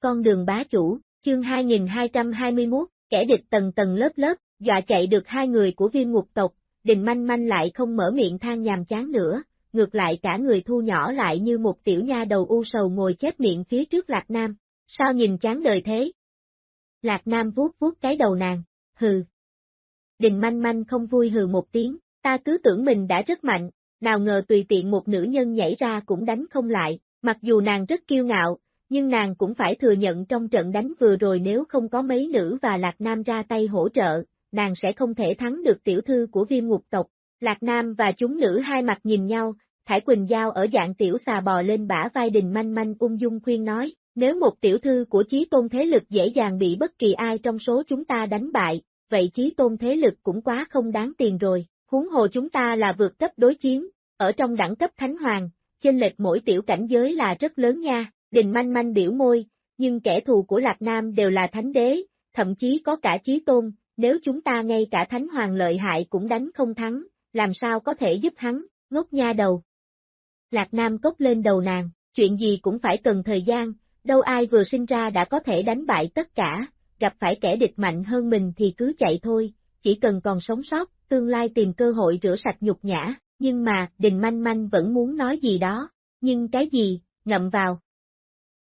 con đường bá chủ, chương 2221, kẻ địch tầng tầng lớp lớp, dọa chạy được hai người của viên ngục tộc, đình manh manh lại không mở miệng than nhàm chán nữa, ngược lại cả người thu nhỏ lại như một tiểu nha đầu u sầu ngồi chết miệng phía trước Lạc Nam, sao nhìn chán đời thế? Lạc Nam vuốt vuốt cái đầu nàng, hừ. Đình manh manh không vui hừ một tiếng, ta cứ tưởng mình đã rất mạnh, nào ngờ tùy tiện một nữ nhân nhảy ra cũng đánh không lại, mặc dù nàng rất kiêu ngạo, nhưng nàng cũng phải thừa nhận trong trận đánh vừa rồi nếu không có mấy nữ và Lạc Nam ra tay hỗ trợ, nàng sẽ không thể thắng được tiểu thư của viêm ngục tộc. Lạc Nam và chúng nữ hai mặt nhìn nhau, Thải Quỳnh Giao ở dạng tiểu xà bò lên bả vai đình manh manh ung dung khuyên nói, nếu một tiểu thư của chí tôn thế lực dễ dàng bị bất kỳ ai trong số chúng ta đánh bại, vậy chí tôn thế lực cũng quá không đáng tiền rồi, huống hồ chúng ta là vượt cấp đối chiến, ở trong đẳng cấp thánh hoàng, chênh lệch mỗi tiểu cảnh giới là rất lớn nha, đình manh manh biểu môi, nhưng kẻ thù của Lạc Nam đều là thánh đế, thậm chí có cả chí tôn, nếu chúng ta ngay cả thánh hoàng lợi hại cũng đánh không thắng, làm sao có thể giúp hắn, ngốc nha đầu. Lạc Nam cốc lên đầu nàng, chuyện gì cũng phải cần thời gian, đâu ai vừa sinh ra đã có thể đánh bại tất cả, gặp phải kẻ địch mạnh hơn mình thì cứ chạy thôi, chỉ cần còn sống sót, tương lai tìm cơ hội rửa sạch nhục nhã, nhưng mà, Đình Manh Manh vẫn muốn nói gì đó, nhưng cái gì, ngậm vào.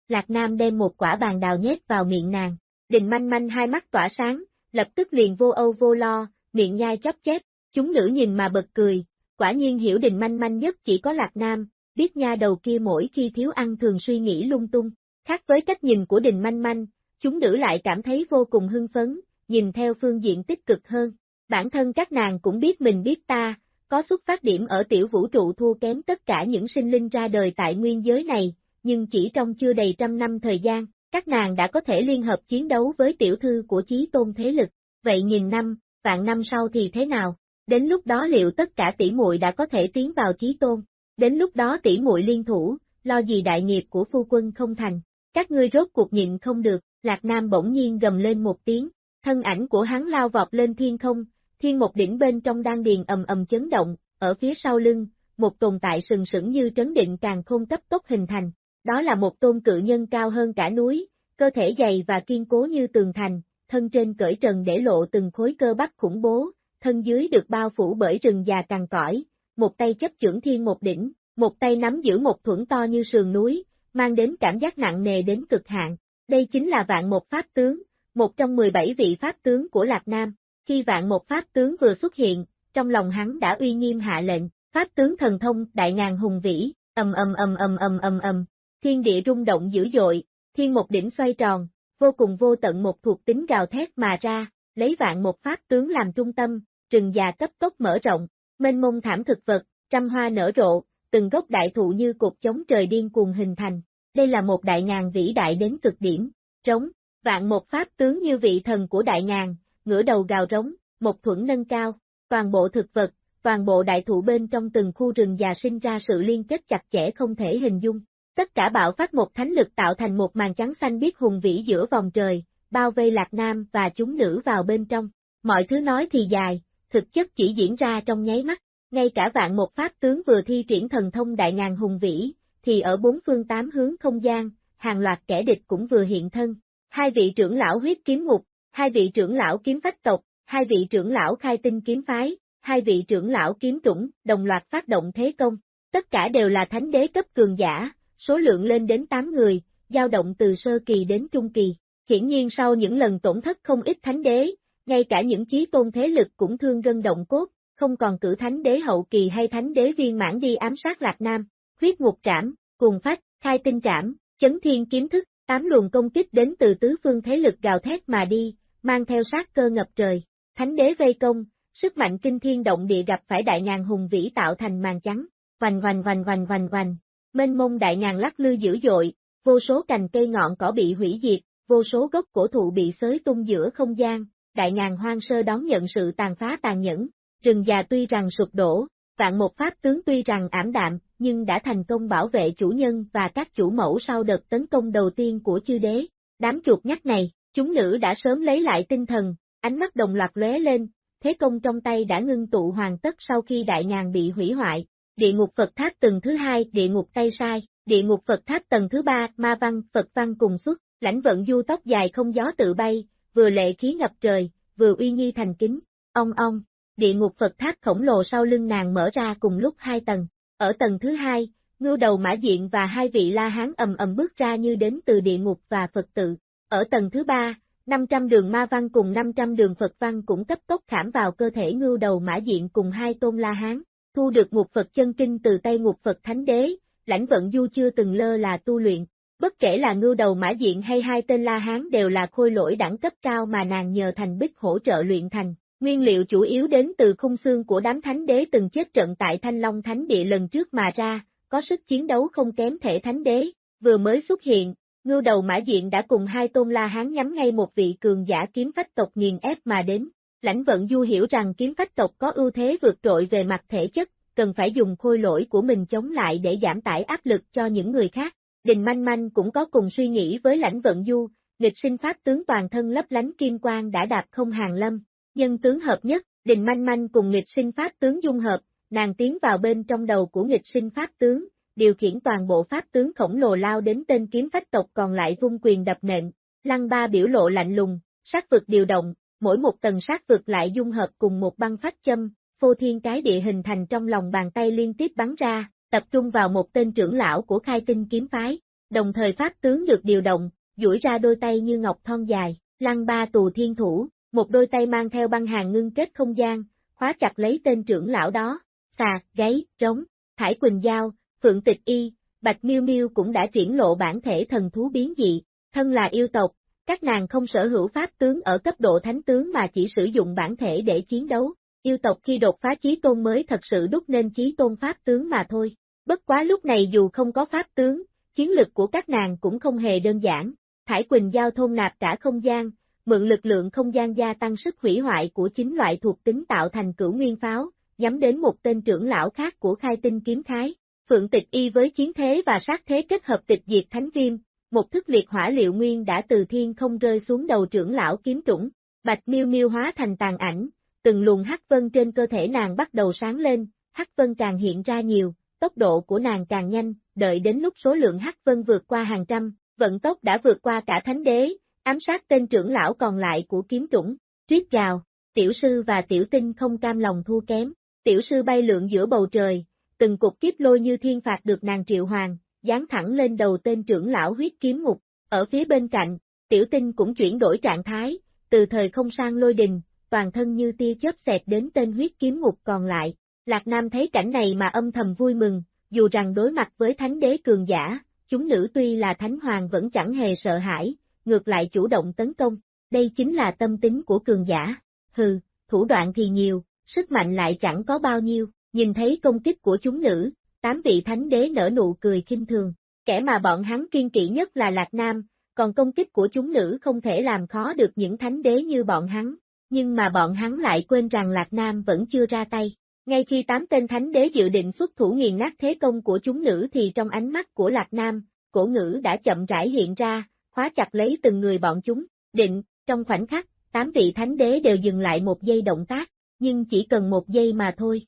Lạc Nam đem một quả bàn đào nhét vào miệng nàng, Đình Manh Manh hai mắt tỏa sáng, lập tức liền vô âu vô lo, miệng nhai chóp chép, chúng nữ nhìn mà bật cười, quả nhiên hiểu Đình Manh Manh nhất chỉ có Lạc Nam, biết nha đầu kia mỗi khi thiếu ăn thường suy nghĩ lung tung, khác với cách nhìn của Đình Manh Manh, chúng nữ lại cảm thấy vô cùng hưng phấn, nhìn theo phương diện tích cực hơn. Bản thân các nàng cũng biết mình biết ta, có xuất phát điểm ở tiểu vũ trụ thua kém tất cả những sinh linh ra đời tại nguyên giới này, nhưng chỉ trong chưa đầy trăm năm thời gian, các nàng đã có thể liên hợp chiến đấu với tiểu thư của chí tôn thế lực, vậy nghìn năm, vạn năm sau thì thế nào? Đến lúc đó liệu tất cả tỷ muội đã có thể tiến vào chí tôn? Đến lúc đó tỷ muội liên thủ, lo gì đại nghiệp của phu quân không thành? Các ngươi rốt cuộc nhịn không được, Lạc Nam bỗng nhiên gầm lên một tiếng, thân ảnh của hắn lao vọt lên thiên không, thiên một đỉnh bên trong đang điền ầm ầm chấn động, ở phía sau lưng, một tồn tại sừng sững như trấn định càng không cấp tốc hình thành, đó là một tôn cự nhân cao hơn cả núi, cơ thể dày và kiên cố như tường thành, thân trên cởi trần để lộ từng khối cơ bắp khủng bố, thân dưới được bao phủ bởi rừng già cằn cõi, một tay chấp chưởng thiên một đỉnh, một tay nắm giữ một thuẫn to như sườn núi, mang đến cảm giác nặng nề đến cực hạn. Đây chính là vạn một pháp tướng, một trong 17 vị pháp tướng của Lạc Nam. Khi vạn một pháp tướng vừa xuất hiện, trong lòng hắn đã uy nghiêm hạ lệnh, pháp tướng thần thông đại ngàn hùng vĩ, ầm ầm ầm ầm ầm ầm ầm, thiên địa rung động dữ dội, thiên một đỉnh xoay tròn, vô cùng vô tận một thuộc tính gào thét mà ra, lấy vạn một pháp tướng làm trung tâm, rừng già cấp tốc mở rộng, mênh mông thảm thực vật, trăm hoa nở rộ, từng gốc đại thụ như cột chống trời điên cuồng hình thành. Đây là một đại ngàn vĩ đại đến cực điểm, trống, vạn một pháp tướng như vị thần của đại ngàn, ngửa đầu gào rống, một thuẫn nâng cao, toàn bộ thực vật, toàn bộ đại thụ bên trong từng khu rừng già sinh ra sự liên kết chặt chẽ không thể hình dung. Tất cả bạo phát một thánh lực tạo thành một màn trắng xanh biết hùng vĩ giữa vòng trời, bao vây lạc nam và chúng nữ vào bên trong. Mọi thứ nói thì dài, thực chất chỉ diễn ra trong nháy mắt. Ngay cả vạn một pháp tướng vừa thi triển thần thông đại ngàn hùng vĩ, thì ở bốn phương tám hướng không gian, hàng loạt kẻ địch cũng vừa hiện thân. Hai vị trưởng lão huyết kiếm ngục, hai vị trưởng lão kiếm phách tộc, hai vị trưởng lão khai tinh kiếm phái, hai vị trưởng lão kiếm trũng, đồng loạt phát động thế công. Tất cả đều là thánh đế cấp cường giả, số lượng lên đến 8 người, dao động từ sơ kỳ đến trung kỳ. Hiển nhiên sau những lần tổn thất không ít thánh đế, ngay cả những chí tôn thế lực cũng thương gân động cốt, không còn cử thánh đế hậu kỳ hay thánh đế viên mãn đi ám sát Lạc Nam, huyết ngục trảm, cùng phách, khai tinh trảm, chấn thiên kiếm thức, tám luồng công kích đến từ tứ phương thế lực gào thét mà đi, mang theo sát cơ ngập trời. Thánh đế vây công, sức mạnh kinh thiên động địa gặp phải đại ngàn hùng vĩ tạo thành màn trắng, vành vành vành vành vành vành, mênh mông đại ngàn lắc lư dữ dội, vô số cành cây ngọn cỏ bị hủy diệt, vô số gốc cổ thụ bị xới tung giữa không gian, đại ngàn hoang sơ đón nhận sự tàn phá tàn nhẫn, rừng già tuy rằng sụp đổ, vạn một pháp tướng tuy rằng ảm đạm, nhưng đã thành công bảo vệ chủ nhân và các chủ mẫu sau đợt tấn công đầu tiên của chư đế. Đám chuột nhắt này, chúng nữ đã sớm lấy lại tinh thần, ánh mắt đồng loạt lóe lên, thế công trong tay đã ngưng tụ hoàn tất sau khi đại ngàn bị hủy hoại. Địa ngục Phật tháp tầng thứ hai, địa ngục tay sai, địa ngục Phật tháp tầng thứ ba, ma văn, Phật văn cùng xuất, lãnh vận du tóc dài không gió tự bay, vừa lệ khí ngập trời, vừa uy nghi thành kính, ong ong, địa ngục Phật tháp khổng lồ sau lưng nàng mở ra cùng lúc hai tầng, ở tầng thứ hai, ngưu đầu mã diện và hai vị la hán ầm ầm bước ra như đến từ địa ngục và Phật tự, ở tầng thứ ba, 500 đường ma văn cùng 500 đường Phật văn cũng cấp tốc khảm vào cơ thể ngưu đầu mã diện cùng hai tôn la hán, thu được ngục Phật chân kinh từ tay ngục Phật Thánh Đế, lãnh vận du chưa từng lơ là tu luyện. Bất kể là ngưu đầu mã diện hay hai tên La Hán đều là khôi lỗi đẳng cấp cao mà nàng nhờ thành bích hỗ trợ luyện thành. Nguyên liệu chủ yếu đến từ khung xương của đám thánh đế từng chết trận tại Thanh Long Thánh Địa lần trước mà ra, có sức chiến đấu không kém thể thánh đế, vừa mới xuất hiện, ngưu đầu mã diện đã cùng hai tôn la hán nhắm ngay một vị cường giả kiếm phách tộc nghiền ép mà đến. Lãnh vận du hiểu rằng kiếm phách tộc có ưu thế vượt trội về mặt thể chất, cần phải dùng khôi lỗi của mình chống lại để giảm tải áp lực cho những người khác. Đình Manh Manh cũng có cùng suy nghĩ với lãnh vận du, nghịch sinh pháp tướng toàn thân lấp lánh kim quang đã đạp không hàng lâm, nhân tướng hợp nhất, Đình Manh Manh cùng nghịch sinh pháp tướng dung hợp, nàng tiến vào bên trong đầu của nghịch sinh pháp tướng, điều khiển toàn bộ pháp tướng khổng lồ lao đến tên kiếm phách tộc còn lại vung quyền đập nện, lăng ba biểu lộ lạnh lùng, sát vực điều động, mỗi một tầng sát vực lại dung hợp cùng một băng phát châm, phô thiên cái địa hình thành trong lòng bàn tay liên tiếp bắn ra, tập trung vào một tên trưởng lão của khai tinh kiếm phái, đồng thời pháp tướng được điều động, duỗi ra đôi tay như ngọc thon dài, lăng ba tù thiên thủ, một đôi tay mang theo băng hàng ngưng kết không gian, khóa chặt lấy tên trưởng lão đó, xà, gáy, trống, thải quỳnh dao, phượng tịch y, bạch miêu miêu cũng đã triển lộ bản thể thần thú biến dị, thân là yêu tộc, các nàng không sở hữu pháp tướng ở cấp độ thánh tướng mà chỉ sử dụng bản thể để chiến đấu, yêu tộc khi đột phá chí tôn mới thật sự đúc nên chí tôn pháp tướng mà thôi. Bất quá lúc này dù không có pháp tướng, chiến lực của các nàng cũng không hề đơn giản. Thải Quỳnh giao thôn nạp cả không gian, mượn lực lượng không gian gia tăng sức hủy hoại của chính loại thuộc tính tạo thành cửu nguyên pháo, nhắm đến một tên trưởng lão khác của khai tinh kiếm thái. Phượng tịch y với chiến thế và sát thế kết hợp tịch diệt thánh viêm, một thức liệt hỏa liệu nguyên đã từ thiên không rơi xuống đầu trưởng lão kiếm trũng, bạch miêu miêu hóa thành tàn ảnh, từng luồng hắc vân trên cơ thể nàng bắt đầu sáng lên, hắc vân càng hiện ra nhiều, tốc độ của nàng càng nhanh, đợi đến lúc số lượng hắc vân vượt qua hàng trăm, vận tốc đã vượt qua cả thánh đế, ám sát tên trưởng lão còn lại của kiếm trũng, triết gào, tiểu sư và tiểu tinh không cam lòng thua kém, tiểu sư bay lượn giữa bầu trời, từng cục kiếp lôi như thiên phạt được nàng triệu hoàng, dán thẳng lên đầu tên trưởng lão huyết kiếm ngục, ở phía bên cạnh, tiểu tinh cũng chuyển đổi trạng thái, từ thời không sang lôi đình, toàn thân như tia chớp xẹt đến tên huyết kiếm ngục còn lại. Lạc Nam thấy cảnh này mà âm thầm vui mừng, dù rằng đối mặt với thánh đế cường giả, chúng nữ tuy là thánh hoàng vẫn chẳng hề sợ hãi, ngược lại chủ động tấn công, đây chính là tâm tính của cường giả. Hừ, thủ đoạn thì nhiều, sức mạnh lại chẳng có bao nhiêu, nhìn thấy công kích của chúng nữ, tám vị thánh đế nở nụ cười khinh thường, kẻ mà bọn hắn kiên kỵ nhất là Lạc Nam, còn công kích của chúng nữ không thể làm khó được những thánh đế như bọn hắn, nhưng mà bọn hắn lại quên rằng Lạc Nam vẫn chưa ra tay. Ngay khi tám tên thánh đế dự định xuất thủ nghiền nát thế công của chúng nữ thì trong ánh mắt của Lạc Nam, cổ ngữ đã chậm rãi hiện ra, khóa chặt lấy từng người bọn chúng, định, trong khoảnh khắc, tám vị thánh đế đều dừng lại một giây động tác, nhưng chỉ cần một giây mà thôi,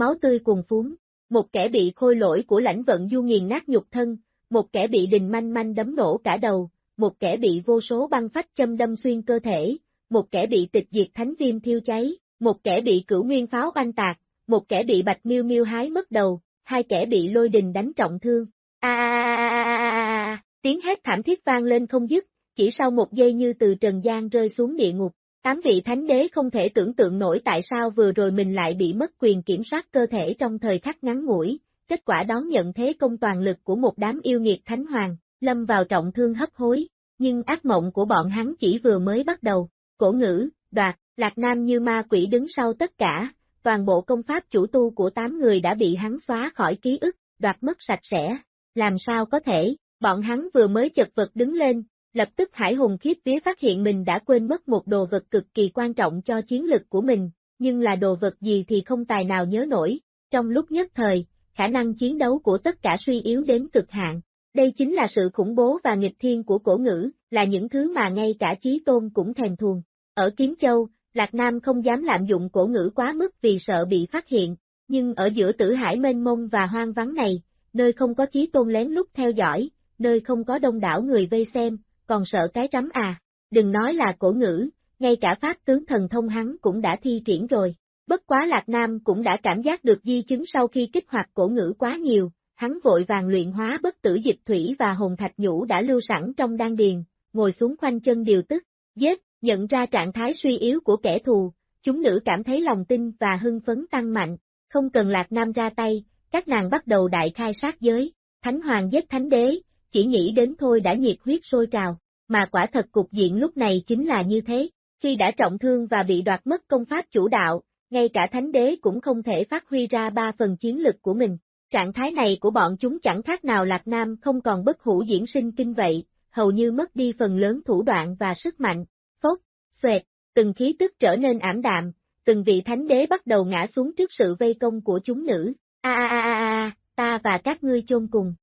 máu tươi cuồng phúng, một kẻ bị khôi lỗi của lãnh vận du nghiền nát nhục thân, một kẻ bị đình manh manh đấm nổ cả đầu, một kẻ bị vô số băng phách châm đâm xuyên cơ thể, một kẻ bị tịch diệt thánh viêm thiêu cháy, một kẻ bị cửu nguyên pháo oanh tạc, một kẻ bị bạch miêu miêu hái mất đầu, hai kẻ bị lôi đình đánh trọng thương. A tiếng hét thảm thiết vang lên không dứt, chỉ sau một giây như từ trần gian rơi xuống địa ngục. Tám vị thánh đế không thể tưởng tượng nổi tại sao vừa rồi mình lại bị mất quyền kiểm soát cơ thể trong thời khắc ngắn ngủi, kết quả đón nhận thế công toàn lực của một đám yêu nghiệt thánh hoàng, lâm vào trọng thương hấp hối, nhưng ác mộng của bọn hắn chỉ vừa mới bắt đầu. Cổ ngữ, đoạt, Lạc Nam như ma quỷ đứng sau tất cả, toàn bộ công pháp chủ tu của tám người đã bị hắn xóa khỏi ký ức, đoạt mất sạch sẽ. Làm sao có thể, bọn hắn vừa mới chật vật đứng lên, lập tức hải hùng khiếp vía phát hiện mình đã quên mất một đồ vật cực kỳ quan trọng cho chiến lực của mình, nhưng là đồ vật gì thì không tài nào nhớ nổi, trong lúc nhất thời, khả năng chiến đấu của tất cả suy yếu đến cực hạn. Đây chính là sự khủng bố và nghịch thiên của cổ ngữ, là những thứ mà ngay cả trí tôn cũng thèm thuồng. Ở Kiếm Châu, Lạc Nam không dám lạm dụng cổ ngữ quá mức vì sợ bị phát hiện, nhưng ở giữa tử hải mênh mông và hoang vắng này, nơi không có chí tôn lén lút theo dõi, nơi không có đông đảo người vây xem, còn sợ cái rắm à, đừng nói là cổ ngữ, ngay cả pháp tướng thần thông hắn cũng đã thi triển rồi. Bất quá Lạc Nam cũng đã cảm giác được di chứng sau khi kích hoạt cổ ngữ quá nhiều, hắn vội vàng luyện hóa bất tử dịch thủy và hồn thạch nhũ đã lưu sẵn trong đan điền, ngồi xuống khoanh chân điều tức, giết, nhận ra trạng thái suy yếu của kẻ thù, chúng nữ cảm thấy lòng tin và hưng phấn tăng mạnh, không cần Lạc Nam ra tay, các nàng bắt đầu đại khai sát giới, Thánh Hoàng giết Thánh Đế, chỉ nghĩ đến thôi đã nhiệt huyết sôi trào, mà quả thật cục diện lúc này chính là như thế, khi đã trọng thương và bị đoạt mất công pháp chủ đạo, ngay cả Thánh Đế cũng không thể phát huy ra ba phần chiến lực của mình. Trạng thái này của bọn chúng chẳng khác nào Lạc Nam không còn bất hủ diễn sinh kinh vậy, hầu như mất đi phần lớn thủ đoạn và sức mạnh. Phốt, xoẹt, từng khí tức trở nên ảm đạm, từng vị thánh đế bắt đầu ngã xuống trước sự vây công của chúng nữ. A a a a a, ta và các ngươi chôn cùng.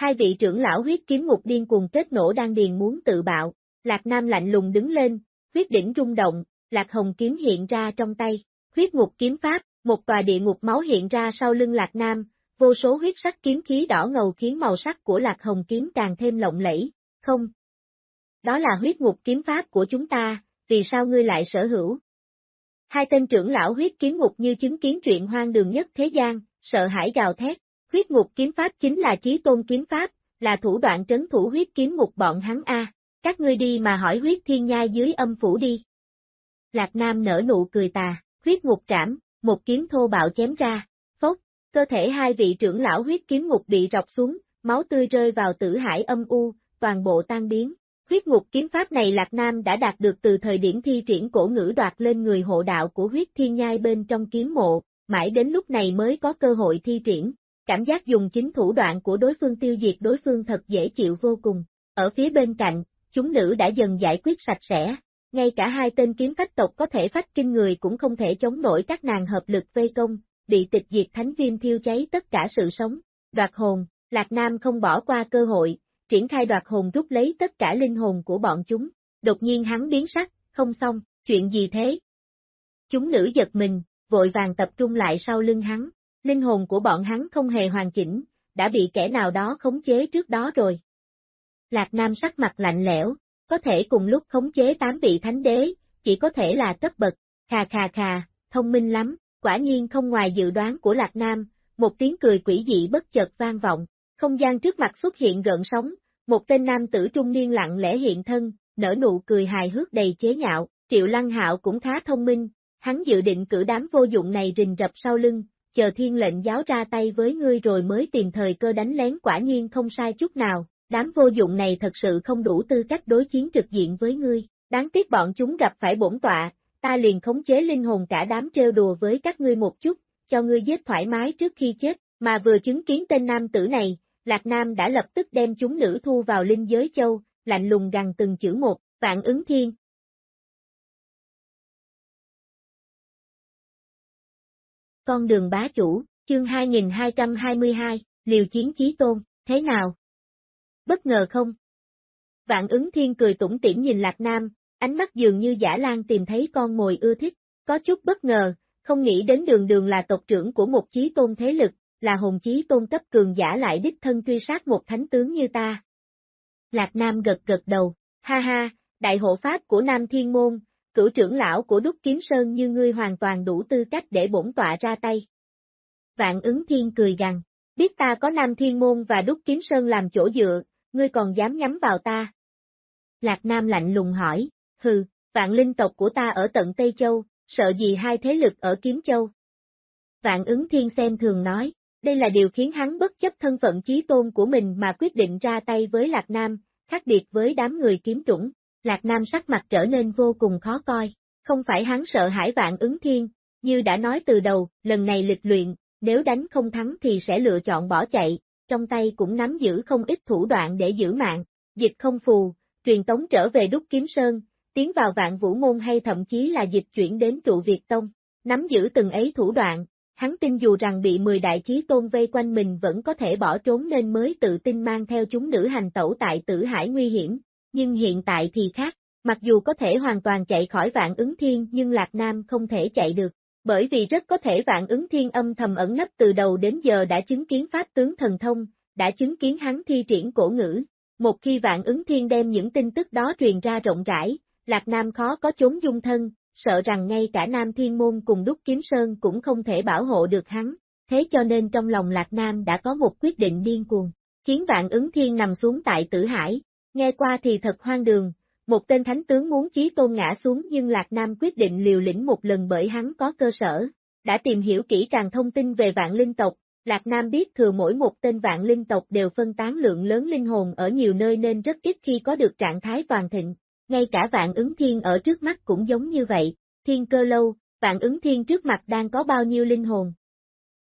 Hai vị trưởng lão huyết kiếm ngục điên cuồng kết nổ đang điền muốn tự bạo, Lạc Nam lạnh lùng đứng lên, huyết đỉnh rung động, Lạc Hồng kiếm hiện ra trong tay, huyết ngục kiếm pháp, một tòa địa ngục máu hiện ra sau lưng Lạc Nam, vô số huyết sắc kiếm khí đỏ ngầu khiến màu sắc của Lạc Hồng kiếm càng thêm lộng lẫy, không. Đó là huyết ngục kiếm pháp của chúng ta, vì sao ngươi lại sở hữu? Hai tên trưởng lão huyết kiếm ngục như chứng kiến chuyện hoang đường nhất thế gian, sợ hãi gào thét, huyết ngục kiếm pháp chính là chí tôn kiếm pháp, là thủ đoạn trấn thủ huyết kiếm ngục bọn hắn A, các ngươi đi mà hỏi huyết thiên nhai dưới âm phủ đi. Lạc Nam nở nụ cười tà, huyết ngục trảm, một kiếm thô bạo chém ra, phốc, cơ thể hai vị trưởng lão huyết kiếm ngục bị rọc xuống, máu tươi rơi vào tử hải âm u, toàn bộ tan biến. Huyết ngục kiếm pháp này Lạc Nam đã đạt được từ thời điểm thi triển cổ ngữ đoạt lên người hộ đạo của huyết thiên nhai bên trong kiếm mộ, mãi đến lúc này mới có cơ hội thi triển. Cảm giác dùng chính thủ đoạn của đối phương tiêu diệt đối phương thật dễ chịu vô cùng. Ở phía bên cạnh, chúng nữ đã dần giải quyết sạch sẽ. Ngay cả hai tên kiếm phách tộc có thể phách kinh người cũng không thể chống nổi các nàng hợp lực vây công, bị tịch diệt thánh viêm thiêu cháy tất cả sự sống. Đoạt hồn, Lạc Nam không bỏ qua cơ hội, triển khai đoạt hồn rút lấy tất cả linh hồn của bọn chúng. Đột nhiên hắn biến sắc, không xong, chuyện gì thế? Chúng nữ giật mình, vội vàng tập trung lại sau lưng hắn. Linh hồn của bọn hắn không hề hoàn chỉnh, đã bị kẻ nào đó khống chế trước đó rồi. Lạc Nam sắc mặt lạnh lẽo, có thể cùng lúc khống chế tám vị thánh đế, chỉ có thể là cấp bậc, khà khà khà, thông minh lắm, quả nhiên không ngoài dự đoán của Lạc Nam, một tiếng cười quỷ dị bất chợt vang vọng, không gian trước mặt xuất hiện gợn sóng, một tên nam tử trung niên lặng lẽ hiện thân, nở nụ cười hài hước đầy chế nhạo, Triệu Lăng Hạo cũng khá thông minh, hắn dự định cử đám vô dụng này rình rập sau lưng, chờ thiên lệnh giáo ra tay với ngươi rồi mới tìm thời cơ đánh lén quả nhiên không sai chút nào, đám vô dụng này thật sự không đủ tư cách đối chiến trực diện với ngươi, đáng tiếc bọn chúng gặp phải bổn tọa, ta liền khống chế linh hồn cả đám trêu đùa với các ngươi một chút, cho ngươi giết thoải mái trước khi chết, mà vừa chứng kiến tên nam tử này, Lạc Nam đã lập tức đem chúng nữ thu vào linh giới châu, lạnh lùng gằn từng chữ một, vạn ứng thiên. Con đường bá chủ, chương 2222, liều chiến chí tôn, thế nào? Bất ngờ không? Vạn ứng thiên cười tủm tỉm nhìn Lạc Nam, ánh mắt dường như giả lan tìm thấy con mồi ưa thích, có chút bất ngờ, không nghĩ đến đường đường là tộc trưởng của một chí tôn thế lực, là hồn chí tôn cấp cường giả lại đích thân truy sát một thánh tướng như ta. Lạc Nam gật gật đầu, ha ha, đại hộ pháp của Nam Thiên Môn, cửu trưởng lão của Đúc Kiếm Sơn như ngươi hoàn toàn đủ tư cách để bổn tọa ra tay. Vạn ứng thiên cười gằn, biết ta có Nam Thiên Môn và Đúc Kiếm Sơn làm chỗ dựa, ngươi còn dám nhắm vào ta. Lạc Nam lạnh lùng hỏi, hừ, vạn linh tộc của ta ở tận Tây Châu, sợ gì hai thế lực ở Kiếm Châu. Vạn ứng thiên xem thường nói, đây là điều khiến hắn bất chấp thân phận chí tôn của mình mà quyết định ra tay với Lạc Nam, khác biệt với đám người kiếm trũng. Lạc Nam sắc mặt trở nên vô cùng khó coi, không phải hắn sợ hãi vạn ứng thiên, như đã nói từ đầu, lần này lịch luyện, nếu đánh không thắng thì sẽ lựa chọn bỏ chạy, trong tay cũng nắm giữ không ít thủ đoạn để giữ mạng, dịch không phù, truyền tống trở về đúc kiếm sơn, tiến vào vạn vũ môn hay thậm chí là dịch chuyển đến trụ Việt Tông, nắm giữ từng ấy thủ đoạn, hắn tin dù rằng bị 10 đại chí tôn vây quanh mình vẫn có thể bỏ trốn nên mới tự tin mang theo chúng nữ hành tẩu tại tử hải nguy hiểm, nhưng hiện tại thì khác, mặc dù có thể hoàn toàn chạy khỏi vạn ứng thiên nhưng Lạc Nam không thể chạy được, bởi vì rất có thể vạn ứng thiên âm thầm ẩn nấp từ đầu đến giờ đã chứng kiến pháp tướng thần thông, đã chứng kiến hắn thi triển cổ ngữ. Một khi vạn ứng thiên đem những tin tức đó truyền ra rộng rãi, Lạc Nam khó có trốn dung thân, sợ rằng ngay cả Nam Thiên Môn cùng Đúc Kiếm Sơn cũng không thể bảo hộ được hắn, thế cho nên trong lòng Lạc Nam đã có một quyết định điên cuồng, khiến vạn ứng thiên nằm xuống tại tử hải, nghe qua thì thật hoang đường, một tên thánh tướng muốn chí tôn ngã xuống nhưng Lạc Nam quyết định liều lĩnh một lần bởi hắn có cơ sở, đã tìm hiểu kỹ càng thông tin về vạn linh tộc, Lạc Nam biết thừa mỗi một tên vạn linh tộc đều phân tán lượng lớn linh hồn ở nhiều nơi nên rất ít khi có được trạng thái toàn thịnh, ngay cả vạn ứng thiên ở trước mắt cũng giống như vậy, thiên cơ lâu, vạn ứng thiên trước mặt đang có bao nhiêu linh hồn.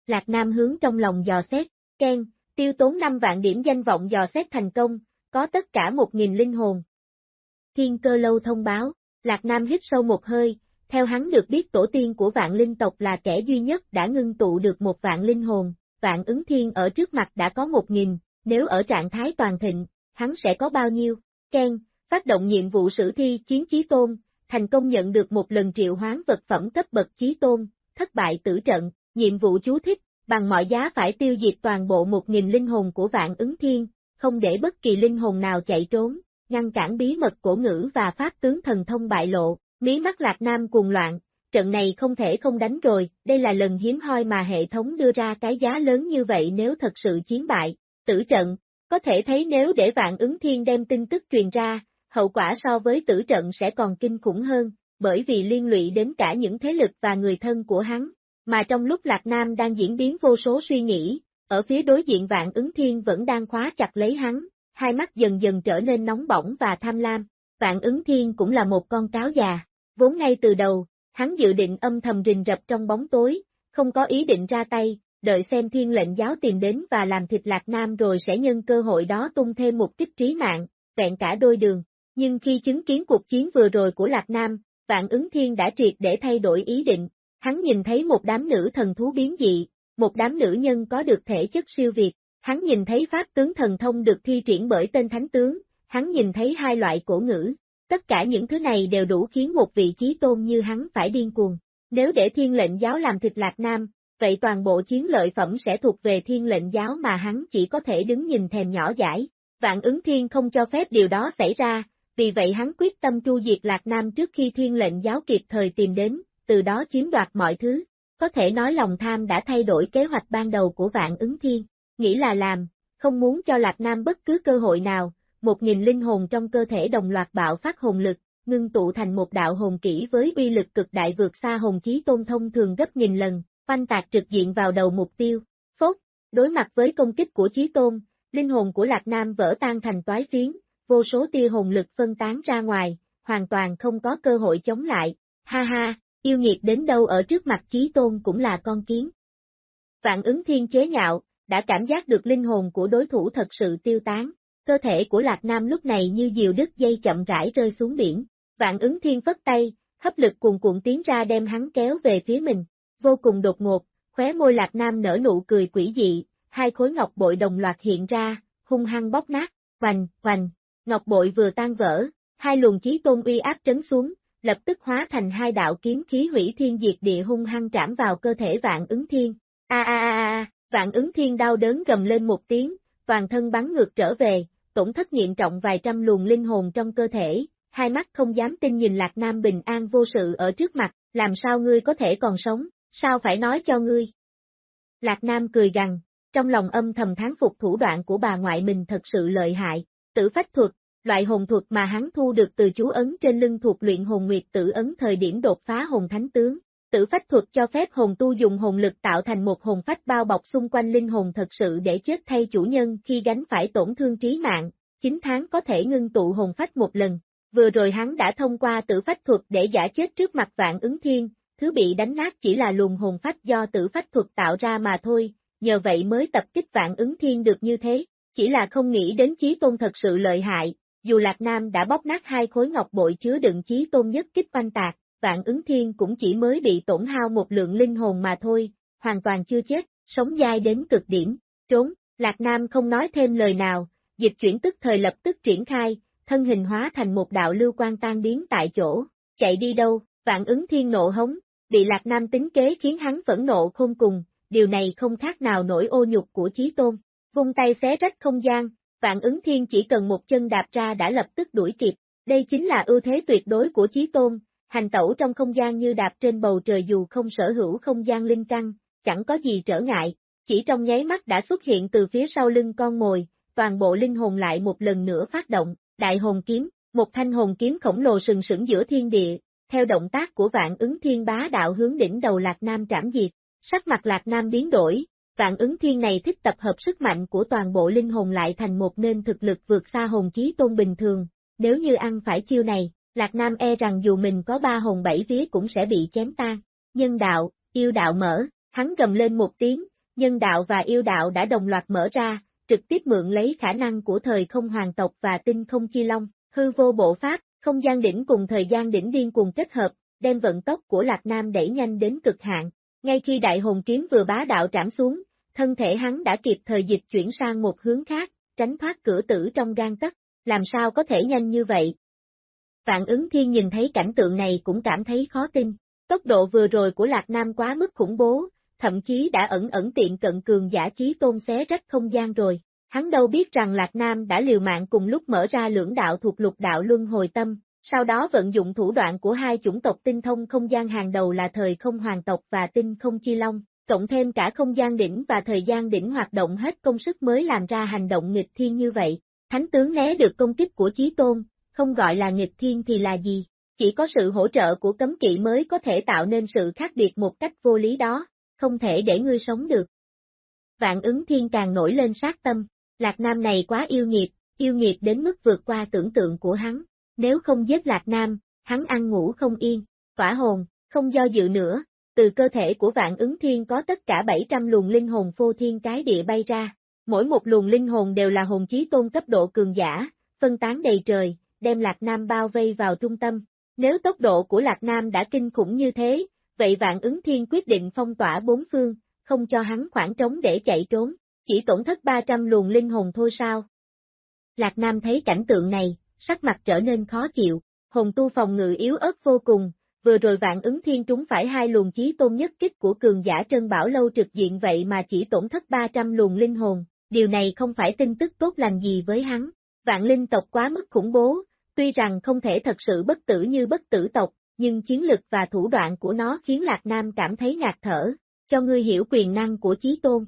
Lạc Nam hướng trong lòng dò xét, khen tiêu tốn 5 vạn điểm danh vọng dò xét thành công, có tất cả 1.000 linh hồn. Thiên cơ lâu thông báo, Lạc Nam hít sâu một hơi, theo hắn được biết tổ tiên của vạn linh tộc là kẻ duy nhất đã ngưng tụ được một vạn linh hồn, vạn ứng thiên ở trước mặt đã có 1.000, nếu ở trạng thái toàn thịnh, hắn sẽ có bao nhiêu? Ken, phát động nhiệm vụ sử thi chiến chí tôn, thành công nhận được một lần triệu hoán vật phẩm cấp bậc chí tôn, thất bại tử trận, nhiệm vụ chú thích, bằng mọi giá phải tiêu diệt toàn bộ 1.000 linh hồn của vạn ứng thiên, không để bất kỳ linh hồn nào chạy trốn, ngăn cản bí mật cổ ngữ và pháp tướng thần thông bại lộ, mí mắt lạc nam cuồng loạn, trận này không thể không đánh rồi, đây là lần hiếm hoi mà hệ thống đưa ra cái giá lớn như vậy nếu thật sự chiến bại, tử trận, có thể thấy nếu để vạn ứng thiên đem tin tức truyền ra, hậu quả so với tử trận sẽ còn kinh khủng hơn, bởi vì liên lụy đến cả những thế lực và người thân của hắn, mà trong lúc Lạc Nam đang diễn biến vô số suy nghĩ, ở phía đối diện vạn ứng thiên vẫn đang khóa chặt lấy hắn, hai mắt dần dần trở nên nóng bỏng và tham lam, vạn ứng thiên cũng là một con cáo già, vốn ngay từ đầu, hắn dự định âm thầm rình rập trong bóng tối, không có ý định ra tay, đợi xem thiên lệnh giáo tìm đến và làm thịt Lạc Nam rồi sẽ nhân cơ hội đó tung thêm một kích trí mạng, vẹn cả đôi đường. Nhưng khi chứng kiến cuộc chiến vừa rồi của Lạc Nam, vạn ứng thiên đã triệt để thay đổi ý định, hắn nhìn thấy một đám nữ thần thú biến dị, một đám nữ nhân có được thể chất siêu việt, hắn nhìn thấy pháp tướng thần thông được thi triển bởi tên thánh tướng, hắn nhìn thấy hai loại cổ ngữ, tất cả những thứ này đều đủ khiến một vị trí tôn như hắn phải điên cuồng. Nếu để thiên lệnh giáo làm thịt Lạc Nam, vậy toàn bộ chiến lợi phẩm sẽ thuộc về thiên lệnh giáo mà hắn chỉ có thể đứng nhìn thèm nhỏ giải. Vạn ứng thiên không cho phép điều đó xảy ra, vì vậy hắn quyết tâm tru diệt Lạc Nam trước khi thiên lệnh giáo kịp thời tìm đến, từ đó chiếm đoạt mọi thứ. Có thể nói lòng tham đã thay đổi kế hoạch ban đầu của vạn ứng thiên, nghĩ là làm, không muốn cho Lạc Nam bất cứ cơ hội nào, một nghìn linh hồn trong cơ thể đồng loạt bạo phát hồn lực, ngưng tụ thành một đạo hồn kỹ với uy lực cực đại vượt xa hồn chí tôn thông thường gấp nghìn lần, oanh tạc trực diện vào đầu mục tiêu. Phốt, đối mặt với công kích của chí tôn, linh hồn của Lạc Nam vỡ tan thành toái phiến, vô số tia hồn lực phân tán ra ngoài, hoàn toàn không có cơ hội chống lại. Ha ha, yêu nghiệt đến đâu ở trước mặt chí tôn cũng là con kiến. Vạn ứng thiên chế nhạo, đã cảm giác được linh hồn của đối thủ thật sự tiêu tán. Cơ thể của Lạc Nam lúc này như diều đứt dây chậm rãi rơi xuống biển. Vạn ứng thiên phất tay, hấp lực cuồn cuộn tiến ra đem hắn kéo về phía mình. Vô cùng đột ngột, khóe môi Lạc Nam nở nụ cười quỷ dị, hai khối ngọc bội đồng loạt hiện ra, hung hăng bóp nát, hoành, hoành. Ngọc bội vừa tan vỡ, hai luồng chí tôn uy áp trấn xuống, lập tức hóa thành hai đạo kiếm khí hủy thiên diệt địa hung hăng trảm vào cơ thể vạn ứng thiên. A a a a, vạn ứng thiên đau đớn gầm lên một tiếng, toàn thân bắn ngược trở về, tổn thất nghiêm trọng vài trăm luồng linh hồn trong cơ thể, hai mắt không dám tin nhìn Lạc Nam bình an vô sự ở trước mặt, làm sao ngươi có thể còn sống, sao phải nói cho ngươi. Lạc Nam cười gằn, trong lòng âm thầm tháng phục thủ đoạn của bà ngoại mình thật sự lợi hại, tử phách thuật, loại hồn thuật mà hắn thu được từ chú ấn trên lưng thuộc luyện hồn nguyệt tử ấn thời điểm đột phá hồn thánh tướng. Tử phách thuật cho phép hồn tu dùng hồn lực tạo thành một hồn phách bao bọc xung quanh linh hồn thật sự để chết thay chủ nhân khi gánh phải tổn thương trí mạng, 9 tháng có thể ngưng tụ hồn phách một lần. Vừa rồi hắn đã thông qua tử phách thuật để giả chết trước mặt vạn ứng thiên, thứ bị đánh nát chỉ là luồng hồn phách do tử phách thuật tạo ra mà thôi, nhờ vậy mới tập kích vạn ứng thiên được như thế, chỉ là không nghĩ đến chí tôn thật sự lợi hại, dù Lạc Nam đã bóp nát hai khối ngọc bội chứa đựng chí tôn nhất kích quanh tạc, vạn ứng thiên cũng chỉ mới bị tổn hao một lượng linh hồn mà thôi, hoàn toàn chưa chết, sống dai đến cực điểm, trốn, Lạc Nam không nói thêm lời nào, dịch chuyển tức thời lập tức triển khai, thân hình hóa thành một đạo lưu quan tan biến tại chỗ, chạy đi đâu, vạn ứng thiên nộ hống, bị Lạc Nam tính kế khiến hắn phẫn nộ không cùng, điều này không khác nào nổi ô nhục của Chí Tôn. vung tay xé rách không gian, vạn ứng thiên chỉ cần một chân đạp ra đã lập tức đuổi kịp, đây chính là ưu thế tuyệt đối của Chí Tôn, hành tẩu trong không gian như đạp trên bầu trời dù không sở hữu không gian linh căn, chẳng có gì trở ngại, chỉ trong nháy mắt đã xuất hiện từ phía sau lưng con mồi, toàn bộ linh hồn lại một lần nữa phát động, đại hồn kiếm, một thanh hồn kiếm khổng lồ sừng sững giữa thiên địa, theo động tác của vạn ứng thiên bá đạo hướng đỉnh đầu Lạc Nam trảm diệt, sắc mặt Lạc Nam biến đổi, vạn ứng thiên này thích tập hợp sức mạnh của toàn bộ linh hồn lại thành một nên thực lực vượt xa hồn chí tôn bình thường, nếu như ăn phải chiêu này, Lạc Nam e rằng dù mình có ba hồn bảy vía cũng sẽ bị chém tan, nhân đạo, yêu đạo mở, hắn gầm lên một tiếng, nhân đạo và yêu đạo đã đồng loạt mở ra, trực tiếp mượn lấy khả năng của thời không hoàng tộc và tinh không chi long, hư vô bộ pháp, không gian đỉnh cùng thời gian đỉnh điên cùng kết hợp, đem vận tốc của Lạc Nam đẩy nhanh đến cực hạn. Ngay khi đại hồn kiếm vừa bá đạo trảm xuống, thân thể hắn đã kịp thời dịch chuyển sang một hướng khác, tránh thoát cửa tử trong gan tấc, làm sao có thể nhanh như vậy? Vạn ứng thiên nhìn thấy cảnh tượng này cũng cảm thấy khó tin, tốc độ vừa rồi của Lạc Nam quá mức khủng bố, thậm chí đã ẩn ẩn tiện cận cường giả chí tôn xé rách không gian rồi. Hắn đâu biết rằng Lạc Nam đã liều mạng cùng lúc mở ra lưỡng đạo thuộc lục đạo luân hồi tâm, sau đó vận dụng thủ đoạn của hai chủng tộc tinh thông không gian hàng đầu là thời không hoàng tộc và tinh không chi long, cộng thêm cả không gian đỉnh và thời gian đỉnh hoạt động hết công sức mới làm ra hành động nghịch thiên như vậy. Thánh tướng né được công kích của Chí Tôn, không gọi là nghịch thiên thì là gì, chỉ có sự hỗ trợ của cấm kỵ mới có thể tạo nên sự khác biệt một cách vô lý đó, không thể để ngươi sống được. Vạn ứng thiên càng nổi lên sát tâm, Lạc Nam này quá yêu nghiệt, yêu nghiệt đến mức vượt qua tưởng tượng của hắn, nếu không giết Lạc Nam, hắn ăn ngủ không yên, quả hồn, không do dự nữa, từ cơ thể của vạn ứng thiên có tất cả 700 luồng linh hồn phô thiên cái địa bay ra, mỗi một luồng linh hồn đều là hồn chí tôn cấp độ cường giả, phân tán đầy trời, đem Lạc Nam bao vây vào trung tâm. Nếu tốc độ của Lạc Nam đã kinh khủng như thế, vậy vạn ứng thiên quyết định phong tỏa bốn phương, không cho hắn khoảng trống để chạy trốn, chỉ tổn thất 300 luồng linh hồn thôi sao. Lạc Nam thấy cảnh tượng này, sắc mặt trở nên khó chịu, hồn tu phòng ngự yếu ớt vô cùng, vừa rồi vạn ứng thiên trúng phải hai luồng chí tôn nhất kích của cường giả Trân Bảo Lâu trực diện vậy mà chỉ tổn thất 300 luồng linh hồn, điều này không phải tin tức tốt lành gì với hắn. Vạn linh tộc quá mức khủng bố, tuy rằng không thể thật sự bất tử như bất tử tộc, nhưng chiến lực và thủ đoạn của nó khiến Lạc Nam cảm thấy ngạt thở, cho ngươi hiểu quyền năng của chí tôn.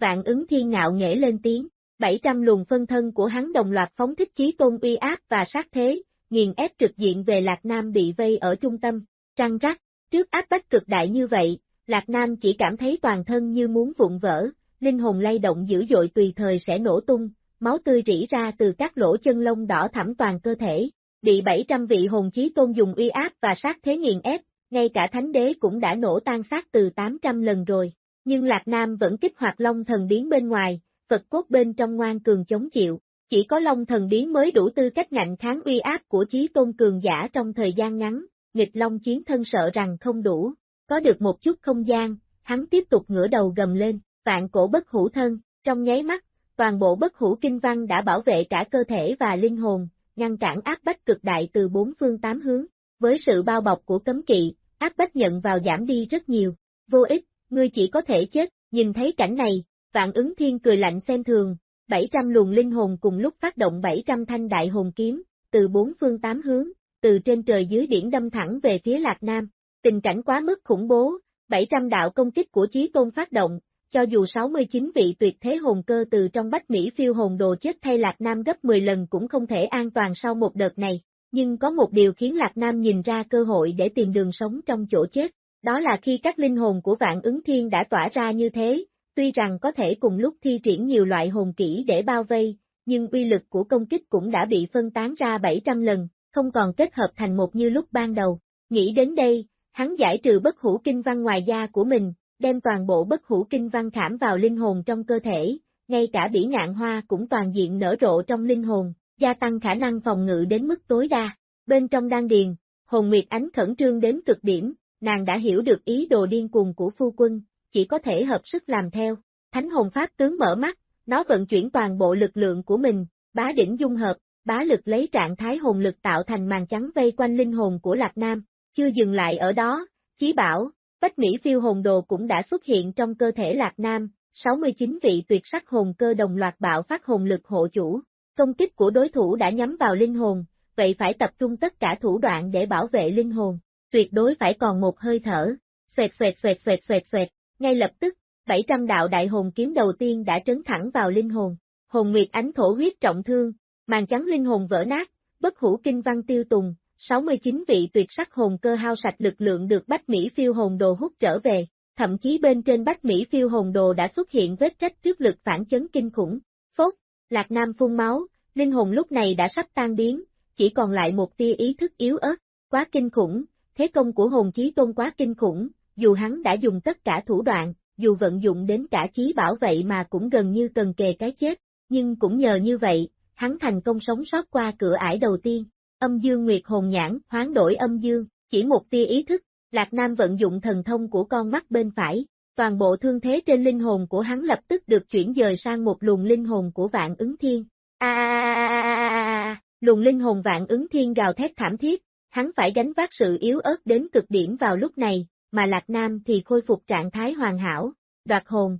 Vạn ứng thiên ngạo nghễ lên tiếng, 700 luồng phân thân của hắn đồng loạt phóng thích chí tôn uy áp và sát thế, nghiền ép trực diện về Lạc Nam bị vây ở trung tâm, trăng rắc, trước áp bách cực đại như vậy, Lạc Nam chỉ cảm thấy toàn thân như muốn vụn vỡ, linh hồn lay động dữ dội tùy thời sẽ nổ tung, máu tươi rỉ ra từ các lỗ chân lông đỏ thẳm toàn cơ thể, bị 700 vị hồn chí tôn dùng uy áp và sát thế nghiền ép, ngay cả thánh đế cũng đã nổ tan sát từ 800 lần rồi, nhưng Lạc Nam vẫn kích hoạt long thần biến bên ngoài, Phật cốt bên trong ngoan cường chống chịu, chỉ có Long Thần Biến mới đủ tư cách ngạnh kháng uy áp của chí tôn cường giả trong thời gian ngắn, nghịch Long chiến thân sợ rằng không đủ, có được một chút không gian, hắn tiếp tục ngửa đầu gầm lên, vạn cổ bất hủ thân, trong nháy mắt, toàn bộ bất hủ kinh văn đã bảo vệ cả cơ thể và linh hồn, ngăn cản áp bách cực đại từ bốn phương tám hướng, với sự bao bọc của cấm kỵ, áp bách nhận vào giảm đi rất nhiều, vô ích, ngươi chỉ có thể chết, nhìn thấy cảnh này, vạn ứng thiên cười lạnh xem thường, 700 luồng linh hồn cùng lúc phát động 700 thanh đại hồn kiếm, từ bốn phương tám hướng, từ trên trời dưới biển đâm thẳng về phía Lạc Nam. Tình cảnh quá mức khủng bố, 700 đạo công kích của Chí Tôn phát động, cho dù 69 vị tuyệt thế hồn cơ từ trong bách Mỹ phiêu hồn đồ chết thay Lạc Nam gấp 10 lần cũng không thể an toàn sau một đợt này. Nhưng có một điều khiến Lạc Nam nhìn ra cơ hội để tìm đường sống trong chỗ chết, đó là khi các linh hồn của vạn ứng thiên đã tỏa ra như thế, Tuy rằng có thể cùng lúc thi triển nhiều loại hồn kỹ để bao vây, nhưng uy lực của công kích cũng đã bị phân tán ra 700 lần, không còn kết hợp thành một như lúc ban đầu. Nghĩ đến đây, hắn giải trừ bất hủ kinh văn ngoài da của mình, đem toàn bộ bất hủ kinh văn khảm vào linh hồn trong cơ thể, ngay cả bỉ ngạn hoa cũng toàn diện nở rộ trong linh hồn, gia tăng khả năng phòng ngự đến mức tối đa. Bên trong đan điền, hồn nguyệt ánh khẩn trương đến cực điểm, nàng đã hiểu được ý đồ điên cuồng của phu quân, chỉ có thể hợp sức làm theo. Thánh hồn pháp tướng mở mắt, nó vận chuyển toàn bộ lực lượng của mình, bá đỉnh dung hợp, bá lực lấy trạng thái hồn lực tạo thành màn trắng vây quanh linh hồn của Lạc Nam, chưa dừng lại ở đó, chí bảo, Bách Mỹ phiêu hồn đồ cũng đã xuất hiện trong cơ thể Lạc Nam, 69 vị tuyệt sắc hồn cơ đồng loạt bạo phát hồn lực hộ chủ. Công kích của đối thủ đã nhắm vào linh hồn, vậy phải tập trung tất cả thủ đoạn để bảo vệ linh hồn. Tuyệt đối phải còn một hơi thở. Xoẹt xoẹt xoẹt xoẹt xoẹt xoẹt. Ngay lập tức, 700 đạo đại hồn kiếm đầu tiên đã trấn thẳng vào linh hồn. Hồn Nguyệt ánh thổ huyết trọng thương, màn trắng linh hồn vỡ nát, bất hủ kinh văn tiêu tùng, 69 vị tuyệt sắc hồn cơ hao sạch lực lượng được Bách Mỹ phiêu hồn đồ hút trở về, thậm chí bên trên Bách Mỹ phiêu hồn đồ đã xuất hiện vết trách trước lực phản chấn kinh khủng. Phốt, Lạc Nam phun máu, linh hồn lúc này đã sắp tan biến, chỉ còn lại một tia ý thức yếu ớt, quá kinh khủng, thế công của hồn chí tôn quá kinh khủng, dù hắn đã dùng tất cả thủ đoạn, dù vận dụng đến cả chí bảo vậy mà cũng gần như cần kề cái chết, nhưng cũng nhờ như vậy, hắn thành công sống sót qua cửa ải đầu tiên. Âm dương nguyệt hồn nhãn, hoán đổi âm dương, chỉ một tia ý thức, Lạc Nam vận dụng thần thông của con mắt bên phải, toàn bộ thương thế trên linh hồn của hắn lập tức được chuyển dời sang một luồng linh hồn của vạn ứng thiên. A luồng linh hồn vạn ứng thiên gào thét thảm thiết, hắn phải gánh vác sự yếu ớt đến cực điểm vào lúc này, mà Lạc Nam thì khôi phục trạng thái hoàn hảo, đoạt hồn.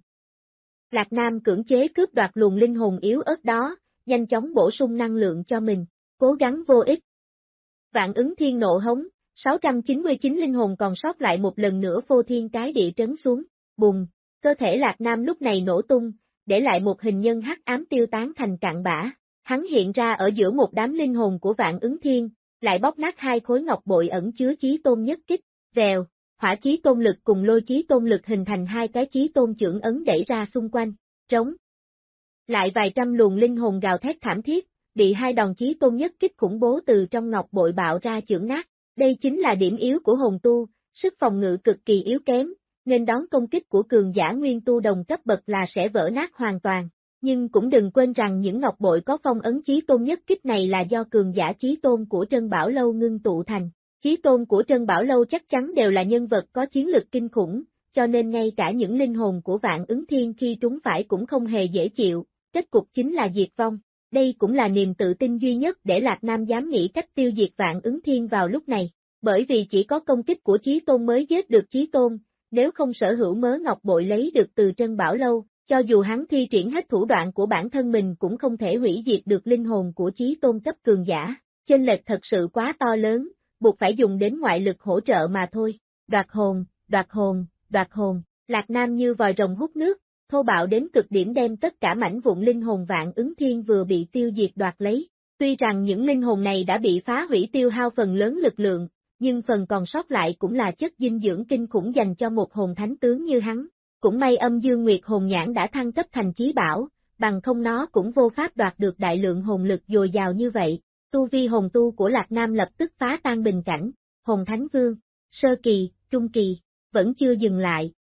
Lạc Nam cưỡng chế cướp đoạt luồng linh hồn yếu ớt đó, nhanh chóng bổ sung năng lượng cho mình, cố gắng vô ích. Vạn ứng thiên nộ hống, 699 linh hồn còn sót lại một lần nữa phô thiên cái địa trấn xuống, bùng, cơ thể Lạc Nam lúc này nổ tung, để lại một hình nhân hắc ám tiêu tán thành cạn bã. Hắn hiện ra ở giữa một đám linh hồn của vạn ứng thiên, lại bóc nát hai khối ngọc bội ẩn chứa chí tôn nhất kích, vèo, hỏa chí tôn lực cùng lôi chí tôn lực hình thành hai cái chí tôn trưởng ấn đẩy ra xung quanh, trống. Lại vài trăm luồng linh hồn gào thét thảm thiết, bị hai đòn chí tôn nhất kích khủng bố từ trong ngọc bội bạo ra trưởng nát. Đây chính là điểm yếu của hồn tu, sức phòng ngự cực kỳ yếu kém, nên đón công kích của cường giả nguyên tu đồng cấp bậc là sẽ vỡ nát hoàn toàn. Nhưng cũng đừng quên rằng những ngọc bội có phong ấn chí tôn nhất kích này là do cường giả chí tôn của Trân Bảo Lâu ngưng tụ thành. Chí tôn của Trân Bảo Lâu chắc chắn đều là nhân vật có chiến lực kinh khủng, cho nên ngay cả những linh hồn của vạn ứng thiên khi trúng phải cũng không hề dễ chịu, kết cục chính là diệt vong. Đây cũng là niềm tự tin duy nhất để Lạc Nam dám nghĩ cách tiêu diệt vạn ứng thiên vào lúc này, bởi vì chỉ có công kích của Chí Tôn mới giết được Chí Tôn, nếu không sở hữu mớ ngọc bội lấy được từ Trân Bảo Lâu, cho dù hắn thi triển hết thủ đoạn của bản thân mình cũng không thể hủy diệt được linh hồn của Chí Tôn cấp cường giả, chênh lệch thật sự quá to lớn, buộc phải dùng đến ngoại lực hỗ trợ mà thôi, đoạt hồn, đoạt hồn, đoạt hồn, Lạc Nam như vòi rồng hút nước, thô bạo đến cực điểm đem tất cả mảnh vụn linh hồn vạn ứng thiên vừa bị tiêu diệt đoạt lấy. Tuy rằng những linh hồn này đã bị phá hủy tiêu hao phần lớn lực lượng, nhưng phần còn sót lại cũng là chất dinh dưỡng kinh khủng dành cho một hồn thánh tướng như hắn. Cũng may âm dương nguyệt hồn nhãn đã thăng cấp thành chí bảo, bằng không nó cũng vô pháp đoạt được đại lượng hồn lực dồi dào như vậy. Tu vi hồn tu của Lạc Nam lập tức phá tan bình cảnh, hồn thánh vương, sơ kỳ, trung kỳ, vẫn chưa dừng lại,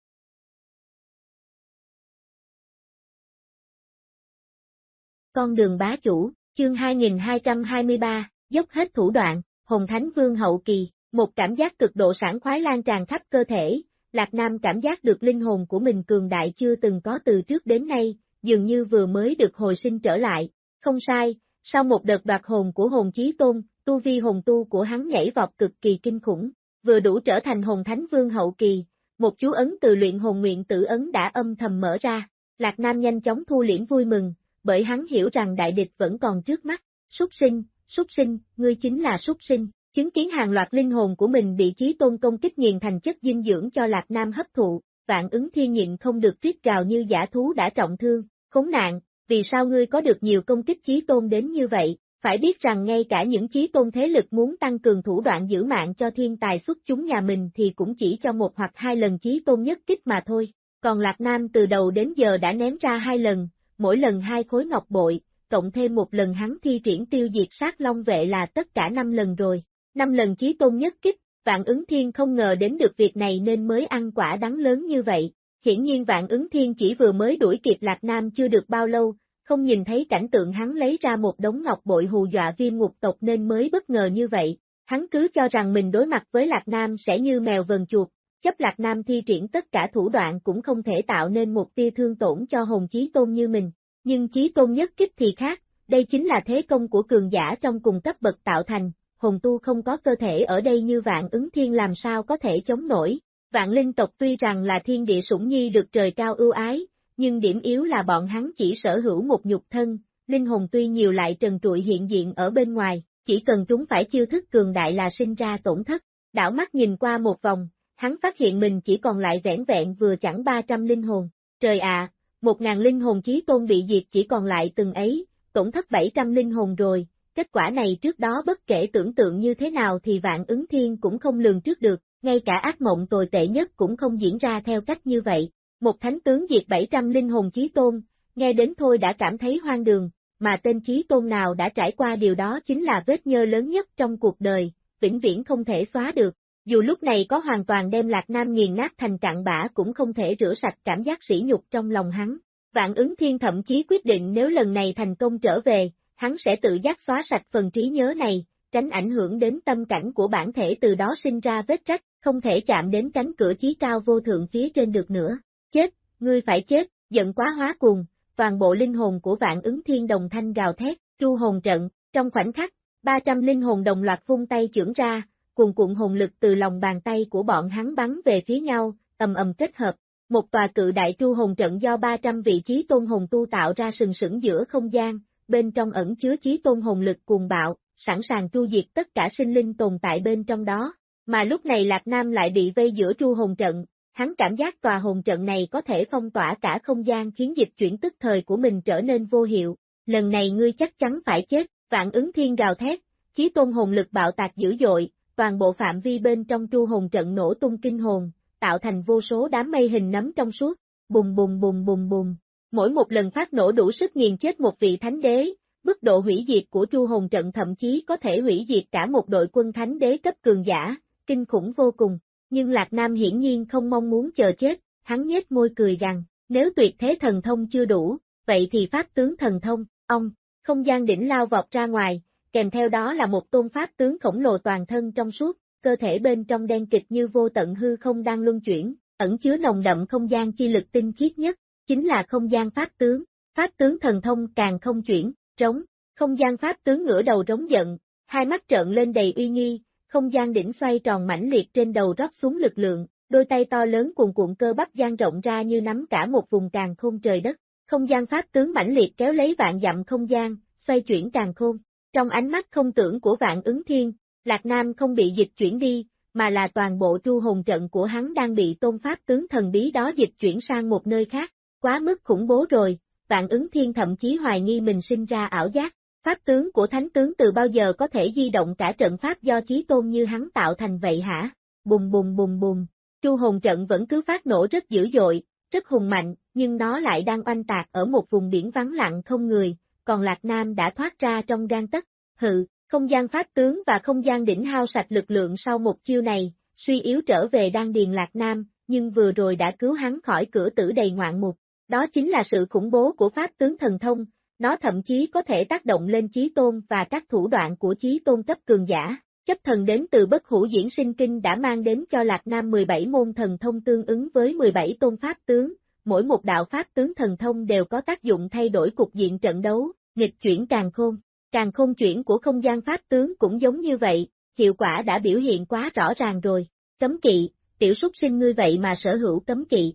Con đường bá chủ, chương 2223, dốc hết thủ đoạn, hồn Thánh Vương hậu kỳ, một cảm giác cực độ sảng khoái lan tràn khắp cơ thể, Lạc Nam cảm giác được linh hồn của mình cường đại chưa từng có từ trước đến nay, dường như vừa mới được hồi sinh trở lại. Không sai, sau một đợt đoạt hồn của hồn chí tôn, tu vi hồn tu của hắn nhảy vọt cực kỳ kinh khủng, vừa đủ trở thành hồn thánh vương hậu kỳ, một chú ấn từ luyện hồn nguyện tử ấn đã âm thầm mở ra, Lạc Nam nhanh chóng thu liễm vui mừng, bởi hắn hiểu rằng đại địch vẫn còn trước mắt, súc sinh, súc sinh, ngươi chính là súc sinh, chứng kiến hàng loạt linh hồn của mình bị trí tôn công kích nghiền thành chất dinh dưỡng cho Lạc Nam hấp thụ, vạn ứng thiên nhịn không được triết gào như giả thú đã trọng thương, khốn nạn, vì sao ngươi có được nhiều công kích chí tôn đến như vậy, phải biết rằng ngay cả những chí tôn thế lực muốn tăng cường thủ đoạn giữ mạng cho thiên tài xuất chúng nhà mình thì cũng chỉ cho một hoặc hai lần chí tôn nhất kích mà thôi, còn Lạc Nam từ đầu đến giờ đã ném ra hai lần, mỗi lần hai khối ngọc bội, cộng thêm một lần hắn thi triển tiêu diệt sát long vệ là tất cả năm lần rồi. Năm lần chí tôn nhất kích, vạn ứng thiên không ngờ đến được việc này nên mới ăn quả đắng lớn như vậy. Hiển nhiên vạn ứng thiên chỉ vừa mới đuổi kịp Lạc Nam chưa được bao lâu, không nhìn thấy cảnh tượng hắn lấy ra một đống ngọc bội hù dọa viêm ngục tộc nên mới bất ngờ như vậy. Hắn cứ cho rằng mình đối mặt với Lạc Nam sẽ như mèo vần chuột, chấp Lạc Nam thi triển tất cả thủ đoạn cũng không thể tạo nên một tia thương tổn cho Hồng chí tôn như mình. Nhưng chí tôn nhất kích thì khác, đây chính là thế công của cường giả trong cùng cấp bậc tạo thành, Hồng tu không có cơ thể ở đây như vạn ứng thiên làm sao có thể chống nổi. Vạn linh tộc tuy rằng là thiên địa sủng nhi được trời cao ưu ái, nhưng điểm yếu là bọn hắn chỉ sở hữu một nhục thân, linh hồn tuy nhiều lại trần trụi hiện diện ở bên ngoài, chỉ cần chúng phải chiêu thức cường đại là sinh ra tổn thất. Đảo mắt nhìn qua một vòng, hắn phát hiện mình chỉ còn lại vẻn vẹn vừa chẳng 300 linh hồn. Trời ạ, một ngàn linh hồn chí tôn bị diệt chỉ còn lại từng ấy, tổn thất 700 linh hồn rồi, kết quả này trước đó bất kể tưởng tượng như thế nào thì vạn ứng thiên cũng không lường trước được, ngay cả ác mộng tồi tệ nhất cũng không diễn ra theo cách như vậy. Một thánh tướng diệt 700 linh hồn chí tôn, nghe đến thôi đã cảm thấy hoang đường, mà tên chí tôn nào đã trải qua điều đó chính là vết nhơ lớn nhất trong cuộc đời, vĩnh viễn không thể xóa được. Dù lúc này có hoàn toàn đem Lạc Nam nghiền nát thành cạn bã cũng không thể rửa sạch cảm giác sỉ nhục trong lòng hắn. Vạn ứng thiên thậm chí quyết định nếu lần này thành công trở về, hắn sẽ tự giác xóa sạch phần trí nhớ này, tránh ảnh hưởng đến tâm cảnh của bản thể từ đó sinh ra vết rách, không thể chạm đến cánh cửa chí cao vô thượng phía trên được nữa. Chết, ngươi phải chết, giận quá hóa cuồng, toàn bộ linh hồn của vạn ứng thiên đồng thanh gào thét, tru hồn trận, trong khoảnh khắc, 300 linh hồn đồng loạt vung tay trưởng ra, cuồn cuộn hồn lực từ lòng bàn tay của bọn hắn bắn về phía nhau, ầm ầm kết hợp. Một tòa cự đại tru hồn trận do 300 vị trí tôn hồn tu tạo ra sừng sững giữa không gian, bên trong ẩn chứa trí tôn hồn lực cuồng bạo, sẵn sàng tru diệt tất cả sinh linh tồn tại bên trong đó. Mà lúc này Lạc Nam lại bị vây giữa tru hồn trận, hắn cảm giác tòa hồn trận này có thể phong tỏa cả không gian khiến dịch chuyển tức thời của mình trở nên vô hiệu. Lần này ngươi chắc chắn phải chết, vạn ứng thiên gào thét, chí tôn hồn lực bạo tạc dữ dội, toàn bộ phạm vi bên trong tru hồn trận nổ tung kinh hồn, tạo thành vô số đám mây hình nấm trong suốt, bùng bùng bùng bùng bùng. Mỗi một lần phát nổ đủ sức nghiền chết một vị thánh đế, mức độ hủy diệt của tru hồn trận thậm chí có thể hủy diệt cả một đội quân thánh đế cấp cường giả, kinh khủng vô cùng. Nhưng Lạc Nam hiển nhiên không mong muốn chờ chết, hắn nhếch môi cười rằng, nếu tuyệt thế thần thông chưa đủ, vậy thì pháp tướng thần thông, ông, không gian đỉnh lao vọt ra ngoài, kèm theo đó là một tôn pháp tướng khổng lồ toàn thân trong suốt, cơ thể bên trong đen kịch như vô tận hư không đang luân chuyển, ẩn chứa nồng đậm không gian chi lực tinh khiết nhất, chính là không gian pháp tướng, pháp tướng thần thông càng không chuyển, trống, không gian pháp tướng ngửa đầu rống giận, hai mắt trợn lên đầy uy nghi, không gian đỉnh xoay tròn mãnh liệt trên đầu rót xuống lực lượng, đôi tay to lớn cuồn cuộn cơ bắp gian rộng ra như nắm cả một vùng càng khôn trời đất, không gian pháp tướng mãnh liệt kéo lấy vạn dặm không gian, xoay chuyển càng khôn. Trong ánh mắt không tưởng của vạn ứng thiên, Lạc Nam không bị dịch chuyển đi, mà là toàn bộ tru hồn trận của hắn đang bị tôn pháp tướng thần bí đó dịch chuyển sang một nơi khác, quá mức khủng bố rồi, vạn ứng thiên thậm chí hoài nghi mình sinh ra ảo giác, pháp tướng của thánh tướng từ bao giờ có thể di động cả trận pháp do chí tôn như hắn tạo thành vậy hả? Bùng bùng bùng bùng, chu hồn trận vẫn cứ phát nổ rất dữ dội, rất hùng mạnh, nhưng nó lại đang oanh tạc ở một vùng biển vắng lặng không người, còn Lạc Nam đã thoát ra trong gan tất, hự, không gian pháp tướng và không gian đỉnh hao sạch lực lượng sau một chiêu này, suy yếu trở về đang điền Lạc Nam, nhưng vừa rồi đã cứu hắn khỏi cửa tử đầy ngoạn mục. Đó chính là sự khủng bố của pháp tướng thần thông, nó thậm chí có thể tác động lên trí tôn và các thủ đoạn của trí tôn cấp cường giả. Chấp thần đến từ bất hủ diễn sinh kinh đã mang đến cho Lạc Nam 17 môn thần thông tương ứng với 17 tôn pháp tướng, mỗi một đạo pháp tướng thần thông đều có tác dụng thay đổi cục diện trận đấu, nghịch chuyển càng khôn. Càng khôn chuyển của không gian pháp tướng cũng giống như vậy, hiệu quả đã biểu hiện quá rõ ràng rồi. Cấm kỵ, tiểu súc sinh ngươi vậy mà sở hữu cấm kỵ.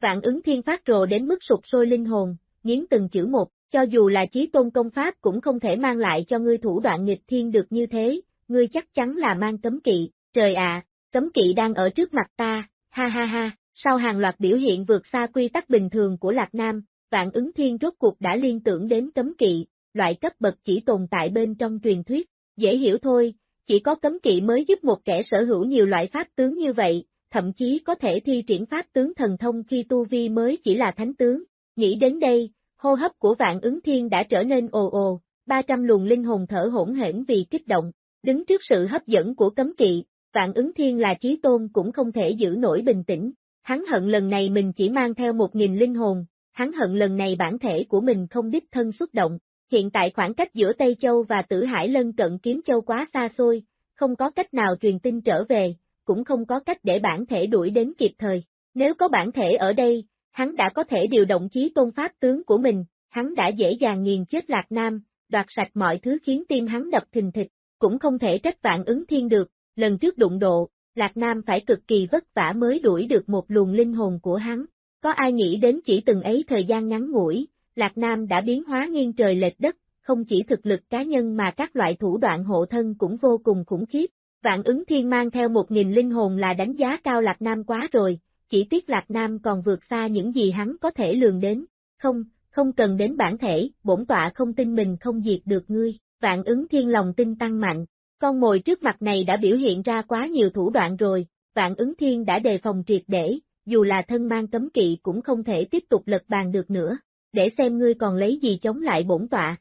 Vạn ứng thiên phát rồ đến mức sụp sôi linh hồn, nghiến từng chữ một, cho dù là chí tôn công pháp cũng không thể mang lại cho ngươi thủ đoạn nghịch thiên được như thế, ngươi chắc chắn là mang cấm kỵ, trời ạ, cấm kỵ đang ở trước mặt ta, ha ha ha, sau hàng loạt biểu hiện vượt xa quy tắc bình thường của Lạc Nam, vạn ứng thiên rốt cuộc đã liên tưởng đến cấm kỵ, loại cấp bậc chỉ tồn tại bên trong truyền thuyết, dễ hiểu thôi, chỉ có cấm kỵ mới giúp một kẻ sở hữu nhiều loại pháp tướng như vậy, thậm chí có thể thi triển pháp tướng thần thông khi tu vi mới chỉ là thánh tướng. Nghĩ đến đây, hô hấp của vạn ứng thiên đã trở nên ồ ồ, 300 luồng linh hồn thở hỗn hển vì kích động, đứng trước sự hấp dẫn của cấm kỵ, vạn ứng thiên là chí tôn cũng không thể giữ nổi bình tĩnh, hắn hận lần này mình chỉ mang theo một nghìn linh hồn, hắn hận lần này bản thể của mình không đích thân xuất động, hiện tại khoảng cách giữa Tây Châu và Tử Hải lân cận Kiếm Châu quá xa xôi, không có cách nào truyền tin trở về, cũng không có cách để bản thể đuổi đến kịp thời. Nếu có bản thể ở đây, hắn đã có thể điều động chí tôn pháp tướng của mình, hắn đã dễ dàng nghiền chết Lạc Nam, đoạt sạch mọi thứ khiến tim hắn đập thình thịch, cũng không thể trách vạn ứng thiên được, lần trước đụng độ, Lạc Nam phải cực kỳ vất vả mới đuổi được một luồng linh hồn của hắn. Có ai nghĩ đến chỉ từng ấy thời gian ngắn ngủi, Lạc Nam đã biến hóa nghiêng trời lệch đất, không chỉ thực lực cá nhân mà các loại thủ đoạn hộ thân cũng vô cùng khủng khiếp. Vạn ứng thiên mang theo một nghìn linh hồn là đánh giá cao Lạc Nam quá rồi, chỉ tiếc Lạc Nam còn vượt xa những gì hắn có thể lường đến. Không, không cần đến bản thể, bổn tọa không tin mình không diệt được ngươi, vạn ứng thiên lòng tin tăng mạnh. Con mồi trước mặt này đã biểu hiện ra quá nhiều thủ đoạn rồi, vạn ứng thiên đã đề phòng triệt để, dù là thân mang cấm kỵ cũng không thể tiếp tục lật bàn được nữa, để xem ngươi còn lấy gì chống lại bổn tọa.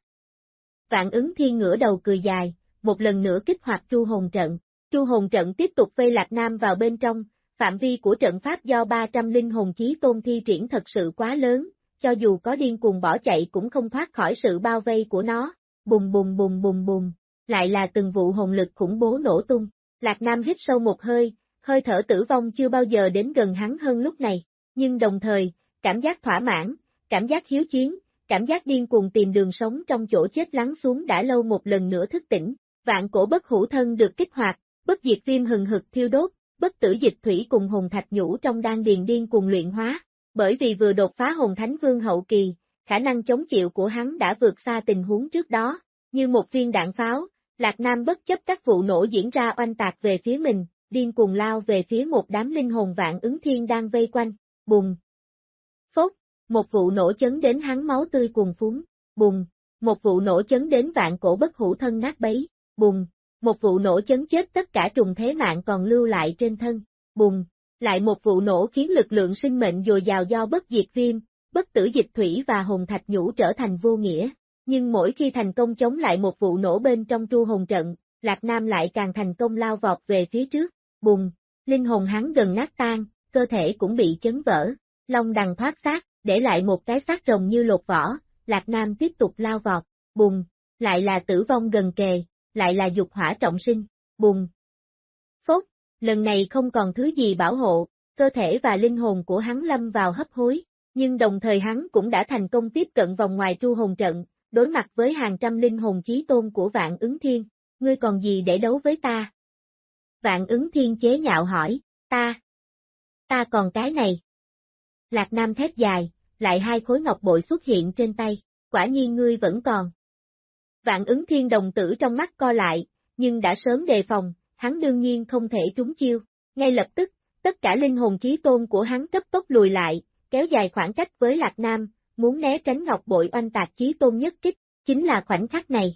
Vạn ứng thiên ngửa đầu cười dài, một lần nữa kích hoạt tru hồn trận, tru hồn trận tiếp tục vây Lạc Nam vào bên trong, phạm vi của trận pháp do 300 linh hồn chí tôn thi triển thật sự quá lớn, cho dù có điên cuồng bỏ chạy cũng không thoát khỏi sự bao vây của nó, bùng bùng bùng bùng bùng, lại là từng vụ hồn lực khủng bố nổ tung, Lạc Nam hít sâu một hơi, hơi thở tử vong chưa bao giờ đến gần hắn hơn lúc này, nhưng đồng thời, cảm giác thỏa mãn, cảm giác hiếu chiến, cảm giác điên cuồng tìm đường sống trong chỗ chết lắng xuống đã lâu một lần nữa thức tỉnh, vạn cổ bất hữu thân được kích hoạt, bất diệt viêm hừng hực thiêu đốt, bất tử dịch thủy cùng hồn thạch nhũ trong đan điền điên cuồng luyện hóa, bởi vì vừa đột phá hồn thánh vương hậu kỳ, khả năng chống chịu của hắn đã vượt xa tình huống trước đó, như một viên đạn pháo, Lạc Nam bất chấp các vụ nổ diễn ra oanh tạc về phía mình, điên cuồng lao về phía một đám linh hồn vạn ứng thiên đang vây quanh, bùng. Phốt, một vụ nổ chấn đến hắn máu tươi cuồng phúng, bùng, một vụ nổ chấn đến vạn cổ bất hủ thân nát bấy, bùng, một vụ nổ chấn chết tất cả trùng thế mạng còn lưu lại trên thân, bùng, lại một vụ nổ khiến lực lượng sinh mệnh dồi dào do bất diệt viêm, bất tử dịch thủy và hồn thạch nhũ trở thành vô nghĩa. Nhưng mỗi khi thành công chống lại một vụ nổ bên trong tru hồn trận, Lạc Nam lại càng thành công lao vọt về phía trước, bùng, linh hồn hắn gần nát tan, cơ thể cũng bị chấn vỡ, long đằng thoát xác, để lại một cái xác rồng như lột vỏ, Lạc Nam tiếp tục lao vọt, bùng, lại là tử vong gần kề, lại là dục hỏa trọng sinh, bùng. Phốt, lần này không còn thứ gì bảo hộ, cơ thể và linh hồn của hắn lâm vào hấp hối, nhưng đồng thời hắn cũng đã thành công tiếp cận vòng ngoài tru hồn trận, đối mặt với hàng trăm linh hồn chí tôn của vạn ứng thiên, ngươi còn gì để đấu với ta? Vạn ứng thiên chế nhạo hỏi, ta, ta còn cái này. Lạc Nam thét dài, lại hai khối ngọc bội xuất hiện trên tay, quả nhiên ngươi vẫn còn. Vạn ứng thiên đồng tử trong mắt co lại, nhưng đã sớm đề phòng, hắn đương nhiên không thể trúng chiêu. Ngay lập tức, tất cả linh hồn chí tôn của hắn cấp tốc lùi lại, kéo dài khoảng cách với Lạc Nam, muốn né tránh ngọc bội oanh tạc chí tôn nhất kích, chính là khoảnh khắc này.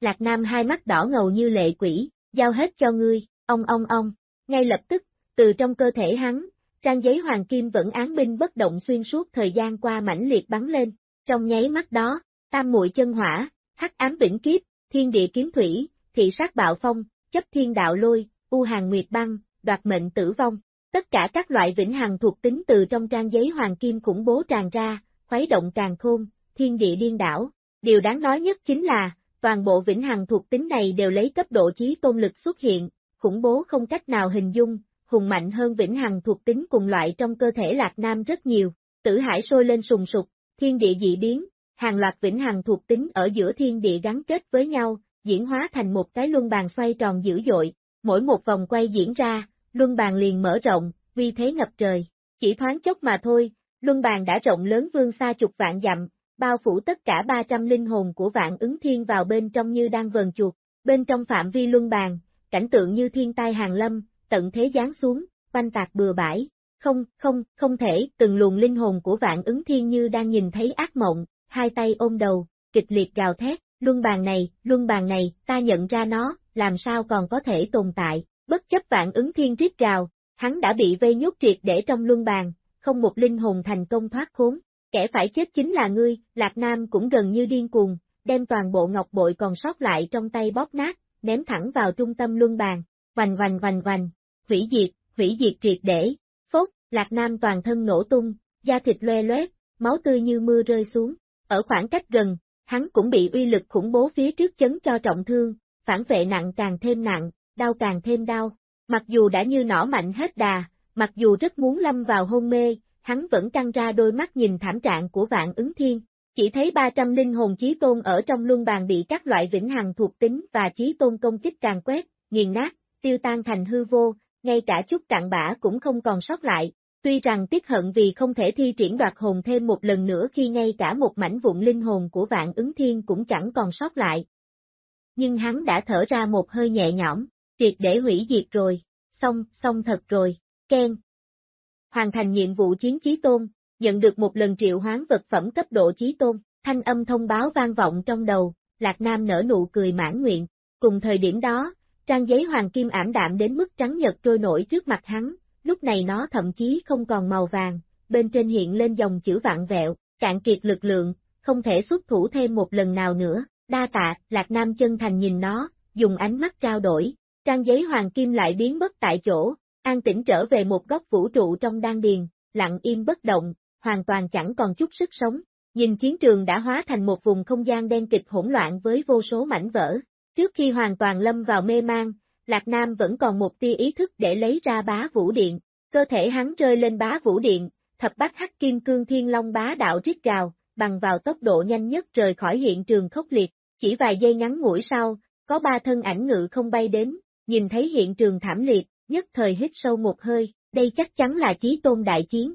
Lạc Nam hai mắt đỏ ngầu như lệ quỷ, giao hết cho ngươi, ông ông ông, ngay lập tức, từ trong cơ thể hắn, trang giấy hoàng kim vẫn án binh bất động xuyên suốt thời gian qua mãnh liệt bắn lên, trong nháy mắt đó, tam muội chân hỏa, hắc ám vĩnh kiếp, thiên địa kiếm thủy, thị sát bạo phong, chấp thiên đạo lôi, u hàng nguyệt băng, đoạt mệnh tử vong. Tất cả các loại vĩnh hằng thuộc tính từ trong trang giấy hoàng kim khủng bố tràn ra, khuấy động càng khôn, thiên địa điên đảo. Điều đáng nói nhất chính là, toàn bộ vĩnh hằng thuộc tính này đều lấy cấp độ chí tôn lực xuất hiện, khủng bố không cách nào hình dung, hùng mạnh hơn vĩnh hằng thuộc tính cùng loại trong cơ thể Lạc Nam rất nhiều. Tử hải sôi lên sùng sục, thiên địa dị biến, hàng loạt vĩnh hằng thuộc tính ở giữa thiên địa gắn kết với nhau, diễn hóa thành một cái luân bàn xoay tròn dữ dội, mỗi một vòng quay diễn ra, luân bàn liền mở rộng, vi thế ngập trời. Chỉ thoáng chốc mà thôi, luân bàn đã rộng lớn vương xa chục vạn dặm, bao phủ tất cả 300 linh hồn của vạn ứng thiên vào bên trong như đang vần chuột, bên trong phạm vi luân bàn, cảnh tượng như thiên tai hàng lâm, tận thế giáng xuống, banh tạc bừa bãi. Không, không, không thể, từng luồng linh hồn của vạn ứng thiên như đang nhìn thấy ác mộng, hai tay ôm đầu, kịch liệt gào thét, luân bàn này, luân bàn này, ta nhận ra nó, làm sao còn có thể tồn tại, bất chấp vạn ứng thiên rít gào, hắn đã bị vây nhốt triệt để trong luân bàn, không một linh hồn thành công thoát khốn, kẻ phải chết chính là ngươi, Lạc Nam cũng gần như điên cuồng, đem toàn bộ ngọc bội còn sót lại trong tay bóp nát, ném thẳng vào trung tâm luân bàn, vành vành vành vành, hủy diệt, hủy diệt triệt để, phốt, Lạc Nam toàn thân nổ tung, da thịt loe loét, máu tươi như mưa rơi xuống, ở khoảng cách gần, hắn cũng bị uy lực khủng bố phía trước chấn cho trọng thương, phản vệ nặng càng thêm nặng, đau càng thêm đau. Mặc dù đã như nỏ mạnh hết đà, mặc dù rất muốn lâm vào hôn mê, hắn vẫn căng ra đôi mắt nhìn thảm trạng của vạn ứng thiên. Chỉ thấy 300 linh hồn chí tôn ở trong luân bàn bị các loại vĩnh hằng thuộc tính và chí tôn công kích càng quét, nghiền nát, tiêu tan thành hư vô, ngay cả chút cặn bã cũng không còn sót lại, Tuy rằng tiếc hận vì không thể thi triển đoạt hồn thêm một lần nữa khi ngay cả một mảnh vụn linh hồn của vạn ứng thiên cũng chẳng còn sót lại. Nhưng hắn đã thở ra một hơi nhẹ nhõm, triệt để hủy diệt rồi, xong, xong thật rồi, khen. Hoàn thành nhiệm vụ chiến trí tôn, nhận được một lần triệu hoán vật phẩm cấp độ trí tôn, thanh âm thông báo vang vọng trong đầu, Lạc Nam nở nụ cười mãn nguyện. Cùng thời điểm đó, trang giấy hoàng kim ảm đạm đến mức trắng nhật trôi nổi trước mặt hắn, lúc này nó thậm chí không còn màu vàng, bên trên hiện lên dòng chữ vạn vẹo, cạn kiệt lực lượng, không thể xuất thủ thêm một lần nào nữa, đa tạ, Lạc Nam chân thành nhìn nó, dùng ánh mắt trao đổi, trang giấy hoàng kim lại biến mất tại chỗ, an tĩnh trở về một góc vũ trụ trong đan điền, lặng im bất động, hoàn toàn chẳng còn chút sức sống. Nhìn chiến trường đã hóa thành một vùng không gian đen kịch hỗn loạn với vô số mảnh vỡ. Trước khi hoàn toàn lâm vào mê mang, Lạc Nam vẫn còn một tia ý thức để lấy ra bá vũ điện. Cơ thể hắn rơi lên bá vũ điện, thập bát hắc kim cương thiên long bá đạo rít gào, bằng vào tốc độ nhanh nhất rời khỏi hiện trường khốc liệt. Chỉ vài giây ngắn ngủi sau, có ba thân ảnh ngự không bay đến, nhìn thấy hiện trường thảm liệt, nhất thời hít sâu một hơi, đây chắc chắn là chí tôn đại chiến.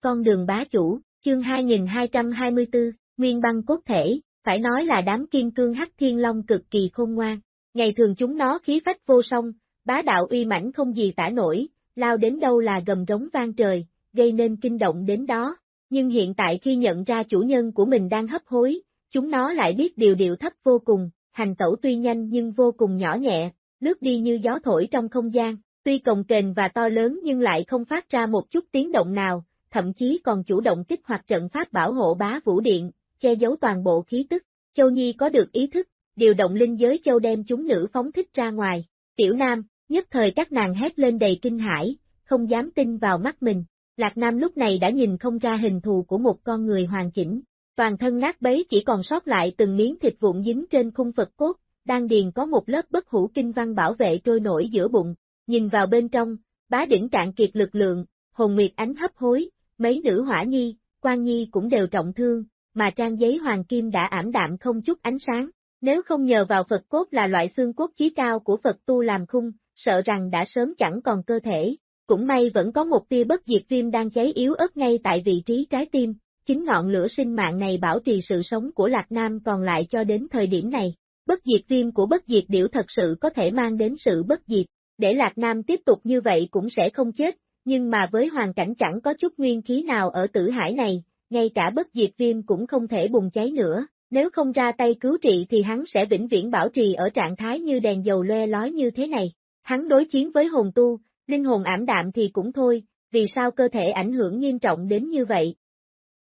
Con đường bá chủ, chương 2224, Nguyên băng cốt thể, phải nói là đám kim cương hắc thiên long cực kỳ khôn ngoan. Ngày thường chúng nó khí phách vô song, bá đạo uy mãnh không gì tả nổi, lao đến đâu là gầm rống vang trời, gây nên kinh động đến đó. Nhưng hiện tại khi nhận ra chủ nhân của mình đang hấp hối, chúng nó lại biết điều điệu thấp vô cùng, hành tẩu tuy nhanh nhưng vô cùng nhỏ nhẹ, lướt đi như gió thổi trong không gian, tuy cồng kềnh và to lớn nhưng lại không phát ra một chút tiếng động nào, thậm chí còn chủ động kích hoạt trận pháp bảo hộ bá vũ điện, che giấu toàn bộ khí tức. Châu Nhi có được ý thức, điều động linh giới châu đem chúng nữ phóng thích ra ngoài. Tiểu Nam, nhất thời các nàng hét lên đầy kinh hãi, không dám tin vào mắt mình. Lạc Nam lúc này đã nhìn không ra hình thù của một con người hoàn chỉnh. Toàn thân nát bấy chỉ còn sót lại từng miếng thịt vụn dính trên khung Phật cốt, đang điền có một lớp bất hủ kinh văn bảo vệ trôi nổi giữa bụng. Nhìn vào bên trong, bá đỉnh cạn kiệt lực lượng, hồn nguyệt ánh hấp hối, mấy nữ hỏa nhi, quan nhi cũng đều trọng thương, mà trang giấy hoàng kim đã ảm đạm không chút ánh sáng. Nếu không nhờ vào Phật cốt là loại xương cốt chí cao của Phật tu làm khung, sợ rằng đã sớm chẳng còn cơ thể. Cũng may vẫn có một tia bất diệt viêm đang cháy yếu ớt ngay tại vị trí trái tim, chính ngọn lửa sinh mạng này bảo trì sự sống của Lạc Nam còn lại cho đến thời điểm này. Bất diệt viêm của bất diệt điểu thật sự có thể mang đến sự bất diệt, để Lạc Nam tiếp tục như vậy cũng sẽ không chết, nhưng mà với hoàn cảnh chẳng có chút nguyên khí nào ở tử hải này, ngay cả bất diệt viêm cũng không thể bùng cháy nữa, nếu không ra tay cứu trị thì hắn sẽ vĩnh viễn bảo trì ở trạng thái như đèn dầu loe lói như thế này. Hắn đối chiến với hồn tu, linh hồn ảm đạm thì cũng thôi, vì sao cơ thể ảnh hưởng nghiêm trọng đến như vậy?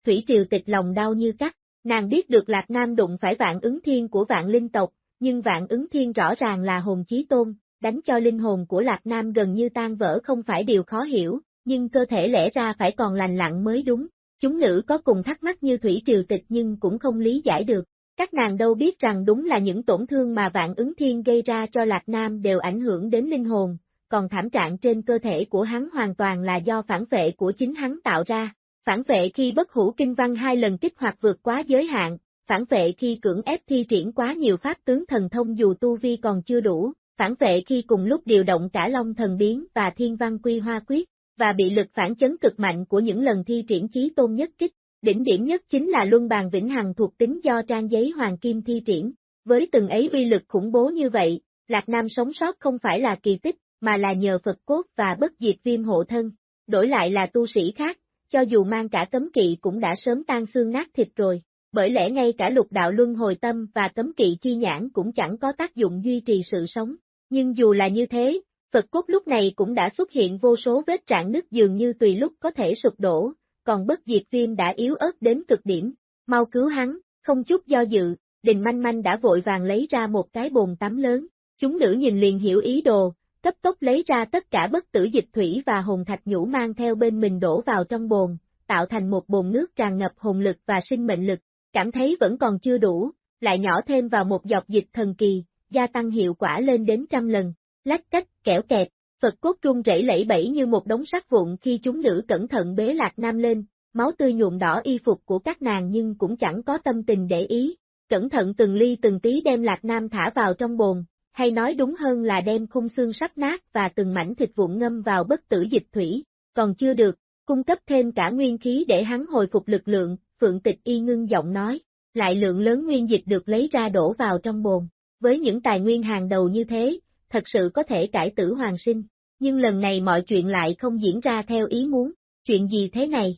Thủy Triều tịch lòng đau như cắt, nàng biết được Lạc Nam đụng phải vạn ứng thiên của vạn linh tộc, nhưng vạn ứng thiên rõ ràng là hồn chí tôn, đánh cho linh hồn của Lạc Nam gần như tan vỡ không phải điều khó hiểu, nhưng cơ thể lẽ ra phải còn lành lặng mới đúng. Chúng nữ có cùng thắc mắc như Thủy Triều Tịch nhưng cũng không lý giải được. Các nàng đâu biết rằng đúng là những tổn thương mà vạn ứng thiên gây ra cho Lạc Nam đều ảnh hưởng đến linh hồn, còn thảm trạng trên cơ thể của hắn hoàn toàn là do phản vệ của chính hắn tạo ra. Phản vệ khi bất hủ kinh văn hai lần kích hoạt vượt quá giới hạn, phản vệ khi cưỡng ép thi triển quá nhiều pháp tướng thần thông dù tu vi còn chưa đủ, phản vệ khi cùng lúc điều động cả Long Thần Biến và Thiên Văn Quy Hoa Quyết, và bị lực phản chấn cực mạnh của những lần thi triển chí tôn nhất kích. Đỉnh điểm nhất chính là luân bàn vĩnh hằng thuộc tính do trang giấy hoàng kim thi triển. Với từng ấy uy lực khủng bố như vậy, Lạc Nam sống sót không phải là kỳ tích, mà là nhờ Phật cốt và bất diệt viêm hộ thân. Đổi lại là tu sĩ khác, cho dù mang cả cấm kỵ cũng đã sớm tan xương nát thịt rồi. Bởi lẽ ngay cả lục đạo luân hồi tâm và cấm kỵ chi nhãn cũng chẳng có tác dụng duy trì sự sống. Nhưng dù là như thế, Phật cốt lúc này cũng đã xuất hiện vô số vết trạng nứt dường như tùy lúc có thể sụp đổ, còn bất diệt viêm đã yếu ớt đến cực điểm. Mau cứu hắn, không chút do dự, đình manh manh đã vội vàng lấy ra một cái bồn tắm lớn. Chúng nữ nhìn liền hiểu ý đồ, cấp tốc lấy ra tất cả bất tử dịch thủy và hồn thạch nhũ mang theo bên mình đổ vào trong bồn, tạo thành một bồn nước tràn ngập hồn lực và sinh mệnh lực, cảm thấy vẫn còn chưa đủ, lại nhỏ thêm vào một giọt dịch thần kỳ, gia tăng hiệu quả lên đến trăm lần, lách cách, kẻo kẹt, Phật cốt rung rẩy lẫy bẫy như một đống sắt vụn khi chúng nữ cẩn thận bế lạc nam lên, máu tươi nhuộm đỏ y phục của các nàng nhưng cũng chẳng có tâm tình để ý, cẩn thận từng ly từng tí đem lạc nam thả vào trong bồn, hay nói đúng hơn là đem khung xương sắp nát và từng mảnh thịt vụn ngâm vào bất tử dịch thủy, còn chưa được, cung cấp thêm cả nguyên khí để hắn hồi phục lực lượng, Phượng Tịch Y ngưng giọng nói, lại lượng lớn nguyên dịch được lấy ra đổ vào trong bồn. Với những tài nguyên hàng đầu như thế, thật sự có thể cải tử hoàng sinh, nhưng lần này mọi chuyện lại không diễn ra theo ý muốn, chuyện gì thế này?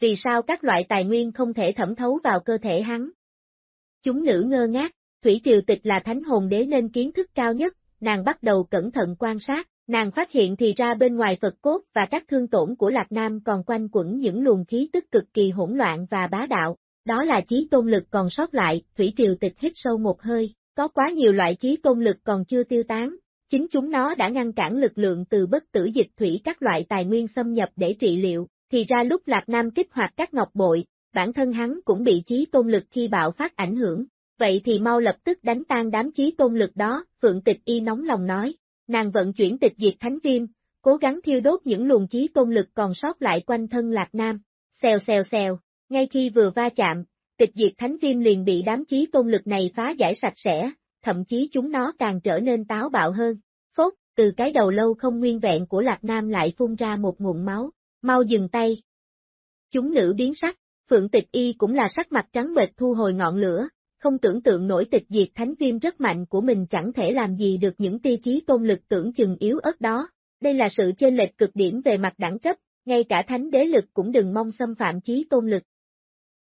Vì sao các loại tài nguyên không thể thẩm thấu vào cơ thể hắn? Chúng nữ ngơ ngác, Thủy Triều Tịch là thánh hồn đế nên kiến thức cao nhất, nàng bắt đầu cẩn thận quan sát, nàng phát hiện thì ra bên ngoài Phật cốt và các thương tổn của Lạc Nam còn quanh quẩn những luồng khí tức cực kỳ hỗn loạn và bá đạo, đó là chí tôn lực còn sót lại, Thủy Triều Tịch hít sâu một hơi, có quá nhiều loại chí tôn lực còn chưa tiêu tán, chính chúng nó đã ngăn cản lực lượng từ bất tử dịch thủy các loại tài nguyên xâm nhập để trị liệu, thì ra lúc Lạc Nam kích hoạt các ngọc bội, bản thân hắn cũng bị chí tôn lực khi bạo phát ảnh hưởng, vậy thì mau lập tức đánh tan đám chí tôn lực đó, Phượng Tịch Y nóng lòng nói, nàng vận chuyển tịch diệt thánh viêm, cố gắng thiêu đốt những luồng chí tôn lực còn sót lại quanh thân Lạc Nam, xèo xèo xèo, ngay khi vừa va chạm, tịch diệt thánh viêm liền bị đám chí tôn lực này phá giải sạch sẽ, thậm chí chúng nó càng trở nên táo bạo hơn. Phốt, từ cái đầu lâu không nguyên vẹn của Lạc Nam lại phun ra một nguồn máu, mau dừng tay. Chúng nữ biến sắc, Phượng Tịch Y cũng là sắc mặt trắng bệch thu hồi ngọn lửa, không tưởng tượng nổi tịch diệt thánh viêm rất mạnh của mình chẳng thể làm gì được những tia chí tôn lực tưởng chừng yếu ớt đó. Đây là sự chênh lệch cực điểm về mặt đẳng cấp, ngay cả thánh đế lực cũng đừng mong xâm phạm chí tôn lực.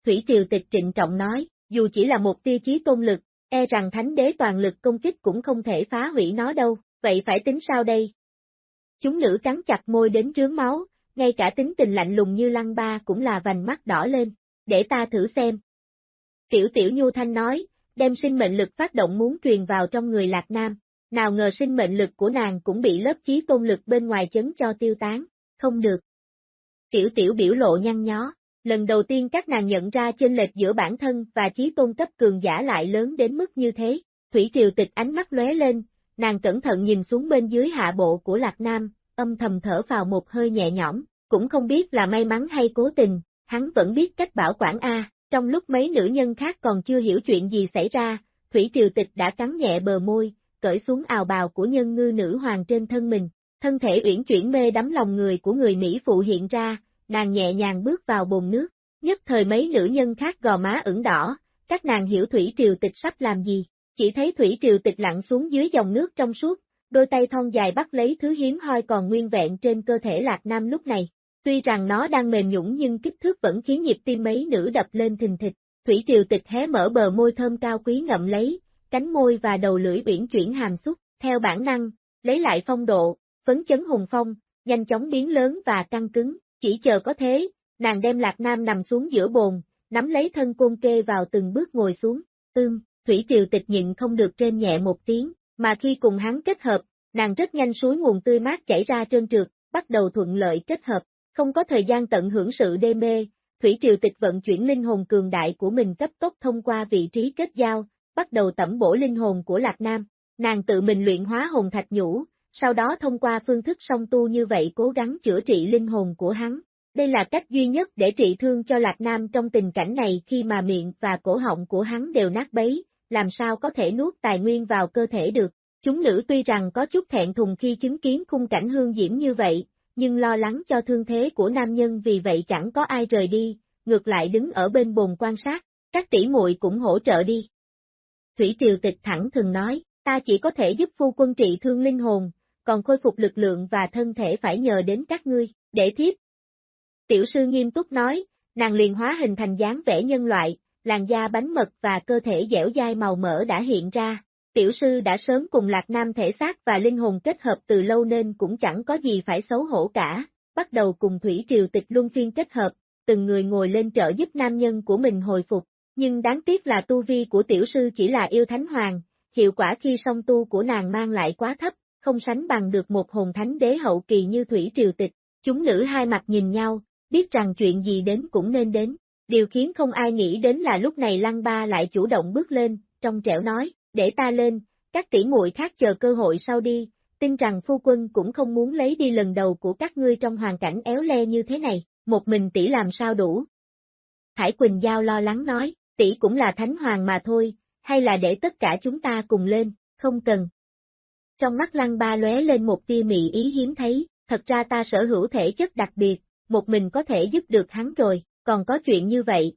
Thủy Triều Tịch trịnh trọng nói, dù chỉ là một tia chí tôn lực, e rằng thánh đế toàn lực công kích cũng không thể phá hủy nó đâu, vậy phải tính sao đây? Chúng nữ cắn chặt môi đến rướm máu, ngay cả tính tình lạnh lùng như lăng ba cũng là vành mắt đỏ lên, để ta thử xem. Tiểu tiểu Nhu Thanh nói, đem sinh mệnh lực phát động muốn truyền vào trong người Lạc Nam, nào ngờ sinh mệnh lực của nàng cũng bị lớp chí tôn lực bên ngoài chấn cho tiêu tán, không được. Tiểu tiểu biểu lộ nhăn nhó, lần đầu tiên các nàng nhận ra chênh lệch giữa bản thân và chí tôn cấp cường giả lại lớn đến mức như thế, Thủy Triều Tịch ánh mắt lóe lên, nàng cẩn thận nhìn xuống bên dưới hạ bộ của Lạc Nam, âm thầm thở vào một hơi nhẹ nhõm, cũng không biết là may mắn hay cố tình, hắn vẫn biết cách bảo quản A, trong lúc mấy nữ nhân khác còn chưa hiểu chuyện gì xảy ra, Thủy Triều Tịch đã cắn nhẹ bờ môi, cởi xuống ào bào của nhân ngư nữ hoàng trên thân mình, thân thể uyển chuyển mê đắm lòng người của người Mỹ phụ hiện ra, nàng nhẹ nhàng bước vào bồn nước, nhất thời mấy nữ nhân khác gò má ửng đỏ, các nàng hiểu Thủy Triều Tịch sắp làm gì, chỉ thấy Thủy Triều Tịch lặn xuống dưới dòng nước trong suốt, đôi tay thon dài bắt lấy thứ hiếm hoi còn nguyên vẹn trên cơ thể Lạc Nam lúc này. Tuy rằng nó đang mềm nhũng nhưng kích thước vẫn khiến nhịp tim mấy nữ đập lên thình thịch. Thủy Triều Tịch hé mở bờ môi thơm cao quý ngậm lấy, cánh môi và đầu lưỡi biển chuyển hàm xúc, theo bản năng, lấy lại phong độ, phấn chấn hùng phong, nhanh chóng biến lớn và căng cứng, chỉ chờ có thế, nàng đem Lạc Nam nằm xuống giữa bồn, nắm lấy thân côn kê vào từng bước ngồi xuống, ưm, Thủy Triều Tịch nhịn không được trên nhẹ một tiếng, mà khi cùng hắn kết hợp, nàng rất nhanh suối nguồn tươi mát chảy ra trơn trượt, bắt đầu thuận lợi kết hợp, không có thời gian tận hưởng sự đê mê, Thủy Triều Tịch vận chuyển linh hồn cường đại của mình cấp tốc thông qua vị trí kết giao, bắt đầu tẩm bổ linh hồn của Lạc Nam, nàng tự mình luyện hóa hồn thạch nhũ, sau đó thông qua phương thức song tu như vậy cố gắng chữa trị linh hồn của hắn. Đây là cách duy nhất để trị thương cho Lạc Nam trong tình cảnh này khi mà miệng và cổ họng của hắn đều nát bấy, làm sao có thể nuốt tài nguyên vào cơ thể được. Chúng nữ tuy rằng có chút thẹn thùng khi chứng kiến khung cảnh hương diễm như vậy, nhưng lo lắng cho thương thế của nam nhân vì vậy chẳng có ai rời đi, ngược lại đứng ở bên bồn quan sát, các tỷ muội cũng hỗ trợ đi. Thủy Triều Tịch thẳng thường nói, ta chỉ có thể giúp phu quân trị thương linh hồn, còn khôi phục lực lượng và thân thể phải nhờ đến các ngươi, để thiếp. Tiểu sư nghiêm túc nói, nàng liền hóa hình thành dáng vẻ nhân loại, làn da bánh mật và cơ thể dẻo dai màu mỡ đã hiện ra. Tiểu sư đã sớm cùng Lạc Nam thể xác và linh hồn kết hợp từ lâu nên cũng chẳng có gì phải xấu hổ cả, bắt đầu cùng Thủy Triều Tịch luân phiên kết hợp, từng người ngồi lên trợ giúp nam nhân của mình hồi phục, nhưng đáng tiếc là tu vi của tiểu sư chỉ là yêu thánh hoàng, hiệu quả khi song tu của nàng mang lại quá thấp, không sánh bằng được một hồn thánh đế hậu kỳ như Thủy Triều Tịch, chúng nữ hai mặt nhìn nhau, biết rằng chuyện gì đến cũng nên đến, điều khiến không ai nghĩ đến là lúc này Lăng Ba lại chủ động bước lên, trong trẻo nói, để ta lên, các tỷ muội khác chờ cơ hội sau đi, tin rằng phu quân cũng không muốn lấy đi lần đầu của các ngươi trong hoàn cảnh éo le như thế này, một mình tỷ làm sao đủ. Hải Quỳnh Giao lo lắng nói, tỷ cũng là thánh hoàng mà thôi, hay là để tất cả chúng ta cùng lên, Không cần. Trong mắt lăng ba lóe lên một tia mị ý hiếm thấy, thật ra ta sở hữu thể chất đặc biệt, một mình có thể giúp được hắn rồi, còn có chuyện như vậy.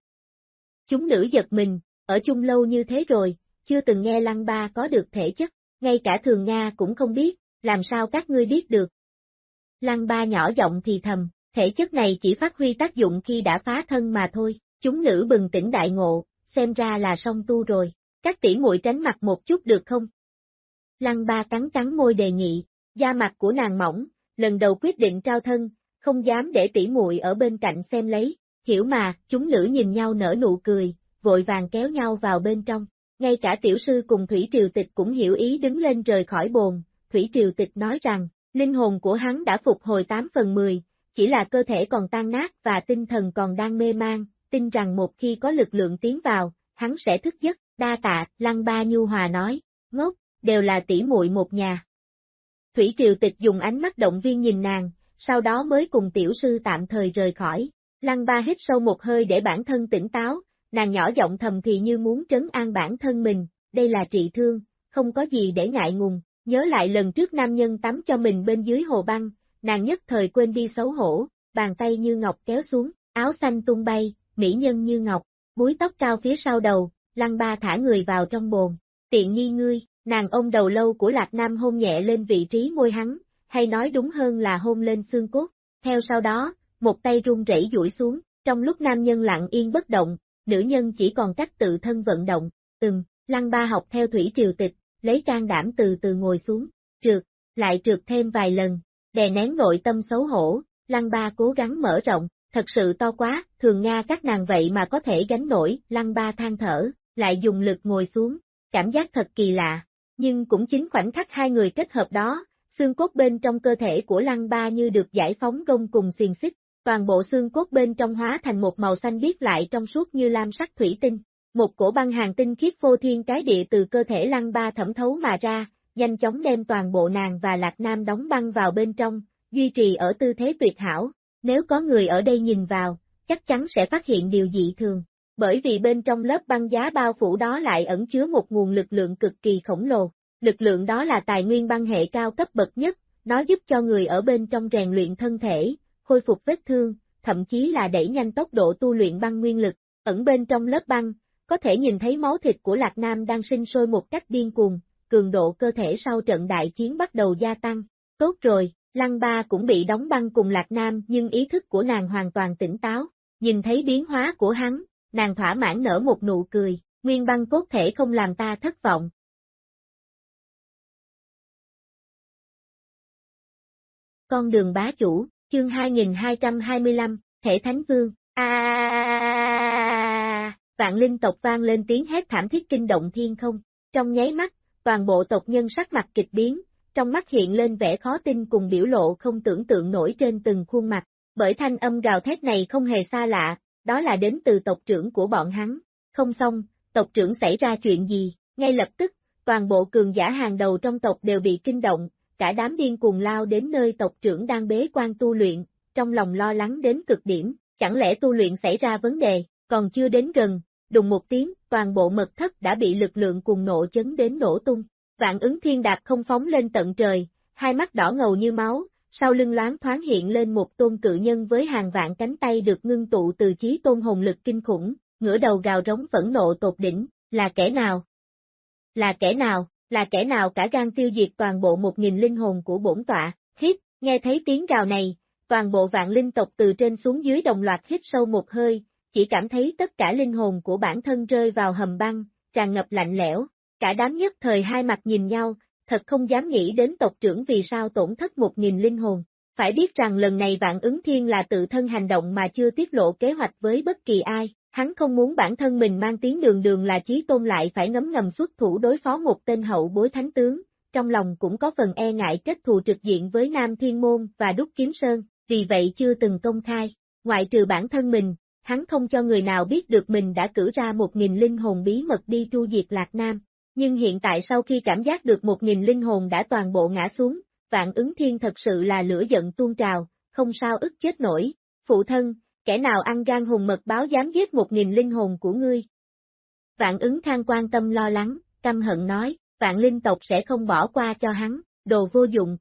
Chúng nữ giật mình, ở chung lâu như thế rồi, chưa từng nghe lăng ba có được thể chất, ngay cả thường Nga cũng không biết, làm sao các ngươi biết được. Lăng ba nhỏ giọng thì thầm, thể chất này chỉ phát huy tác dụng khi đã phá thân mà thôi, chúng nữ bừng tỉnh đại ngộ, xem ra là song tu rồi, các tỷ muội tránh mặt một chút được không? Lăng ba cắn cắn môi đề nghị, da mặt của nàng mỏng, lần đầu quyết định trao thân, không dám để tỷ muội ở bên cạnh xem lấy, hiểu mà, chúng nữ nhìn nhau nở nụ cười, vội vàng kéo nhau vào bên trong. Ngay cả tiểu sư cùng Thủy Triều Tịch cũng hiểu ý đứng lên rời khỏi bồn, Thủy Triều Tịch nói rằng, linh hồn của hắn đã phục hồi 8 phần 10, chỉ là cơ thể còn tan nát và tinh thần còn đang mê mang, tin rằng một khi có lực lượng tiến vào, hắn sẽ thức giấc, đa tạ, Lăng Ba Nhu Hòa nói, ngốc, đều là tỷ muội một nhà. Thủy Triều Tịch dùng ánh mắt động viên nhìn nàng, sau đó mới cùng tiểu sư tạm thời rời khỏi. Lăng Ba hít sâu một hơi để bản thân tỉnh táo, nàng nhỏ giọng thầm thì như muốn trấn an bản thân mình, đây là trị thương, không có gì để ngại ngùng, nhớ lại lần trước nam nhân tắm cho mình bên dưới hồ băng, nàng nhất thời quên đi xấu hổ, bàn tay như ngọc kéo xuống, áo xanh tung bay, mỹ nhân như ngọc, búi tóc cao phía sau đầu, lăng ba thả người vào trong bồn, tiện nghi ngươi, nàng ôm đầu lâu của Lạc Nam hôn nhẹ lên vị trí môi hắn, hay nói đúng hơn là hôn lên xương cốt, theo sau đó, một tay run rẩy duỗi xuống, trong lúc nam nhân lặng yên bất động, nữ nhân chỉ còn cách tự thân vận động, từng, lăng ba học theo thủy triều tịch, lấy can đảm từ từ ngồi xuống, trượt, lại trượt thêm vài lần, đè nén nội tâm xấu hổ, lăng ba cố gắng mở rộng, thật sự to quá, thường Nga các nàng vậy mà có thể gánh nổi, lăng ba than thở, lại dùng lực ngồi xuống, cảm giác thật kỳ lạ, nhưng cũng chính khoảnh khắc hai người kết hợp đó, xương cốt bên trong cơ thể của lăng ba như được giải phóng gông cùng xiềng xích, toàn bộ xương cốt bên trong hóa thành một màu xanh biếc lại trong suốt như lam sắc thủy tinh. Một cổ băng hàng tinh khiết vô thiên cái địa từ cơ thể lăng ba thẩm thấu mà ra, nhanh chóng đem toàn bộ nàng và Lạc Nam đóng băng vào bên trong, duy trì ở tư thế tuyệt hảo. Nếu có người ở đây nhìn vào, chắc chắn sẽ phát hiện điều dị thường, bởi vì bên trong lớp băng giá bao phủ đó lại ẩn chứa một nguồn lực lượng cực kỳ khổng lồ. Lực lượng đó là tài nguyên băng hệ cao cấp bậc nhất, nó giúp cho người ở bên trong rèn luyện thân thể, khôi phục vết thương, thậm chí là đẩy nhanh tốc độ tu luyện băng nguyên lực. Ẩn bên trong lớp băng, có thể nhìn thấy máu thịt của Lạc Nam đang sinh sôi một cách điên cuồng, cường độ cơ thể sau trận đại chiến bắt đầu gia tăng. Tốt rồi, Lăng Ba cũng bị đóng băng cùng Lạc Nam nhưng ý thức của nàng hoàn toàn tỉnh táo. Nhìn thấy biến hóa của hắn, nàng thỏa mãn nở một nụ cười, nguyên băng cốt thể không làm ta thất vọng. Con đường bá chủ, chương 2225, Thể Thánh Vương, a. Vạn linh tộc vang lên tiếng hét thảm thiết kinh động thiên không, trong nháy mắt, toàn bộ tộc nhân sắc mặt kịch biến, trong mắt hiện lên vẻ khó tin cùng biểu lộ không tưởng tượng nổi trên từng khuôn mặt, bởi thanh âm gào thét này không hề xa lạ, đó là đến từ tộc trưởng của bọn hắn. Không xong, tộc trưởng xảy ra chuyện gì, ngay lập tức, toàn bộ cường giả hàng đầu trong tộc đều bị kinh động, cả đám điên cuồng lao đến nơi tộc trưởng đang bế quan tu luyện, trong lòng lo lắng đến cực điểm, chẳng lẽ tu luyện xảy ra vấn đề, còn chưa đến gần, đùng một tiếng, toàn bộ mật thất đã bị lực lượng cùng nộ chấn đến nổ tung. Vạn ứng thiên đạp không phóng lên tận trời, hai mắt đỏ ngầu như máu, sau lưng loáng thoáng hiện lên một tôn cự nhân với hàng vạn cánh tay được ngưng tụ từ chí tôn hồn lực kinh khủng, ngửa đầu gào rống phẫn nộ tột đỉnh, là kẻ nào? Là kẻ nào? Là kẻ nào cả gan tiêu diệt toàn bộ một nghìn linh hồn của bổn tọa, hít, nghe thấy tiếng gào này, toàn bộ vạn linh tộc từ trên xuống dưới đồng loạt hít sâu một hơi, chỉ cảm thấy tất cả linh hồn của bản thân rơi vào hầm băng, tràn ngập lạnh lẽo, cả đám nhất thời hai mặt nhìn nhau, thật không dám nghĩ đến tộc trưởng vì sao tổn thất một nghìn linh hồn. Phải biết rằng lần này vạn ứng thiên là tự thân hành động mà chưa tiết lộ kế hoạch với bất kỳ ai, hắn không muốn bản thân mình mang tiếng đường đường là chí tôn lại phải ngấm ngầm xuất thủ đối phó một tên hậu bối thánh tướng, trong lòng cũng có phần e ngại kết thù trực diện với Nam Thiên Môn và Đúc Kiếm Sơn, vì vậy chưa từng công khai, ngoại trừ bản thân mình, hắn không cho người nào biết được mình đã cử ra một nghìn linh hồn bí mật đi tru diệt Lạc Nam. Nhưng hiện tại sau khi cảm giác được một nghìn linh hồn đã toàn bộ ngã xuống, vạn ứng thiên thật sự là lửa giận tuôn trào, không sao ức chết nổi. Phụ thân, kẻ nào ăn gan hùng mật báo dám giết một nghìn linh hồn của ngươi? Vạn ứng thang quan tâm lo lắng, căm hận nói, vạn linh tộc sẽ không bỏ qua cho hắn, đồ vô dụng.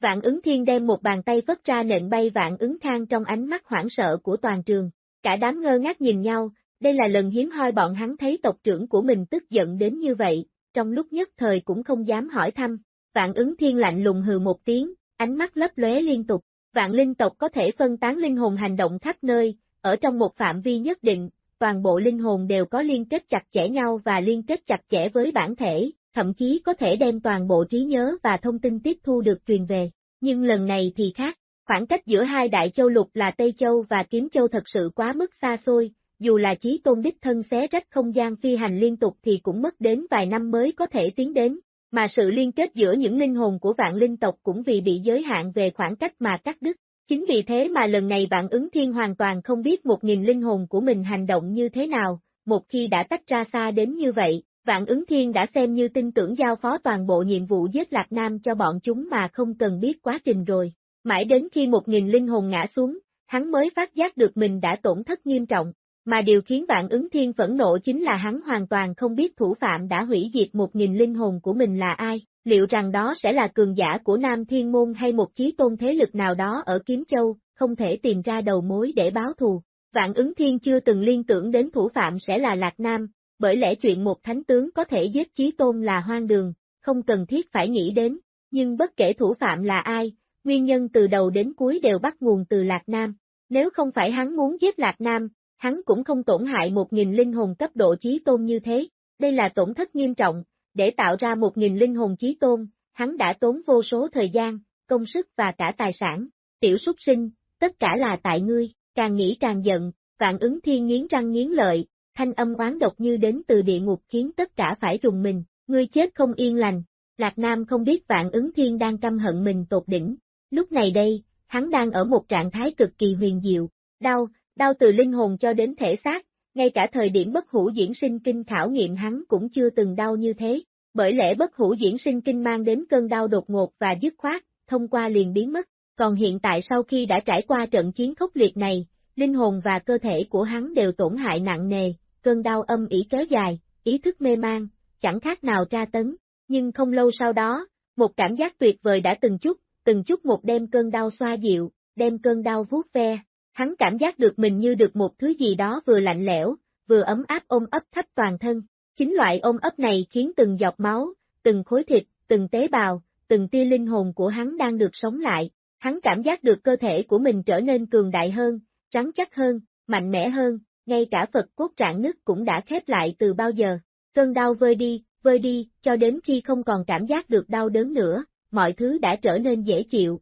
Vạn ứng thiên đem một bàn tay vất ra nện bay vạn ứng thang trong ánh mắt hoảng sợ của toàn trường, cả đám ngơ ngác nhìn nhau, đây là lần hiếm hoi bọn hắn thấy tộc trưởng của mình tức giận đến như vậy, trong lúc nhất thời cũng không dám hỏi thăm, vạn ứng thiên lạnh lùng hừ một tiếng, ánh mắt lấp lóe liên tục, vạn linh tộc có thể phân tán linh hồn hành động khắp nơi, ở trong một phạm vi nhất định, toàn bộ linh hồn đều có liên kết chặt chẽ nhau và liên kết chặt chẽ với bản thể, thậm chí có thể đem toàn bộ trí nhớ và thông tin tiếp thu được truyền về. Nhưng lần này thì khác, khoảng cách giữa hai đại châu lục là Tây Châu và Kiếm Châu thật sự quá mức xa xôi, dù là chí tôn đích thân xé rách không gian phi hành liên tục thì cũng mất đến vài năm mới có thể tiến đến, mà sự liên kết giữa những linh hồn của vạn linh tộc cũng vì bị giới hạn về khoảng cách mà cắt đứt. Chính vì thế mà lần này vạn ứng thiên hoàn toàn không biết một nghìn linh hồn của mình hành động như thế nào, một khi đã tách ra xa đến như vậy, vạn ứng thiên đã xem như tin tưởng giao phó toàn bộ nhiệm vụ giết Lạc Nam cho bọn chúng mà không cần biết quá trình rồi. Mãi đến khi một nghìn linh hồn ngã xuống, hắn mới phát giác được mình đã tổn thất nghiêm trọng, mà điều khiến vạn ứng thiên phẫn nộ chính là hắn hoàn toàn không biết thủ phạm đã hủy diệt một nghìn linh hồn của mình là ai, liệu rằng đó sẽ là cường giả của Nam Thiên Môn hay một chí tôn thế lực nào đó ở Kiếm Châu, không thể tìm ra đầu mối để báo thù. Vạn ứng thiên chưa từng liên tưởng đến thủ phạm sẽ là Lạc Nam, bởi lẽ chuyện một thánh tướng có thể giết chí tôn là hoang đường, không cần thiết phải nghĩ đến, nhưng bất kể thủ phạm là ai, nguyên nhân từ đầu đến cuối đều bắt nguồn từ Lạc Nam. Nếu không phải hắn muốn giết Lạc Nam, hắn cũng không tổn hại một nghìn linh hồn cấp độ chí tôn như thế, đây là tổn thất nghiêm trọng, để tạo ra một nghìn linh hồn chí tôn, hắn đã tốn vô số thời gian, công sức và cả tài sản, tiểu súc sinh, tất cả là tại ngươi, càng nghĩ càng giận, vạn ứng thiên nghiến răng nghiến lợi, thanh âm oán độc như đến từ địa ngục khiến tất cả phải rùng mình, ngươi chết không yên lành, Lạc Nam không biết vạn ứng thiên đang căm hận mình tột đỉnh, lúc này đây, hắn đang ở một trạng thái cực kỳ huyền diệu, đau, đau từ linh hồn cho đến thể xác, ngay cả thời điểm bất hủ diễn sinh kinh khảo nghiệm hắn cũng chưa từng đau như thế, bởi lẽ bất hủ diễn sinh kinh mang đến cơn đau đột ngột và dứt khoát, thông qua liền biến mất, còn hiện tại sau khi đã trải qua trận chiến khốc liệt này, linh hồn và cơ thể của hắn đều tổn hại nặng nề, cơn đau âm ỉ kéo dài, ý thức mê mang, chẳng khác nào tra tấn, nhưng không lâu sau đó, một cảm giác tuyệt vời đã từng chút, từng chút một đem cơn đau xoa dịu, đem cơn đau vuốt ve, Hắn cảm giác được mình như được một thứ gì đó vừa lạnh lẽo, vừa ấm áp ôm ấp khắp toàn thân. Chính loại ôm ấp này khiến từng giọt máu, từng khối thịt, từng tế bào, từng tia linh hồn của hắn đang được sống lại. Hắn cảm giác được cơ thể của mình trở nên cường đại hơn, trắng chắc hơn, mạnh mẽ hơn, ngay cả Phật cốt trạng nứt cũng đã khép lại từ bao giờ. Cơn đau vơi đi, vơi đi, cho đến khi không còn cảm giác được đau đớn nữa, mọi thứ đã trở nên dễ chịu.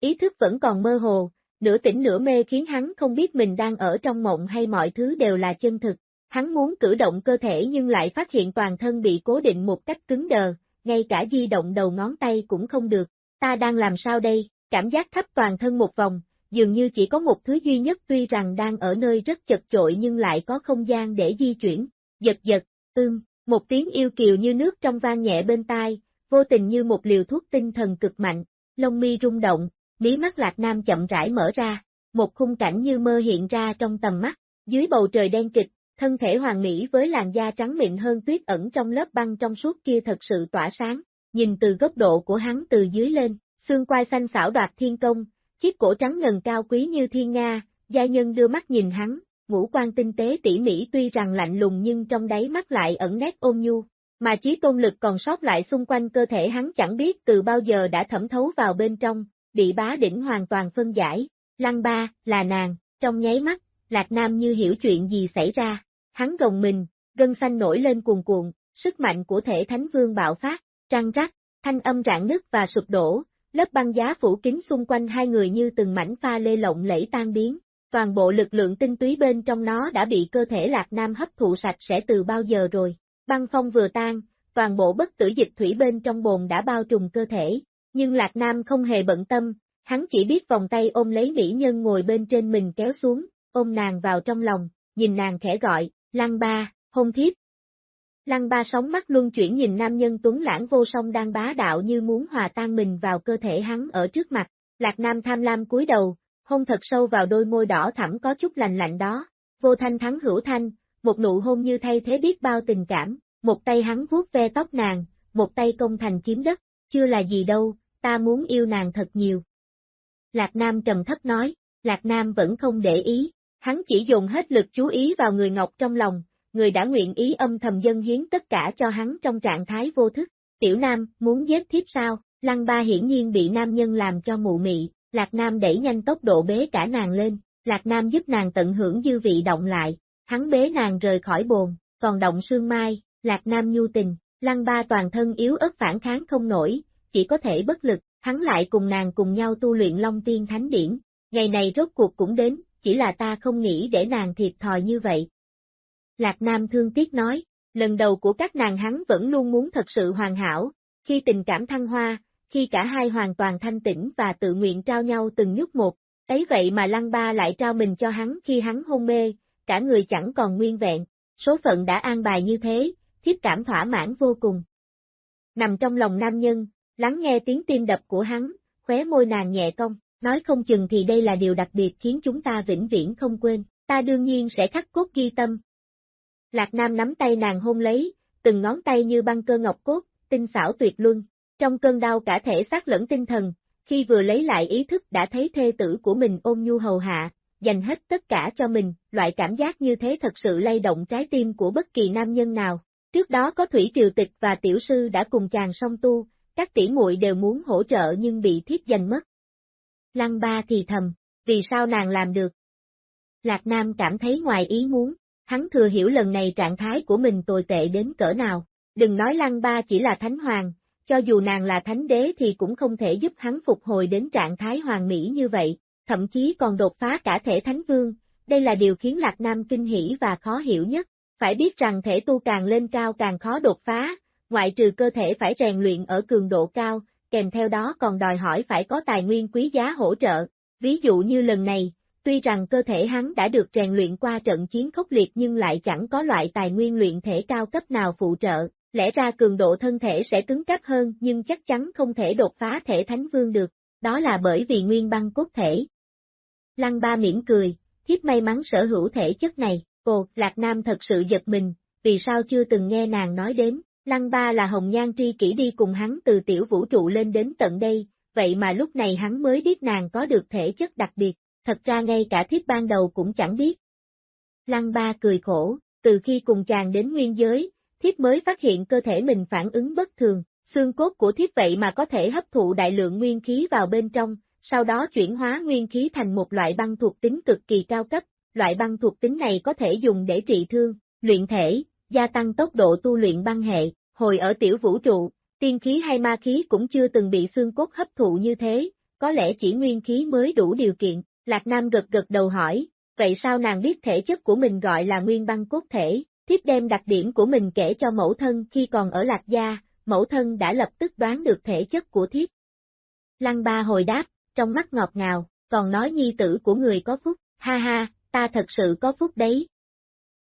Ý thức vẫn còn mơ hồ, nửa tỉnh nửa mê khiến hắn không biết mình đang ở trong mộng hay mọi thứ đều là chân thực. Hắn muốn cử động cơ thể nhưng lại phát hiện toàn thân bị cố định một cách cứng đờ, ngay cả di động đầu ngón tay cũng không được. Ta đang làm sao đây? Cảm giác thấp toàn thân một vòng, dường như chỉ có một thứ duy nhất tuy rằng đang ở nơi rất chật chội nhưng lại có không gian để di chuyển. Giật giật, ưm, một tiếng yêu kiều như nước trong vang nhẹ bên tai, vô tình như một liều thuốc tinh thần cực mạnh, lông mi rung động, mí mắt Lạc Nam chậm rãi mở ra, một khung cảnh như mơ hiện ra trong tầm mắt, dưới bầu trời đen kịch, thân thể hoàng mỹ với làn da trắng mịn hơn tuyết ẩn trong lớp băng trong suốt kia thật sự tỏa sáng, nhìn từ góc độ của hắn từ dưới lên, xương quai xanh xảo đoạt thiên công, chiếc cổ trắng ngần cao quý như thiên nga, gia nhân đưa mắt nhìn hắn, ngũ quan tinh tế tỉ mỉ tuy rằng lạnh lùng nhưng trong đáy mắt lại ẩn nét ôn nhu, mà trí tôn lực còn sót lại xung quanh cơ thể hắn chẳng biết từ bao giờ đã thẩm thấu vào bên trong, bị bá đỉnh hoàn toàn phân giải, lăng ba, là nàng, trong nháy mắt, Lạc Nam như hiểu chuyện gì xảy ra, hắn gồng mình, gân xanh nổi lên cuồn cuộn, sức mạnh của thể thánh vương bạo phát, trăng rắc, thanh âm rạn nứt và sụp đổ, lớp băng giá phủ kín xung quanh hai người như từng mảnh pha lê lộng lẫy tan biến, toàn bộ lực lượng tinh túy bên trong nó đã bị cơ thể Lạc Nam hấp thụ sạch sẽ từ bao giờ rồi, băng phong vừa tan, toàn bộ bất tử dịch thủy bên trong bồn đã bao trùm cơ thể, nhưng Lạc Nam không hề bận tâm, hắn chỉ biết vòng tay ôm lấy mỹ nhân ngồi bên trên mình kéo xuống, ôm nàng vào trong lòng, nhìn nàng khẽ gọi, lăng ba, hôn thiếp. Lăng ba sóng mắt luân chuyển nhìn nam nhân tuấn lãng vô song đang bá đạo như muốn hòa tan mình vào cơ thể hắn ở trước mặt, Lạc Nam tham lam cúi đầu, hôn thật sâu vào đôi môi đỏ thẳm có chút lành lạnh đó, vô thanh thắng hữu thanh, một nụ hôn như thay thế biết bao tình cảm, một tay hắn vuốt ve tóc nàng, một tay công thành chiếm đất, chưa là gì đâu, ta muốn yêu nàng thật nhiều. Lạc Nam trầm thấp nói, Lạc Nam vẫn không để ý, hắn chỉ dùng hết lực chú ý vào người Ngọc trong lòng, người đã nguyện ý âm thầm dân hiến tất cả cho hắn trong trạng thái vô thức. Tiểu Nam, muốn giết thiếp sao? Lăng ba hiển nhiên bị nam nhân làm cho mụ mị, Lạc Nam đẩy nhanh tốc độ bế cả nàng lên, Lạc Nam giúp nàng tận hưởng dư vị động lại, hắn bế nàng rời khỏi bồn, còn động sương mai, Lạc Nam nhu tình, Lăng ba toàn thân yếu ớt phản kháng không nổi, chỉ có thể bất lực, hắn lại cùng nàng cùng nhau tu luyện Long Tiên Thánh Điển, ngày này rốt cuộc cũng đến, chỉ là ta không nghĩ để nàng thiệt thòi như vậy. Lạc Nam thương tiếc nói, lần đầu của các nàng hắn vẫn luôn muốn thật sự hoàn hảo, khi tình cảm thăng hoa, khi cả hai hoàn toàn thanh tĩnh và tự nguyện trao nhau từng nhút một, ấy vậy mà Lăng Ba lại trao mình cho hắn khi hắn hôn mê, cả người chẳng còn nguyên vẹn, số phận đã an bài như thế, thiếp cảm thỏa mãn vô cùng. Nằm trong lòng nam nhân, lắng nghe tiếng tim đập của hắn, khóe môi nàng nhẹ cong, nói không chừng thì đây là điều đặc biệt khiến chúng ta vĩnh viễn không quên, ta đương nhiên sẽ khắc cốt ghi tâm. Lạc Nam nắm tay nàng hôn lấy, từng ngón tay như băng cơ ngọc cốt, tinh xảo tuyệt luân, trong cơn đau cả thể xác lẫn tinh thần, khi vừa lấy lại ý thức đã thấy thê tử của mình ôm nhu hầu hạ, dành hết tất cả cho mình, loại cảm giác như thế thật sự lay động trái tim của bất kỳ nam nhân nào. Trước đó có Thủy Triều Tịch và Tiểu Sư đã cùng chàng song tu, các tỷ muội đều muốn hỗ trợ nhưng bị thiếp giành mất. Lăng ba thì thầm, vì sao nàng làm được? Lạc Nam cảm thấy ngoài ý muốn, hắn thừa hiểu lần này trạng thái của mình tồi tệ đến cỡ nào, đừng nói Lăng ba chỉ là thánh hoàng, cho dù nàng là thánh đế thì cũng không thể giúp hắn phục hồi đến trạng thái hoàng mỹ như vậy, thậm chí còn đột phá cả thể thánh vương, đây là điều khiến Lạc Nam kinh hỉ và khó hiểu nhất, phải biết rằng thể tu càng lên cao càng khó đột phá, ngoại trừ cơ thể phải rèn luyện ở cường độ cao, kèm theo đó còn đòi hỏi phải có tài nguyên quý giá hỗ trợ, ví dụ như lần này, tuy rằng cơ thể hắn đã được rèn luyện qua trận chiến khốc liệt nhưng lại chẳng có loại tài nguyên luyện thể cao cấp nào phụ trợ, lẽ ra cường độ thân thể sẽ cứng cáp hơn nhưng chắc chắn không thể đột phá thể thánh vương được, đó là bởi vì nguyên băng cốt thể. Lăng ba mỉm cười, thiếp may mắn sở hữu thể chất này, ồ, Lạc Nam thật sự giật mình, vì sao chưa từng nghe nàng nói đến, Lăng ba là hồng nhan tri kỷ đi cùng hắn từ tiểu vũ trụ lên đến tận đây, vậy mà lúc này hắn mới biết nàng có được thể chất đặc biệt, thật ra ngay cả thiếp ban đầu cũng chẳng biết. Lăng ba cười khổ, từ khi cùng chàng đến nguyên giới, thiếp mới phát hiện cơ thể mình phản ứng bất thường, xương cốt của thiếp vậy mà có thể hấp thụ đại lượng nguyên khí vào bên trong, sau đó chuyển hóa nguyên khí thành một loại băng thuộc tính cực kỳ cao cấp, loại băng thuộc tính này có thể dùng để trị thương, luyện thể, gia tăng tốc độ tu luyện băng hệ, hồi ở tiểu vũ trụ, tiên khí hay ma khí cũng chưa từng bị xương cốt hấp thụ như thế, có lẽ chỉ nguyên khí mới đủ điều kiện, Lạc Nam gật gật đầu hỏi, vậy sao nàng biết thể chất của mình gọi là nguyên băng cốt thể, thiếp đem đặc điểm của mình kể cho mẫu thân khi còn ở Lạc Gia, mẫu thân đã lập tức đoán được thể chất của thiếp. Lăng ba hồi đáp, trong mắt ngọt ngào, còn nói nhi tử của người có phúc, ha ha, ta thật sự có phúc đấy.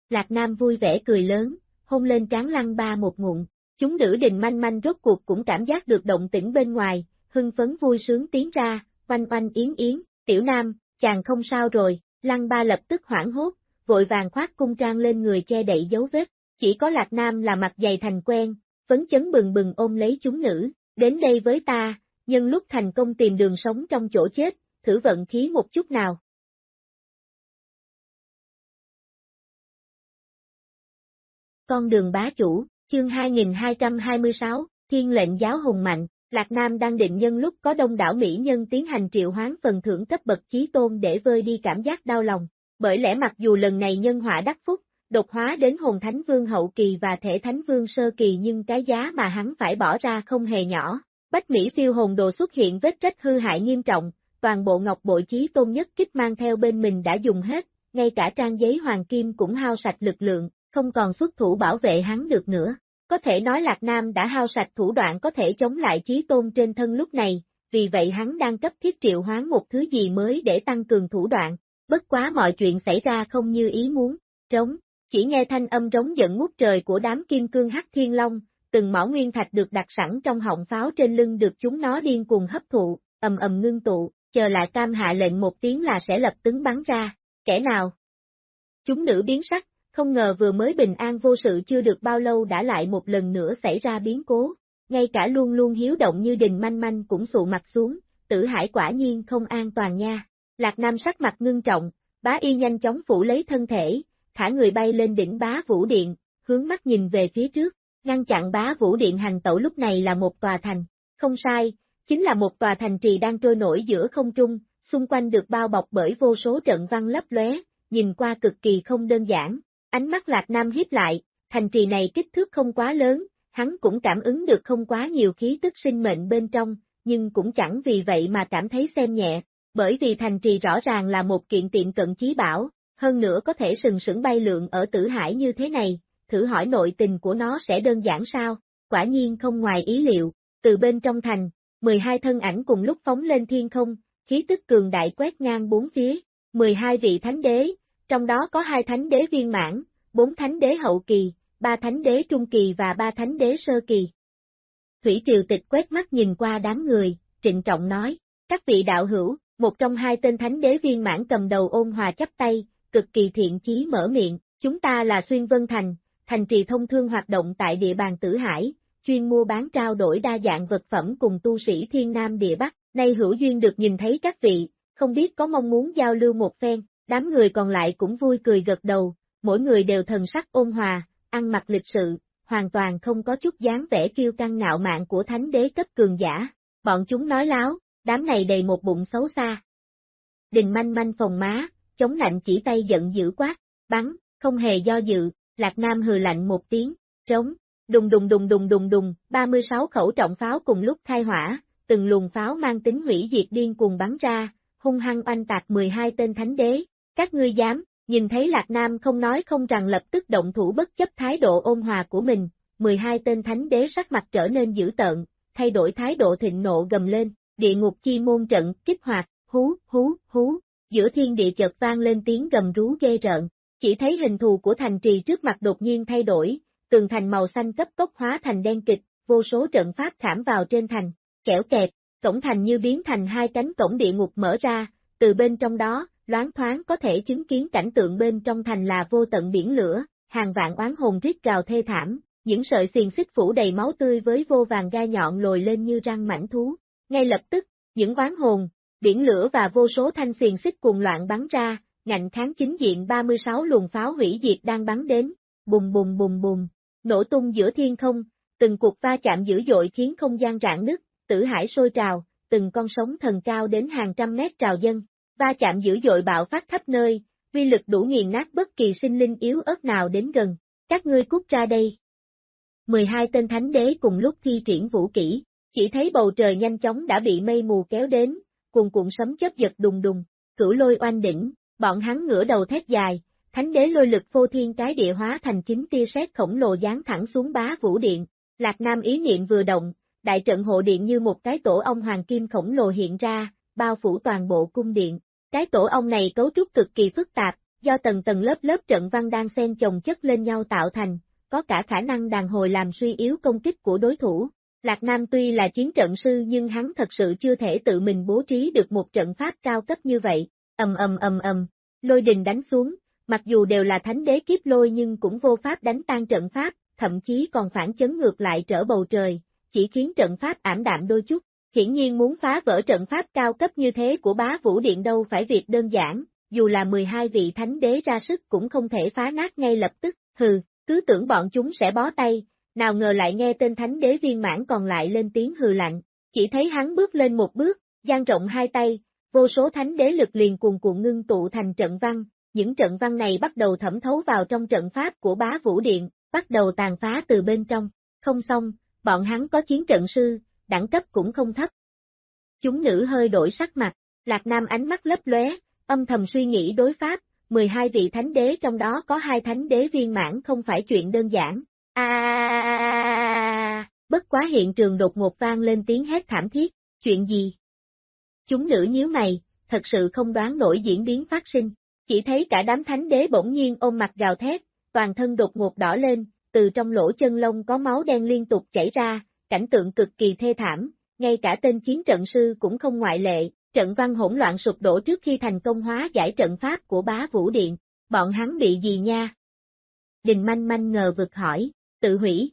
Lạc Nam vui vẻ cười lớn, hôn lên trán lăng ba một ngụm, chúng nữ đình manh manh rốt cuộc cũng cảm giác được động tĩnh bên ngoài, hưng phấn vui sướng tiến ra, oanh oanh yến yến, tiểu nam, chàng không sao rồi, lăng ba lập tức hoảng hốt, vội vàng khoác cung trang lên người che đậy dấu vết, chỉ có lạc nam là mặt dày thành quen, phấn chấn bừng bừng ôm lấy chúng nữ, đến đây với ta, nhân lúc thành công tìm đường sống trong chỗ chết, thử vận khí một chút nào. Con đường bá chủ, chương 2226, Thiên lệnh giáo hùng mạnh, Lạc Nam đang định nhân lúc có đông đảo Mỹ nhân tiến hành triệu hoán phần thưởng cấp bậc chí tôn để vơi đi cảm giác đau lòng, bởi lẽ mặc dù lần này nhân họa đắc phúc, đột hóa đến hồn thánh vương hậu kỳ và thể thánh vương sơ kỳ nhưng cái giá mà hắn phải bỏ ra không hề nhỏ. Bách Mỹ phiêu hồn đồ xuất hiện vết trách hư hại nghiêm trọng, toàn bộ ngọc bội chí tôn nhất kích mang theo bên mình đã dùng hết, ngay cả trang giấy hoàng kim cũng hao sạch lực lượng, không còn xuất thủ bảo vệ hắn được nữa. Có thể nói Lạc Nam đã hao sạch thủ đoạn có thể chống lại chí tôn trên thân lúc này, vì vậy hắn đang cấp thiết triệu hoán một thứ gì mới để tăng cường thủ đoạn, bất quá mọi chuyện xảy ra không như ý muốn, trống, chỉ nghe thanh âm trống giận ngút trời của đám kim cương hắc thiên long, từng mỏ nguyên thạch được đặt sẵn trong họng pháo trên lưng được chúng nó điên cuồng hấp thụ, ầm ầm ngưng tụ, chờ lại cam hạ lệnh một tiếng là sẽ lập tức bắn ra, kẻ nào? Chúng nữ biến sắc, không ngờ vừa mới bình an vô sự chưa được bao lâu đã lại một lần nữa xảy ra biến cố. Ngay cả luôn luôn hiếu động như đình manh manh cũng sụ mặt xuống, tử hải quả nhiên không an toàn nha. Lạc Nam sắc mặt ngưng trọng, bá y nhanh chóng phủ lấy thân thể, thả người bay lên đỉnh bá vũ điện, hướng mắt nhìn về phía trước, ngăn chặn bá vũ điện hành tẩu lúc này là một tòa thành. Không sai, chính là một tòa thành trì đang trôi nổi giữa không trung, xung quanh được bao bọc bởi vô số trận văn lấp lóe, nhìn qua cực kỳ không đơn giản. Ánh mắt Lạc Nam hiếp lại, thành trì này kích thước không quá lớn, hắn cũng cảm ứng được không quá nhiều khí tức sinh mệnh bên trong, nhưng cũng chẳng vì vậy mà cảm thấy xem nhẹ, bởi vì thành trì rõ ràng là một kiện tiện cận chí bảo, hơn nữa có thể sừng sững bay lượn ở tử hải như thế này, thử hỏi nội tình của nó sẽ đơn giản sao, quả nhiên không ngoài ý liệu, từ bên trong thành, 12 thân ảnh cùng lúc phóng lên thiên không, khí tức cường đại quét ngang bốn phía, 12 vị thánh đế, trong đó có hai thánh đế viên mãn, bốn thánh đế hậu kỳ, ba thánh đế trung kỳ và ba thánh đế sơ kỳ. Thủy Triều Tịch quét mắt nhìn qua đám người, trịnh trọng nói, các vị đạo hữu, một trong hai tên thánh đế viên mãn cầm đầu ôn hòa chấp tay, cực kỳ thiện chí mở miệng, chúng ta là Xuyên Vân Thành, thành trì thông thương hoạt động tại địa bàn Tử Hải, chuyên mua bán trao đổi đa dạng vật phẩm cùng tu sĩ thiên nam địa bắc, nay hữu duyên được nhìn thấy các vị, không biết có mong muốn giao lưu một phen, đám người còn lại cũng vui cười gật đầu, mỗi người đều thần sắc ôn hòa, ăn mặc lịch sự, hoàn toàn không có chút dáng vẻ kiêu căng ngạo mạn của thánh đế cấp cường giả, bọn chúng nói láo, đám này đầy một bụng xấu xa. Đình manh manh phòng má, chống lạnh chỉ tay giận dữ quát, bắn, không hề do dự, Lạc Nam hừ lạnh một tiếng, trống, đùng đùng đùng đùng đùng đùng, 36 khẩu trọng pháo cùng lúc khai hỏa, từng luồng pháo mang tính hủy diệt điên cuồng bắn ra, hung hăng oanh tạc 12 tên thánh đế, các ngươi dám, nhìn thấy Lạc Nam không nói không rằng lập tức động thủ bất chấp thái độ ôn hòa của mình, 12 tên thánh đế sắc mặt trở nên dữ tợn, thay đổi thái độ thịnh nộ gầm lên, địa ngục chi môn trận, kích hoạt, hú, hú, hú, giữa thiên địa chợt vang lên tiếng gầm rú ghê rợn, chỉ thấy hình thù của thành trì trước mặt đột nhiên thay đổi, tường thành màu xanh cấp tốc hóa thành đen kịch, vô số trận pháp khảm vào trên thành, kẻo kẹt, cổng thành như biến thành hai cánh cổng địa ngục mở ra, từ bên trong đó, loáng thoáng có thể chứng kiến cảnh tượng bên trong thành là vô tận biển lửa, hàng vạn oán hồn rít gào thê thảm, những sợi xiềng xích phủ đầy máu tươi với vô vàng gai nhọn lồi lên như răng mảnh thú. Ngay lập tức, những oán hồn, biển lửa và vô số thanh xiềng xích cuồng loạn bắn ra, ngạnh kháng chính diện 36 luồng pháo hủy diệt đang bắn đến, bùng bùng bùng bùng, nổ tung giữa thiên không, từng cuộc va chạm dữ dội khiến không gian rạn nứt, tử hải sôi trào, từng con sóng thần cao đến hàng trăm mét trào dân, va chạm dữ dội bạo phát khắp nơi, vi lực đủ nghiền nát bất kỳ sinh linh yếu ớt nào đến gần, các ngươi cút ra đây. 12 tên thánh đế cùng lúc thi triển vũ kỹ, chỉ thấy bầu trời nhanh chóng đã bị mây mù kéo đến, cuồn cuộn sấm chớp giật đùng đùng, cửu lôi oanh đỉnh, bọn hắn ngửa đầu thét dài, thánh đế lôi lực vô thiên cái địa hóa thành chính tia sét khổng lồ giáng thẳng xuống bá vũ điện, Lạc Nam ý niệm vừa động, đại trận hộ điện như một cái tổ ong hoàng kim khổng lồ hiện ra, bao phủ toàn bộ cung điện. Cái tổ ong này cấu trúc cực kỳ phức tạp, do tầng tầng lớp lớp trận văn đang xen chồng chất lên nhau tạo thành, có cả khả năng đàn hồi làm suy yếu công kích của đối thủ. Lạc Nam tuy là chiến trận sư nhưng hắn thật sự chưa thể tự mình bố trí được một trận pháp cao cấp như vậy. Ầm ầm ầm ầm, lôi đình đánh xuống, mặc dù đều là thánh đế kiếp lôi nhưng cũng vô pháp đánh tan trận pháp, thậm chí còn phản chấn ngược lại trở bầu trời, chỉ khiến trận pháp ảm đạm đôi chút. Hiển nhiên muốn phá vỡ trận pháp cao cấp như thế của bá vũ điện đâu phải việc đơn giản, dù là 12 vị thánh đế ra sức cũng không thể phá nát ngay lập tức, hừ, cứ tưởng bọn chúng sẽ bó tay, nào ngờ lại nghe tên thánh đế viên mãn còn lại lên tiếng hừ lạnh, chỉ thấy hắn bước lên một bước, dang rộng hai tay, vô số thánh đế lực liền cuồn cuộn ngưng tụ thành trận văn, những trận văn này bắt đầu thẩm thấu vào trong trận pháp của bá vũ điện, bắt đầu tàn phá từ bên trong, không xong, bọn hắn có chiến trận sư, đẳng cấp cũng không thấp. Chúng nữ hơi đổi sắc mặt, Lạc Nam ánh mắt lấp lóe, âm thầm suy nghĩ đối pháp, 12 vị thánh đế trong đó có hai thánh đế viên mãn không phải chuyện đơn giản. À, bất quá hiện trường đột ngột vang lên tiếng hét thảm thiết, chuyện gì? Chúng nữ nhíu mày, thật sự không đoán nổi diễn biến phát sinh, chỉ thấy cả đám thánh đế bỗng nhiên ôm mặt gào thét, toàn thân đột ngột đỏ lên, từ trong lỗ chân lông có máu đen liên tục chảy ra, cảnh tượng cực kỳ thê thảm, ngay cả tên chiến trận sư cũng không ngoại lệ, trận văn hỗn loạn sụp đổ trước khi thành công hóa giải trận pháp của bá vũ điện, bọn hắn bị gì nha? Đình manh manh ngờ vực hỏi, tự hủy.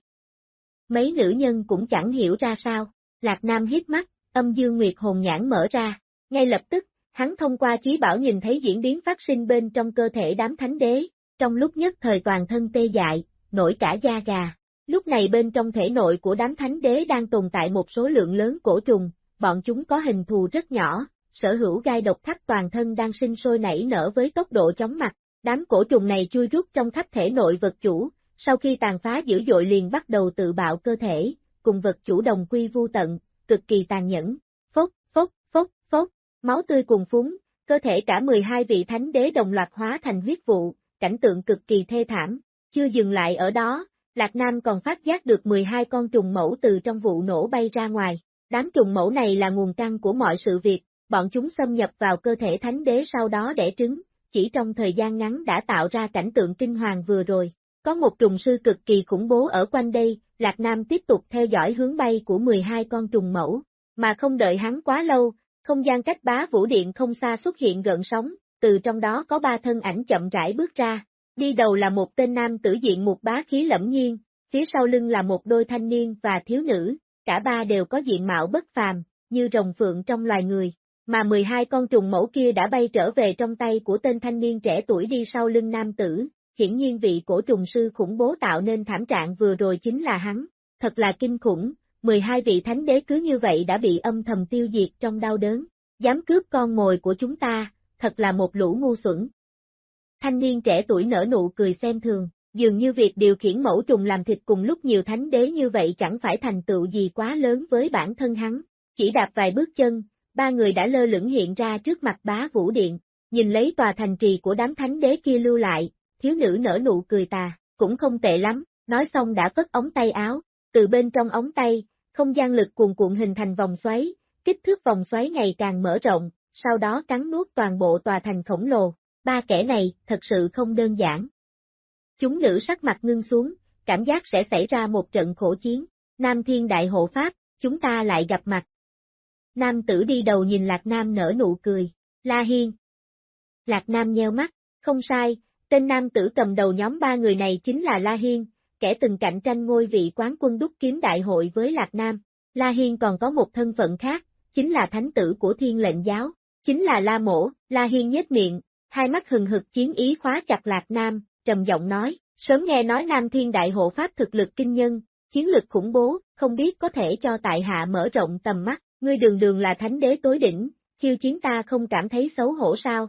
Mấy nữ nhân cũng chẳng hiểu ra sao, Lạc Nam hít mắt, âm dương nguyệt hồn nhãn mở ra, ngay lập tức, hắn thông qua trí bảo nhìn thấy diễn biến phát sinh bên trong cơ thể đám thánh đế, trong lúc nhất thời toàn thân tê dại, nổi cả da gà. Lúc này bên trong thể nội của đám thánh đế đang tồn tại một số lượng lớn cổ trùng, bọn chúng có hình thù rất nhỏ, sở hữu gai độc khắp toàn thân đang sinh sôi nảy nở với tốc độ chóng mặt. Đám cổ trùng này chui rút trong khắp thể nội vật chủ, sau khi tàn phá dữ dội liền bắt đầu tự bạo cơ thể, cùng vật chủ đồng quy vu tận, cực kỳ tàn nhẫn. Phốc, phốc, phốc, phốc, máu tươi cùng phúng, cơ thể cả 12 vị thánh đế đồng loạt hóa thành huyết vụ, cảnh tượng cực kỳ thê thảm. Chưa dừng lại ở đó, Lạc Nam còn phát giác được 12 con trùng mẫu từ trong vụ nổ bay ra ngoài. Đám trùng mẫu này là nguồn căn của mọi sự việc, bọn chúng xâm nhập vào cơ thể thánh đế sau đó đẻ trứng, chỉ trong thời gian ngắn đã tạo ra cảnh tượng kinh hoàng vừa rồi. Có một trùng sư cực kỳ khủng bố ở quanh đây, Lạc Nam tiếp tục theo dõi hướng bay của 12 con trùng mẫu, mà không đợi hắn quá lâu, không gian cách bá vũ điện không xa xuất hiện gợn sóng, từ trong đó có ba thân ảnh chậm rãi bước ra, đi đầu là một tên nam tử diện một bá khí lẫm nhiên, phía sau lưng là một đôi thanh niên và thiếu nữ, cả ba đều có diện mạo bất phàm, như rồng phượng trong loài người, mà 12 con trùng mẫu kia đã bay trở về trong tay của tên thanh niên trẻ tuổi đi sau lưng nam tử, hiển nhiên vị cổ trùng sư khủng bố tạo nên thảm trạng vừa rồi chính là hắn, thật là kinh khủng, 12 vị thánh đế cứ như vậy đã bị âm thầm tiêu diệt trong đau đớn, dám cướp con mồi của chúng ta, thật là một lũ ngu xuẩn. Thanh niên trẻ tuổi nở nụ cười xem thường, dường như việc điều khiển mẫu trùng làm thịt cùng lúc nhiều thánh đế như vậy chẳng phải thành tựu gì quá lớn với bản thân hắn, chỉ đạp vài bước chân, ba người đã lơ lửng hiện ra trước mặt bá vũ điện, nhìn lấy tòa thành trì của đám thánh đế kia lưu lại, thiếu nữ nở nụ cười tà, cũng không tệ lắm, nói xong đã cất ống tay áo, từ bên trong ống tay, không gian lực cuồn cuộn hình thành vòng xoáy, kích thước vòng xoáy ngày càng mở rộng, sau đó cắn nuốt toàn bộ tòa thành khổng lồ, ba kẻ này thật sự không đơn giản. Chúng nữ sắc mặt ngưng xuống, cảm giác sẽ xảy ra một trận khổ chiến, Nam Thiên Đại Hộ Pháp, chúng ta lại gặp mặt. Nam tử đi đầu nhìn Lạc Nam nở nụ cười, La Hiên. Lạc Nam nheo mắt, không sai, tên nam tử cầm đầu nhóm ba người này chính là La Hiên, kẻ từng cạnh tranh ngôi vị quán quân đúc kiếm đại hội với Lạc Nam. La Hiên còn có một thân phận khác, chính là thánh tử của thiên lệnh giáo, chính là La Mổ, La Hiên nhếch miệng, hai mắt hừng hực chiến ý khóa chặt Lạc Nam, trầm giọng nói, sớm nghe nói Nam Thiên Đại Hộ Pháp thực lực kinh nhân, chiến lực khủng bố, không biết có thể cho tại hạ mở rộng tầm mắt, ngươi đường đường là thánh đế tối đỉnh, khiêu chiến ta không cảm thấy xấu hổ sao?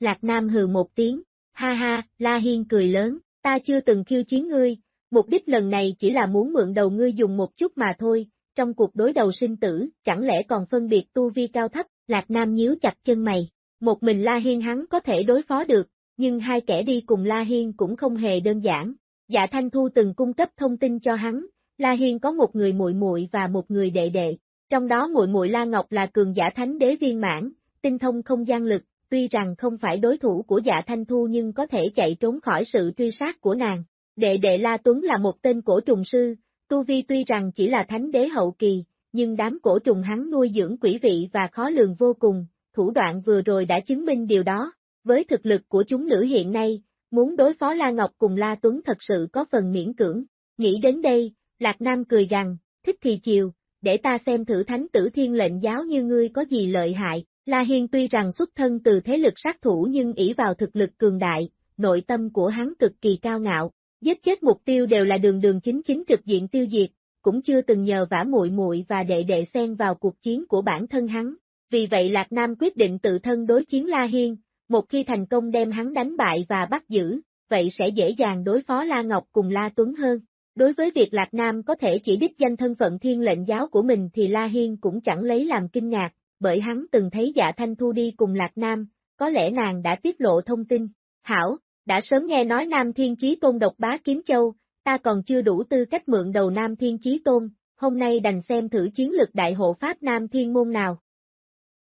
Lạc Nam hừ một tiếng, ha ha, La Hiên cười lớn, ta chưa từng khiêu chiến ngươi, mục đích lần này chỉ là muốn mượn đầu ngươi dùng một chút mà thôi, trong cuộc đối đầu sinh tử, chẳng lẽ còn phân biệt tu vi cao thấp, Lạc Nam nhíu chặt chân mày, một mình La Hiên hắn có thể đối phó được, nhưng hai kẻ đi cùng La Hiên cũng không hề đơn giản. Dạ Thanh Thu từng cung cấp thông tin cho hắn, La Hiên có một người muội muội và một người đệ đệ, trong đó muội muội La Ngọc là cường giả thánh đế viên mãn, tinh thông không gian lực, tuy rằng không phải đối thủ của Dạ Thanh Thu nhưng có thể chạy trốn khỏi sự truy sát của nàng. Đệ đệ La Tuấn là một tên cổ trùng sư, Tu Vi tuy rằng chỉ là thánh đế hậu kỳ, nhưng đám cổ trùng hắn nuôi dưỡng quỷ vị và khó lường vô cùng, thủ đoạn vừa rồi đã chứng minh điều đó. Với thực lực của chúng nữ hiện nay, muốn đối phó La Ngọc cùng La Tuấn thật sự có phần miễn cưỡng. Nghĩ đến đây, Lạc Nam cười rằng, thích thì chiều, để ta xem thử thánh tử thiên lệnh giáo như ngươi có gì lợi hại. La Hiên tuy rằng xuất thân từ thế lực sát thủ nhưng ỷ vào thực lực cường đại, nội tâm của hắn cực kỳ cao ngạo, giết chết mục tiêu đều là đường đường chính chính trực diện tiêu diệt, cũng chưa từng nhờ vả muội muội và đệ đệ xen vào cuộc chiến của bản thân hắn. Vì vậy Lạc Nam quyết định tự thân đối chiến La Hiên, một khi thành công đem hắn đánh bại và bắt giữ, vậy sẽ dễ dàng đối phó La Ngọc cùng La Tuấn hơn. Đối với việc Lạc Nam có thể chỉ đích danh thân phận thiên lệnh giáo của mình thì La Hiên cũng chẳng lấy làm kinh ngạc, bởi hắn từng thấy dạ Thanh Thu đi cùng Lạc Nam, có lẽ nàng đã tiết lộ thông tin. Hảo, đã sớm nghe nói Nam Thiên Chí Tôn độc bá Kiếm Châu, ta còn chưa đủ tư cách mượn đầu Nam Thiên Chí Tôn, hôm nay đành xem thử chiến lực đại hộ Pháp Nam Thiên môn nào.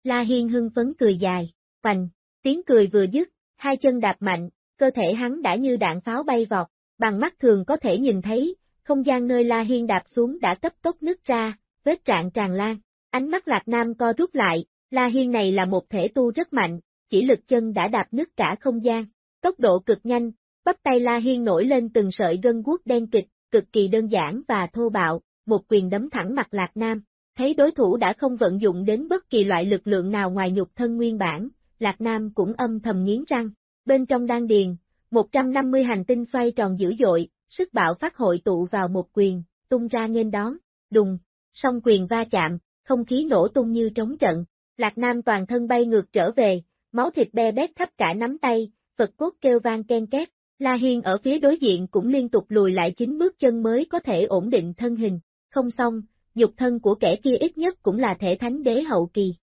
La Hiên hưng phấn cười dài, hoành, tiếng cười vừa dứt, hai chân đạp mạnh, cơ thể hắn đã như đạn pháo bay vọt, bằng mắt thường có thể nhìn thấy, không gian nơi La Hiên đạp xuống đã cấp tốc nứt ra, vết trạng tràn lan, ánh mắt Lạc Nam co rút lại, La Hiên này là một thể tu rất mạnh, chỉ lực chân đã đạp nứt cả không gian, tốc độ cực nhanh, bắp tay La Hiên nổi lên từng sợi gân guốc đen kịch, cực kỳ đơn giản và thô bạo, một quyền đấm thẳng mặt Lạc Nam. Thấy đối thủ đã không vận dụng đến bất kỳ loại lực lượng nào ngoài nhục thân nguyên bản, Lạc Nam cũng âm thầm nghiến răng. Bên trong đan điền, 150 hành tinh xoay tròn dữ dội, sức bạo phát hội tụ vào một quyền, tung ra nghênh đón, đùng, song quyền va chạm, không khí nổ tung như trống trận. Lạc Nam toàn thân bay ngược trở về, máu thịt be bét khắp cả nắm tay, Phật cốt kêu vang ken két. La Hiên ở phía đối diện cũng liên tục lùi lại chính bước chân mới có thể ổn định thân hình. Không xong, dục thân của kẻ kia ít nhất cũng là thể thánh đế hậu kỳ.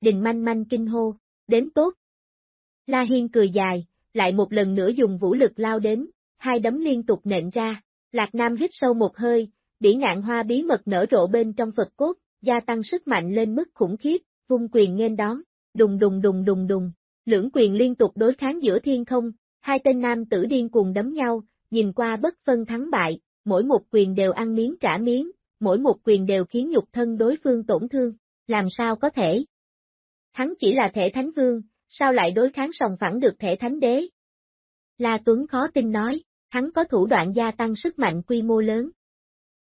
Đình manh manh kinh hô, đến tốt. La Hiên cười dài, lại một lần nữa dùng vũ lực lao đến, hai đấm liên tục nện ra. Lạc Nam hít sâu một hơi, bỉ ngạn hoa bí mật nở rộ bên trong Phật cốt, gia tăng sức mạnh lên mức khủng khiếp, vung quyền nghênh đón, đùng đùng đùng đùng đùng, lưỡng quyền liên tục đối kháng giữa thiên không, hai tên nam tử điên cuồng đấm nhau, nhìn qua bất phân thắng bại, mỗi một quyền đều ăn miếng trả miếng, mỗi một quyền đều khiến nhục thân đối phương tổn thương, làm sao có thể? Hắn chỉ là thể thánh vương, sao lại đối kháng sòng phẳng được thể thánh đế? La Tuấn khó tin nói, hắn có thủ đoạn gia tăng sức mạnh quy mô lớn.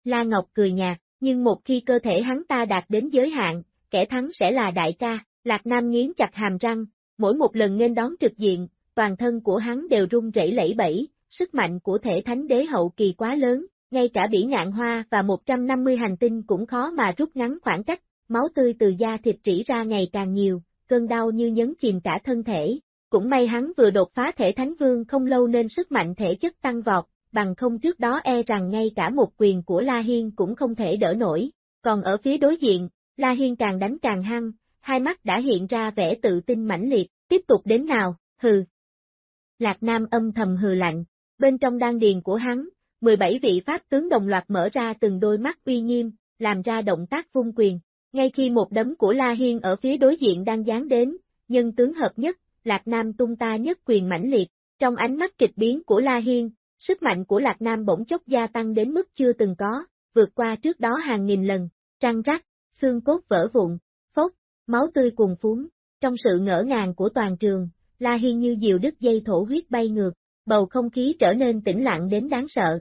La Ngọc cười nhạt, nhưng một khi cơ thể hắn ta đạt đến giới hạn, kẻ thắng sẽ là đại ca, Lạc Nam nghiến chặt hàm răng, mỗi một lần nên đón trực diện, toàn thân của hắn đều rung rẩy lẫy bẫy, sức mạnh của thể thánh đế hậu kỳ quá lớn, ngay cả bỉ ngạn hoa và 150 hành tinh cũng khó mà rút ngắn khoảng cách, máu tươi từ da thịt rỉ ra ngày càng nhiều, cơn đau như nhấn chìm cả thân thể. Cũng may hắn vừa đột phá thể thánh vương không lâu nên sức mạnh thể chất tăng vọt, bằng không trước đó e rằng ngay cả một quyền của La Hiên cũng không thể đỡ nổi. Còn ở phía đối diện, La Hiên càng đánh càng hăng, hai mắt đã hiện ra vẻ tự tin mãnh liệt, tiếp tục đến nào, hừ. Lạc Nam âm thầm hừ lạnh, bên trong đan điền của hắn, 17 vị pháp tướng đồng loạt mở ra từng đôi mắt uy nghiêm, làm ra động tác vung quyền. Ngay khi một đấm của La Hiên ở phía đối diện đang dán đến, nhân tướng hợp nhất, Lạc Nam tung ta nhất quyền mãnh liệt, trong ánh mắt kịch biến của La Hiên, sức mạnh của Lạc Nam bỗng chốc gia tăng đến mức chưa từng có, vượt qua trước đó hàng nghìn lần, trăng rắc, xương cốt vỡ vụn, phốt, máu tươi cuồn phúng, trong sự ngỡ ngàng của toàn trường, La Hiên như diều đứt dây thổ huyết bay ngược, bầu không khí trở nên tĩnh lặng đến đáng sợ.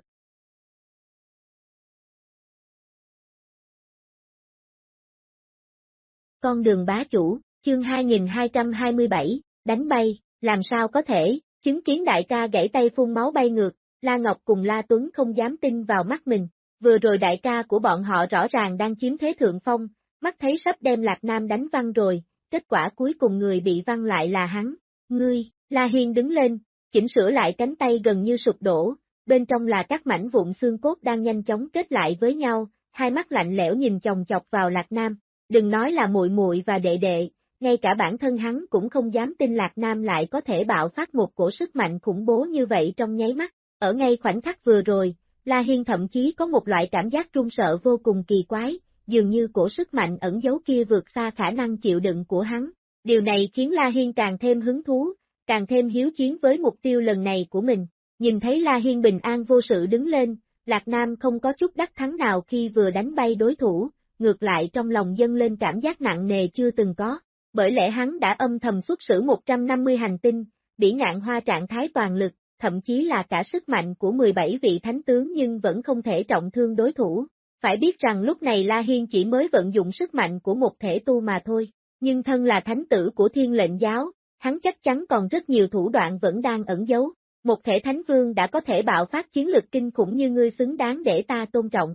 Con đường bá chủ, chương 2227, đánh bay, làm sao có thể, chứng kiến đại ca gãy tay phun máu bay ngược, La Ngọc cùng La Tuấn không dám tin vào mắt mình, vừa rồi đại ca của bọn họ rõ ràng đang chiếm thế thượng phong, mắt thấy sắp đem Lạc Nam đánh văng rồi, kết quả cuối cùng người bị văng lại là hắn, ngươi, La Hiên đứng lên, chỉnh sửa lại cánh tay gần như sụp đổ, bên trong là các mảnh vụn xương cốt đang nhanh chóng kết lại với nhau, hai mắt lạnh lẽo nhìn chồng chọc vào Lạc Nam, đừng nói là muội muội và đệ đệ, ngay cả bản thân hắn cũng không dám tin Lạc Nam lại có thể bạo phát một cổ sức mạnh khủng bố như vậy trong nháy mắt, ở ngay khoảnh khắc vừa rồi, La Hiên thậm chí có một loại cảm giác run sợ vô cùng kỳ quái, dường như cổ sức mạnh ẩn giấu kia vượt xa khả năng chịu đựng của hắn. Điều này khiến La Hiên càng thêm hứng thú, càng thêm hiếu chiến với mục tiêu lần này của mình. Nhìn thấy La Hiên bình an vô sự đứng lên, Lạc Nam không có chút đắc thắng nào khi vừa đánh bay đối thủ, ngược lại trong lòng dâng lên cảm giác nặng nề chưa từng có, bởi lẽ hắn đã âm thầm xuất sử 150 hành tinh, bỉ ngạn hoa trạng thái toàn lực, thậm chí là cả sức mạnh của 17 vị thánh tướng nhưng vẫn không thể trọng thương đối thủ. Phải biết rằng lúc này La Hiên chỉ mới vận dụng sức mạnh của một thể tu mà thôi, nhưng thân là thánh tử của thiên lệnh giáo, hắn chắc chắn còn rất nhiều thủ đoạn vẫn đang ẩn giấu. Một thể thánh vương đã có thể bạo phát chiến lực kinh khủng như ngươi xứng đáng để ta tôn trọng.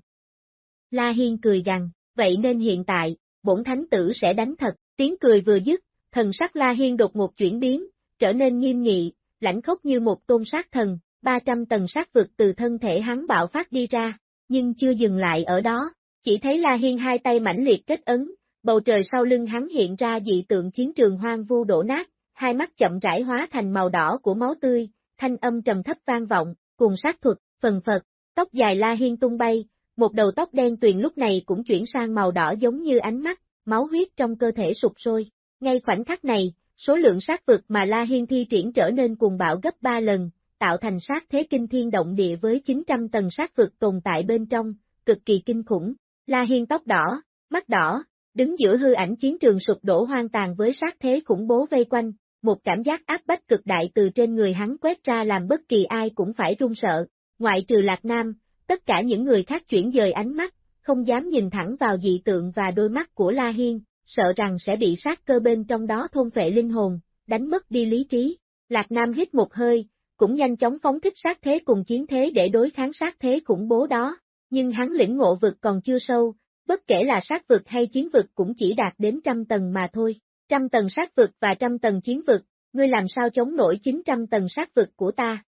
La Hiên cười gằn, vậy nên hiện tại, bổn thánh tử sẽ đánh thật, tiếng cười vừa dứt, thần sắc La Hiên đột ngột chuyển biến, trở nên nghiêm nghị, lãnh khốc như một tôn sát thần, 300 tầng sát vực từ thân thể hắn bạo phát đi ra, nhưng chưa dừng lại ở đó, chỉ thấy La Hiên hai tay mãnh liệt kết ấn, bầu trời sau lưng hắn hiện ra dị tượng chiến trường hoang vu đổ nát, hai mắt chậm rãi hóa thành màu đỏ của máu tươi, thanh âm trầm thấp vang vọng, cùng sát thuật, phần phật, tóc dài La Hiên tung bay, một đầu tóc đen tuyền lúc này cũng chuyển sang màu đỏ giống như ánh mắt, máu huyết trong cơ thể sụp sôi. Ngay khoảnh khắc này, số lượng sát vực mà La Hiên thi triển trở nên cuồng bạo gấp 3 lần, tạo thành sát thế kinh thiên động địa với 900 tầng sát vực tồn tại bên trong, cực kỳ kinh khủng. La Hiên tóc đỏ, mắt đỏ, đứng giữa hư ảnh chiến trường sụp đổ hoang tàn với sát thế khủng bố vây quanh, một cảm giác áp bách cực đại từ trên người hắn quét ra làm bất kỳ ai cũng phải run sợ, ngoại trừ Lạc Nam, tất cả những người khác chuyển dời ánh mắt, không dám nhìn thẳng vào dị tượng và đôi mắt của La Hiên, sợ rằng sẽ bị sát cơ bên trong đó thôn phệ linh hồn, đánh mất đi lý trí. Lạc Nam hít một hơi, cũng nhanh chóng phóng thích sát thế cùng chiến thế để đối kháng sát thế khủng bố đó, nhưng hắn lĩnh ngộ vực còn chưa sâu, bất kể là sát vực hay chiến vực cũng chỉ đạt đến trăm tầng mà thôi. Trăm tầng sát vực và trăm tầng chiến vực, ngươi làm sao chống nổi 900 tầng sát vực của ta?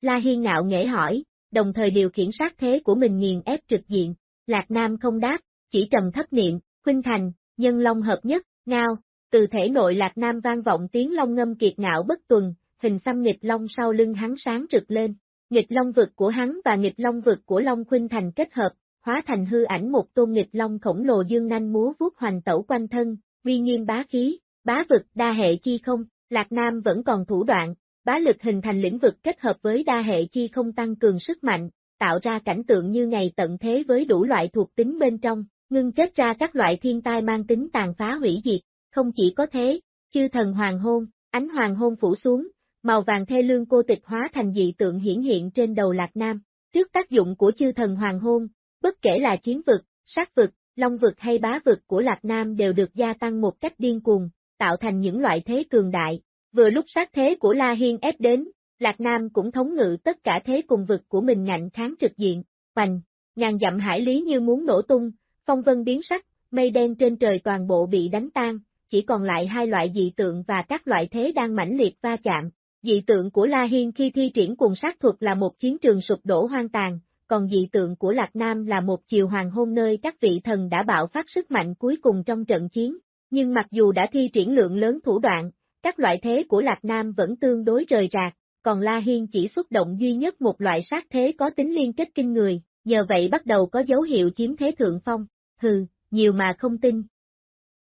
La Hiên ngạo nghễ hỏi, đồng thời điều khiển sát thế của mình nghiền ép trực diện. Lạc Nam không đáp, chỉ trầm thấp niệm, khuynh thành, nhân long hợp nhất, ngao, từ thể nội Lạc Nam vang vọng tiếng long ngâm kiệt ngạo bất tuần, hình xăm nghịch long sau lưng hắn sáng rực lên. Nghịch long vực của hắn và nghịch long vực của Long Khuynh Thành kết hợp, hóa thành hư ảnh một tôn nghịch long khổng lồ dương nanh múa vuốt hoành tẩu quanh thân, uy nghiêm bá khí, bá vực đa hệ chi không, Lạc Nam vẫn còn thủ đoạn, bá lực hình thành lĩnh vực kết hợp với đa hệ chi không tăng cường sức mạnh, tạo ra cảnh tượng như ngày tận thế với đủ loại thuộc tính bên trong, ngưng kết ra các loại thiên tai mang tính tàn phá hủy diệt, không chỉ có thế, chư thần hoàng hôn, ánh hoàng hôn phủ xuống, màu vàng thê lương cô tịch hóa thành dị tượng hiển hiện trên đầu Lạc Nam. Trước tác dụng của chư thần hoàng hôn, bất kể là chiến vực, sát vực, long vực hay bá vực của Lạc Nam đều được gia tăng một cách điên cuồng, tạo thành những loại thế cường đại. Vừa lúc sát thế của La Hiên ép đến, Lạc Nam cũng thống ngự tất cả thế cùng vực của mình ngạnh kháng trực diện, hoành, ngàn dặm hải lý như muốn nổ tung, phong vân biến sắc, mây đen trên trời toàn bộ bị đánh tan, chỉ còn lại hai loại dị tượng và các loại thế đang mãnh liệt va chạm. Dị tượng của La Hiên khi thi triển cùng sát thuật là một chiến trường sụp đổ hoang tàn, còn dị tượng của Lạc Nam là một chiều hoàng hôn nơi các vị thần đã bạo phát sức mạnh cuối cùng trong trận chiến. Nhưng mặc dù đã thi triển lượng lớn thủ đoạn, các loại thế của Lạc Nam vẫn tương đối rời rạc, còn La Hiên chỉ xuất động duy nhất một loại sát thế có tính liên kết kinh người, nhờ vậy bắt đầu có dấu hiệu chiếm thế thượng phong. Hừ, nhiều mà không tin.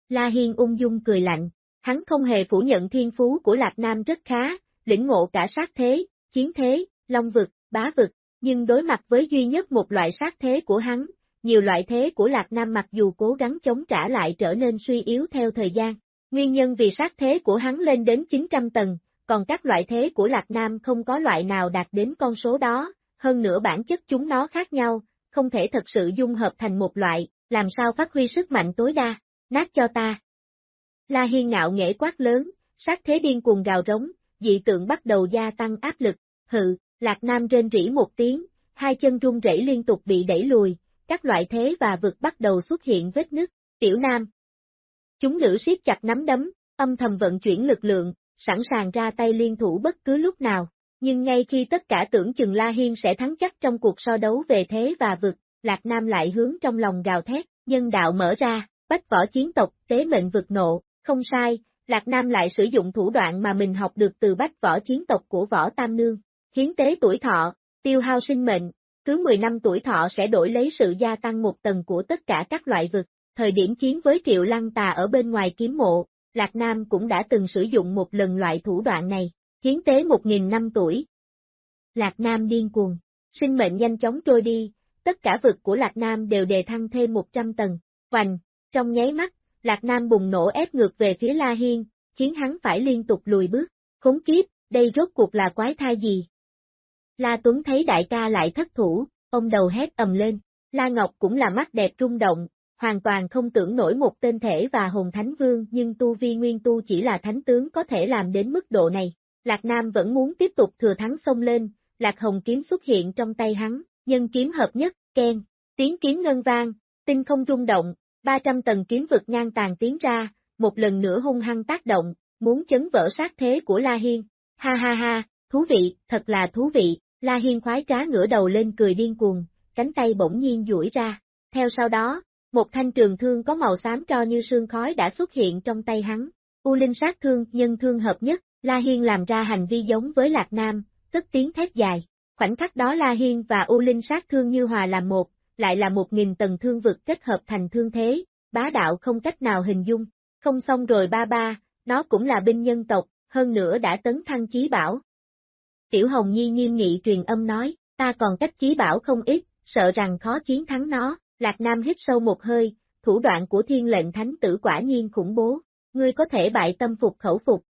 La Hiên ung dung cười lạnh, hắn không hề phủ nhận thiên phú của Lạc Nam rất khá, lĩnh ngộ cả sát thế, chiến thế, long vực, bá vực, nhưng đối mặt với duy nhất một loại sát thế của hắn, nhiều loại thế của Lạc Nam mặc dù cố gắng chống trả lại trở nên suy yếu theo thời gian. Nguyên nhân vì sát thế của hắn lên đến 900 tầng, còn các loại thế của Lạc Nam không có loại nào đạt đến con số đó, hơn nữa bản chất chúng nó khác nhau, không thể thật sự dung hợp thành một loại, làm sao phát huy sức mạnh tối đa, nát cho ta. La Hiên ngạo nghễ quát lớn, sát thế điên cuồng gào rống, dị tượng bắt đầu gia tăng áp lực, hự, Lạc Nam rên rỉ một tiếng, hai chân run rẩy liên tục bị đẩy lùi, các loại thế và vực bắt đầu xuất hiện vết nứt, tiểu nam. Chúng lửa siết chặt nắm đấm, âm thầm vận chuyển lực lượng, sẵn sàng ra tay liên thủ bất cứ lúc nào, nhưng ngay khi tất cả tưởng chừng La Hiên sẽ thắng chắc trong cuộc so đấu về thế và vực, Lạc Nam lại hướng trong lòng gào thét, nhân đạo mở ra, bách võ chiến tộc, tế mệnh vực nộ, không sai, Lạc Nam lại sử dụng thủ đoạn mà mình học được từ bách võ chiến tộc của võ Tam Nương, hiến tế tuổi thọ, tiêu hao sinh mệnh, cứ 10 năm tuổi thọ sẽ đổi lấy sự gia tăng một tầng của tất cả các loại vực. Thời điểm chiến với Triệu Lăng Tà ở bên ngoài kiếm mộ, Lạc Nam cũng đã từng sử dụng một lần loại thủ đoạn này, hiến tế 1.000 năm tuổi. Lạc Nam điên cuồng, sinh mệnh nhanh chóng trôi đi, tất cả vực của Lạc Nam đều đề thăng thêm 100 tầng, hoành, trong nháy mắt, Lạc Nam bùng nổ ép ngược về phía La Hiên, khiến hắn phải liên tục lùi bước, khốn kiếp, đây rốt cuộc là quái thai gì? La Tuấn thấy đại ca lại thất thủ, ông đầu hét ầm lên, La Ngọc cũng là mắt đẹp rung động, hoàn toàn không tưởng nổi một tên thể và hồn thánh vương nhưng tu vi nguyên tu chỉ là thánh tướng có thể làm đến mức độ này. Lạc Nam vẫn muốn tiếp tục thừa thắng xông lên, Lạc Hồng kiếm xuất hiện trong tay hắn, nhân kiếm hợp nhất, khen, tiếng kiếm ngân vang, tinh không rung động, 300 tầng kiếm vực ngang tàn tiến ra, một lần nữa hung hăng tác động, muốn chấn vỡ sát thế của La Hiên. Ha ha ha, thú vị, thật là thú vị, La Hiên khoái trá ngửa đầu lên cười điên cuồng, cánh tay bỗng nhiên duỗi ra. Theo sau đó, một thanh trường thương có màu xám tro như sương khói đã xuất hiện trong tay hắn. U linh sát thương, nhân thương hợp nhất, La Hiên làm ra hành vi giống với Lạc Nam, tức tiếng thét dài. Khoảnh khắc đó La Hiên và U linh sát thương như hòa làm một, lại là một nghìn tầng thương vực kết hợp thành thương thế, bá đạo không cách nào hình dung. Không xong rồi ba ba, nó cũng là binh nhân tộc, hơn nữa đã tấn thăng chí bảo. Tiểu Hồng Nhi nghiêm nghị truyền âm nói, ta còn cách chí bảo không ít, sợ rằng khó chiến thắng nó, Lạc Nam hít sâu một hơi, thủ đoạn của thiên lệnh thánh tử quả nhiên khủng bố, ngươi có thể bại tâm phục khẩu phục.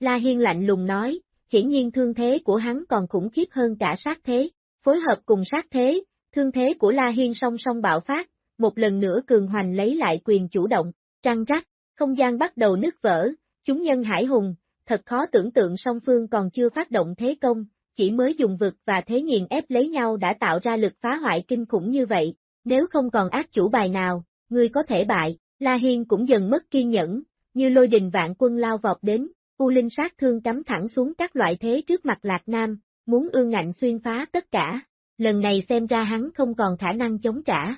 La Hiên lạnh lùng nói, hiển nhiên thương thế của hắn còn khủng khiếp hơn cả sát thế. Phối hợp cùng sát thế, thương thế của La Hiên song song bạo phát, một lần nữa cường hoành lấy lại quyền chủ động, trăng rắc, không gian bắt đầu nứt vỡ, chúng nhân hải hùng, thật khó tưởng tượng song phương còn chưa phát động thế công, chỉ mới dùng vực và thế nghiền ép lấy nhau đã tạo ra lực phá hoại kinh khủng như vậy, nếu không còn ác chủ bài nào, ngươi có thể bại, La Hiên cũng dần mất kiên nhẫn, như lôi đình vạn quân lao vọt đến, U Linh sát thương cắm thẳng xuống các loại thế trước mặt Lạc Nam, muốn ương ngạnh xuyên phá tất cả, lần này xem ra hắn không còn khả năng chống trả.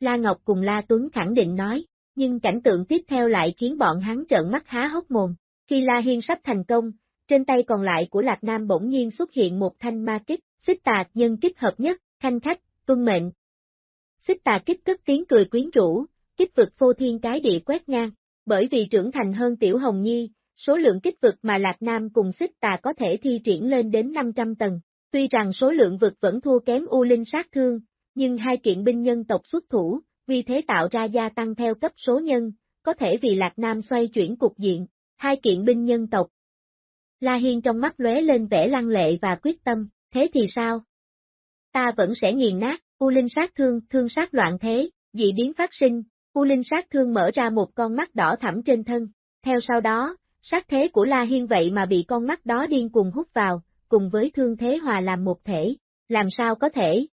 La Ngọc cùng La Tuấn khẳng định nói, nhưng cảnh tượng tiếp theo lại khiến bọn hắn trợn mắt há hốc mồm. Khi La Hiên sắp thành công, trên tay còn lại của Lạc Nam bỗng nhiên xuất hiện một thanh ma kích, xích tạc nhân kích hợp nhất, thanh khách, tuân mệnh. Xích tà kích cất tiếng cười quyến rũ, kích vực phô thiên cái địa quét ngang, bởi vì trưởng thành hơn Tiểu Hồng Nhi, số lượng kích vực mà Lạc Nam cùng xích tà có thể thi triển lên đến 500 tầng. Tuy rằng số lượng vực vẫn thua kém U Linh sát thương, nhưng hai kiện binh nhân tộc xuất thủ, vì thế tạo ra gia tăng theo cấp số nhân, có thể vì Lạc Nam xoay chuyển cục diện, hai kiện binh nhân tộc. La Hiên trong mắt lóe lên vẻ lăng lệ và quyết tâm, thế thì sao? Ta vẫn sẽ nghiền nát, U Linh sát thương, thương sát loạn thế, dị biến phát sinh, U Linh sát thương mở ra một con mắt đỏ thẳm trên thân, theo sau đó, sát thế của La Hiên vậy mà bị con mắt đó điên cùng hút vào, cùng với thương thế hòa làm một thể, làm sao có thể?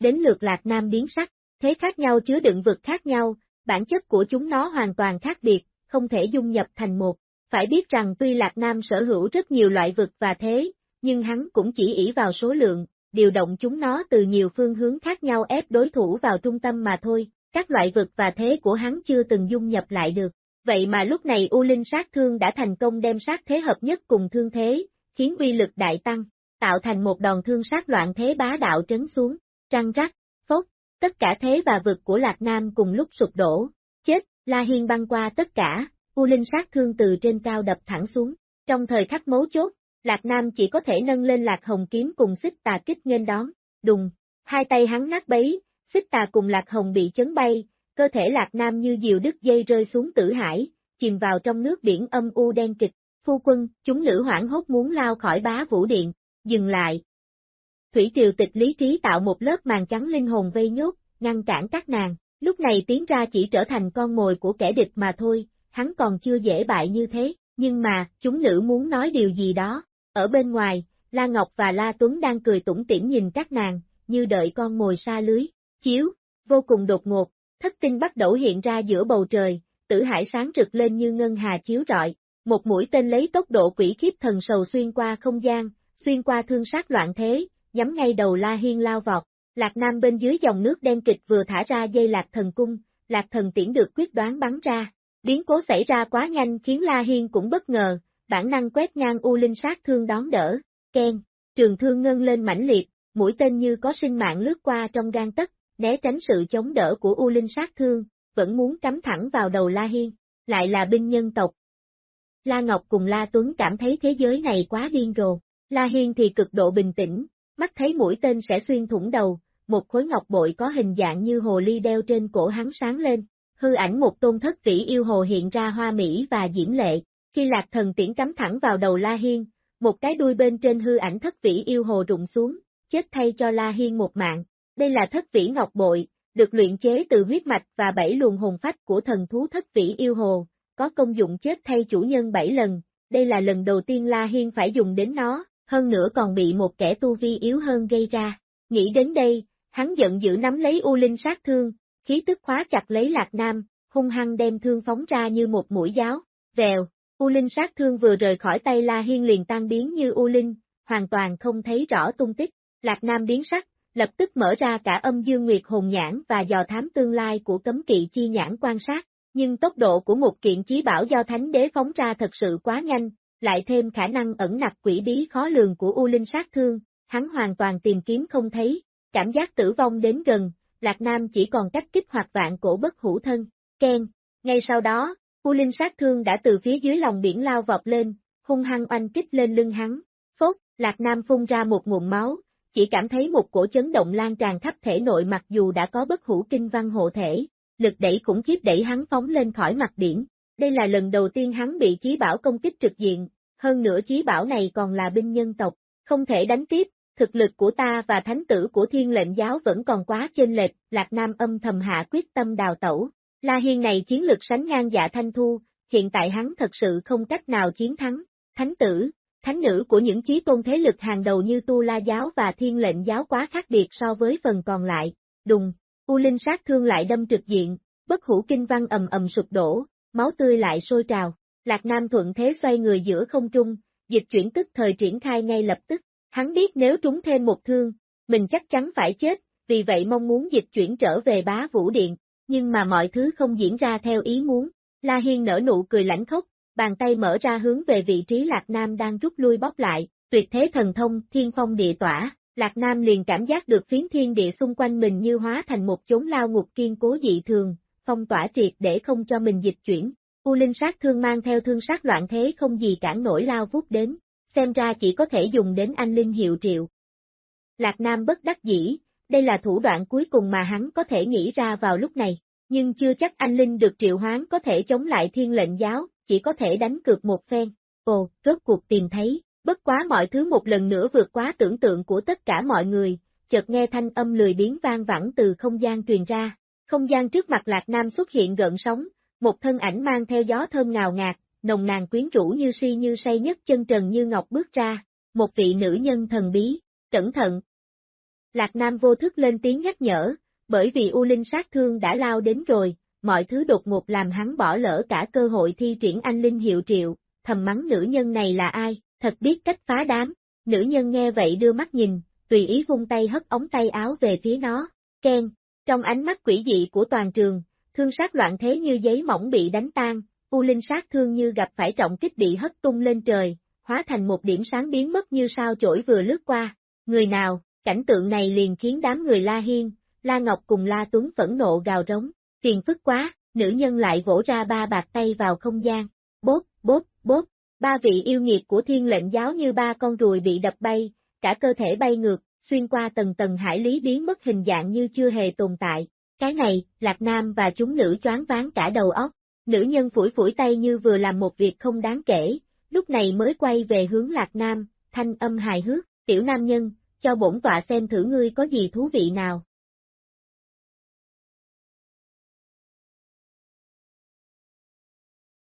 Đến lượt Lạc Nam biến sắc, thế khác nhau chứa đựng vực khác nhau, bản chất của chúng nó hoàn toàn khác biệt, không thể dung nhập thành một. Phải biết rằng tuy Lạc Nam sở hữu rất nhiều loại vực và thế, nhưng hắn cũng chỉ ỷ vào số lượng, điều động chúng nó từ nhiều phương hướng khác nhau ép đối thủ vào trung tâm mà thôi, các loại vực và thế của hắn chưa từng dung nhập lại được. Vậy mà lúc này U Linh sát thương đã thành công đem sát thế hợp nhất cùng thương thế, khiến uy lực đại tăng, tạo thành một đòn thương sát loạn thế bá đạo trấn xuống, trăng rắc, phốt, tất cả thế và vực của Lạc Nam cùng lúc sụp đổ, chết, La Hiên băng qua tất cả, U Linh sát thương từ trên cao đập thẳng xuống, trong thời khắc mấu chốt, Lạc Nam chỉ có thể nâng lên Lạc Hồng kiếm cùng xích tà kích nghênh đón, đùng, hai tay hắn nát bấy, xích tà cùng Lạc Hồng bị chấn bay, cơ thể Lạc Nam như diều đứt dây rơi xuống tử hải, chìm vào trong nước biển âm u đen kịch, phu quân, chúng nữ hoảng hốt muốn lao khỏi bá vũ điện, dừng lại. Thủy triều tịch lý trí tạo một lớp màn trắng linh hồn vây nhốt, ngăn cản các nàng, lúc này tiến ra chỉ trở thành con mồi của kẻ địch mà thôi, hắn còn chưa dễ bại như thế, nhưng mà, chúng nữ muốn nói điều gì đó, ở bên ngoài, La Ngọc và La Tuấn đang cười tủm tỉm nhìn các nàng, như đợi con mồi xa lưới, chiếu, vô cùng đột ngột, thất tinh bắt đầu hiện ra giữa bầu trời, tử hải sáng rực lên như ngân hà chiếu rọi, một mũi tên lấy tốc độ quỷ khiếp thần sầu xuyên qua không gian, xuyên qua thương sát loạn thế, nhắm ngay đầu La Hiên lao vọt. Lạc Nam bên dưới dòng nước đen kịch vừa thả ra dây lạc thần cung, lạc thần tiễn được quyết đoán bắn ra. Biến cố xảy ra quá nhanh khiến La Hiên cũng bất ngờ, bản năng quét ngang U Linh sát thương đón đỡ, Ken, trường thương ngân lên mãnh liệt, mũi tên như có sinh mạng lướt qua trong gan tất, né tránh sự chống đỡ của U Linh sát thương, vẫn muốn cắm thẳng vào đầu La Hiên, lại là binh nhân tộc. La Ngọc cùng La Tuấn cảm thấy thế giới này quá điên rồ, La Hiên thì cực độ bình tĩnh, mắt thấy mũi tên sẽ xuyên thủng đầu, một khối ngọc bội có hình dạng như hồ ly đeo trên cổ hắn sáng lên, hư ảnh một tôn thất vĩ yêu hồ hiện ra hoa mỹ và diễm lệ, khi lạc thần tiễn cắm thẳng vào đầu La Hiên, một cái đuôi bên trên hư ảnh thất vĩ yêu hồ rụng xuống, chết thay cho La Hiên một mạng, đây là thất vĩ ngọc bội, được luyện chế từ huyết mạch và bảy luồng hồn phách của thần thú thất vĩ yêu hồ, có công dụng chết thay chủ nhân bảy lần, đây là lần đầu tiên La Hiên phải dùng đến nó, hơn nữa còn bị một kẻ tu vi yếu hơn gây ra. Nghĩ đến đây, hắn giận dữ nắm lấy U Linh sát thương, khí tức khóa chặt lấy Lạc Nam, hung hăng đem thương phóng ra như một mũi giáo, vèo, U Linh sát thương vừa rời khỏi tay La Hiên liền tan biến như U Linh, hoàn toàn không thấy rõ tung tích, Lạc Nam biến sắc, lập tức mở ra cả âm dương nguyệt hồn nhãn và dò thám tương lai của cấm kỵ chi nhãn quan sát, nhưng tốc độ của một kiện chí bảo do thánh đế phóng ra thật sự quá nhanh, lại thêm khả năng ẩn nặc quỷ bí khó lường của U Linh sát thương, hắn hoàn toàn tìm kiếm không thấy, cảm giác tử vong đến gần, Lạc Nam chỉ còn cách kích hoạt vạn cổ bất hủ thân, khen. Ngay sau đó, U Linh sát thương đã từ phía dưới lòng biển lao vọt lên, hung hăng oanh kích lên lưng hắn, phốt, Lạc Nam phun ra một nguồn máu, chỉ cảm thấy một cổ chấn động lan tràn khắp thể nội mặc dù đã có bất hủ kinh văn hộ thể, lực đẩy cũng khiếp đẩy hắn phóng lên khỏi mặt biển, Đây là lần đầu tiên hắn bị chí bảo công kích trực diện, hơn nữa chí bảo này còn là binh nhân tộc, không thể đánh tiếp, thực lực của ta và thánh tử của thiên lệnh giáo vẫn còn quá chênh lệch, Lạc Nam âm thầm hạ quyết tâm đào tẩu. La Hiên này chiến lực sánh ngang dạ thanh thu, hiện tại hắn thật sự không cách nào chiến thắng. Thánh tử, thánh nữ của những chí tôn thế lực hàng đầu như Tu La Giáo và Thiên lệnh giáo quá khác biệt so với phần còn lại. Đùng, U Linh sát thương lại đâm trực diện, bất hủ kinh văn ầm ầm sụp đổ, máu tươi lại sôi trào. Lạc Nam thuận thế xoay người giữa không trung, dịch chuyển tức thời triển khai ngay lập tức. Hắn biết nếu trúng thêm một thương, mình chắc chắn phải chết, vì vậy mong muốn dịch chuyển trở về bá vũ điện, nhưng mà mọi thứ không diễn ra theo ý muốn. La Hiên nở nụ cười lãnh khốc, bàn tay mở ra hướng về vị trí Lạc Nam đang rút lui bóp lại, tuyệt thế thần thông, thiên phong địa tỏa, Lạc Nam liền cảm giác được phiến thiên địa xung quanh mình như hóa thành một chốn lao ngục kiên cố dị thường, phong tỏa triệt để không cho mình dịch chuyển. U linh sát thương mang theo thương sát loạn thế không gì cản nổi lao vút đến, xem ra chỉ có thể dùng đến anh linh hiệu triệu. Lạc Nam bất đắc dĩ, đây là thủ đoạn cuối cùng mà hắn có thể nghĩ ra vào lúc này, nhưng chưa chắc anh linh được triệu hoán có thể chống lại thiên lệnh giáo, chỉ có thể đánh cược một phen. Ồ, rốt cuộc tìm thấy, bất quá mọi thứ một lần nữa vượt quá tưởng tượng của tất cả mọi người, chợt nghe thanh âm lười biến vang vẳng từ không gian truyền ra. Không gian trước mặt Lạc Nam xuất hiện gợn sóng, một thân ảnh mang theo gió thơm ngào ngạt, nồng nàn quyến rũ như si như say nhất chân trần như ngọc bước ra, một vị nữ nhân thần bí, cẩn thận. Lạc Nam vô thức lên tiếng nhắc nhở, bởi vì U Linh sát thương đã lao đến rồi, mọi thứ đột ngột làm hắn bỏ lỡ cả cơ hội thi triển anh Linh hiệu triệu, thầm mắng nữ nhân này là ai, thật biết cách phá đám, nữ nhân nghe vậy đưa mắt nhìn, tùy ý vung tay hất ống tay áo về phía nó, khen, trong ánh mắt quỷ dị của toàn trường, thương sát loạn thế như giấy mỏng bị đánh tan, U Linh sát thương như gặp phải trọng kích bị hất tung lên trời, hóa thành một điểm sáng biến mất như sao chổi vừa lướt qua. Người nào, cảnh tượng này liền khiến đám người La Hiên, La Ngọc cùng La Tuấn phẫn nộ gào rống, phiền phức quá, nữ nhân lại vỗ ra ba bạc tay vào không gian, bốt, bốt, bốt, ba vị yêu nghiệt của thiên lệnh giáo như ba con ruồi bị đập bay, cả cơ thể bay ngược, xuyên qua tầng tầng hải lý biến mất hình dạng như chưa hề tồn tại. Cái này, Lạc Nam và chúng nữ choáng váng cả đầu óc, nữ nhân phủi phủi tay như vừa làm một việc không đáng kể, lúc này mới quay về hướng Lạc Nam, thanh âm hài hước, tiểu nam nhân, cho bổn tọa xem thử ngươi có gì thú vị nào.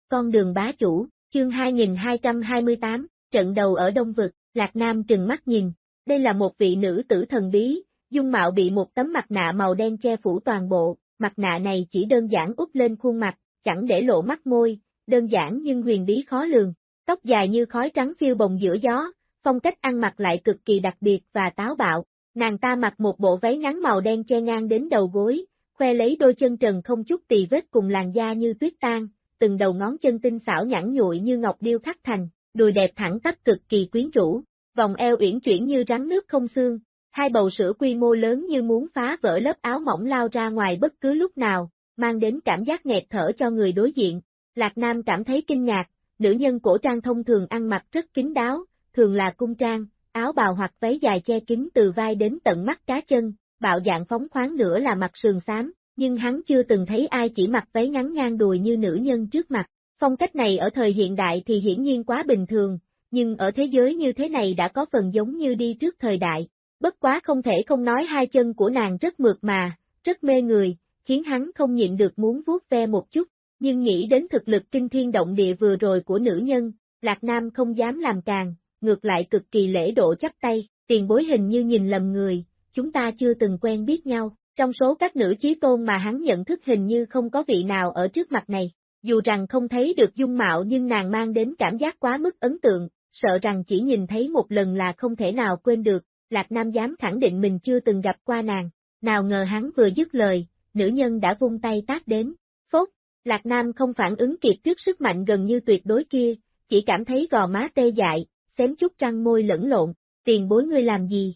Con đường bá chủ, chương 2228, trận đầu ở Đông Vực, Lạc Nam trừng mắt nhìn, đây là một vị nữ tử thần bí, dung mạo bị một tấm mặt nạ màu đen che phủ toàn bộ, mặt nạ này chỉ đơn giản úp lên khuôn mặt, chẳng để lộ mắt môi, đơn giản nhưng huyền bí khó lường, tóc dài như khói trắng phiêu bồng giữa gió, phong cách ăn mặc lại cực kỳ đặc biệt và táo bạo, nàng ta mặc một bộ váy ngắn màu đen che ngang đến đầu gối, khoe lấy đôi chân trần không chút tì vết cùng làn da như tuyết tan, từng đầu ngón chân tinh xảo nhẵn nhụi như ngọc điêu khắc thành, đùi đẹp thẳng tắp cực kỳ quyến rũ, vòng eo uyển chuyển như rắn nước không xương, hai bầu sữa quy mô lớn như muốn phá vỡ lớp áo mỏng lao ra ngoài bất cứ lúc nào, mang đến cảm giác nghẹt thở cho người đối diện. Lạc Nam cảm thấy kinh ngạc, nữ nhân cổ trang thông thường ăn mặc rất kín đáo, thường là cung trang, áo bào hoặc váy dài che kín từ vai đến tận mắt cá chân, bạo dạng phóng khoáng nữa là mặt sườn xám, nhưng hắn chưa từng thấy ai chỉ mặc váy ngắn ngang đùi như nữ nhân trước mặt. Phong cách này ở thời hiện đại thì hiển nhiên quá bình thường, nhưng ở thế giới như thế này đã có phần giống như đi trước thời đại. Bất quá không thể không nói hai chân của nàng rất mượt mà, rất mê người, khiến hắn không nhịn được muốn vuốt ve một chút, nhưng nghĩ đến thực lực kinh thiên động địa vừa rồi của nữ nhân, Lạc Nam không dám làm càng, ngược lại cực kỳ lễ độ chắp tay, tiền bối hình như nhìn lầm người, chúng ta chưa từng quen biết nhau, trong số các nữ chí tôn mà hắn nhận thức hình như không có vị nào ở trước mặt này, dù rằng không thấy được dung mạo nhưng nàng mang đến cảm giác quá mức ấn tượng, sợ rằng chỉ nhìn thấy một lần là không thể nào quên được, Lạc Nam dám khẳng định mình chưa từng gặp qua nàng, nào ngờ hắn vừa dứt lời, nữ nhân đã vung tay tác đến, phốt, Lạc Nam không phản ứng kịp trước sức mạnh gần như tuyệt đối kia, chỉ cảm thấy gò má tê dại, xém chút răng môi lẫn lộn, tiền bối ngươi làm gì?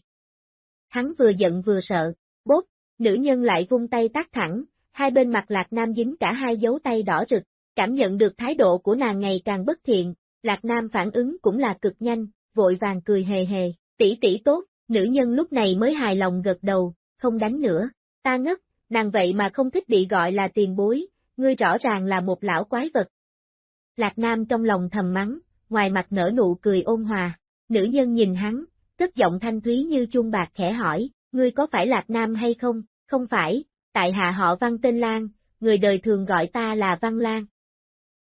Hắn vừa giận vừa sợ, bốt nữ nhân lại vung tay tác thẳng, hai bên mặt Lạc Nam dính cả hai dấu tay đỏ rực, cảm nhận được thái độ của nàng ngày càng bất thiện, Lạc Nam phản ứng cũng là cực nhanh, vội vàng cười hề hề, tỷ tỷ tốt, nữ nhân lúc này mới hài lòng gật đầu, không đánh nữa, ta ngất, nàng vậy mà không thích bị gọi là tiền bối, ngươi rõ ràng là một lão quái vật. Lạc Nam trong lòng thầm mắng, ngoài mặt nở nụ cười ôn hòa, nữ nhân nhìn hắn, cất giọng thanh thúy như chuông bạc khẽ hỏi, ngươi có phải Lạc Nam hay không, không phải, tại hạ họ Văn tên Lan, người đời thường gọi ta là Văn Lan.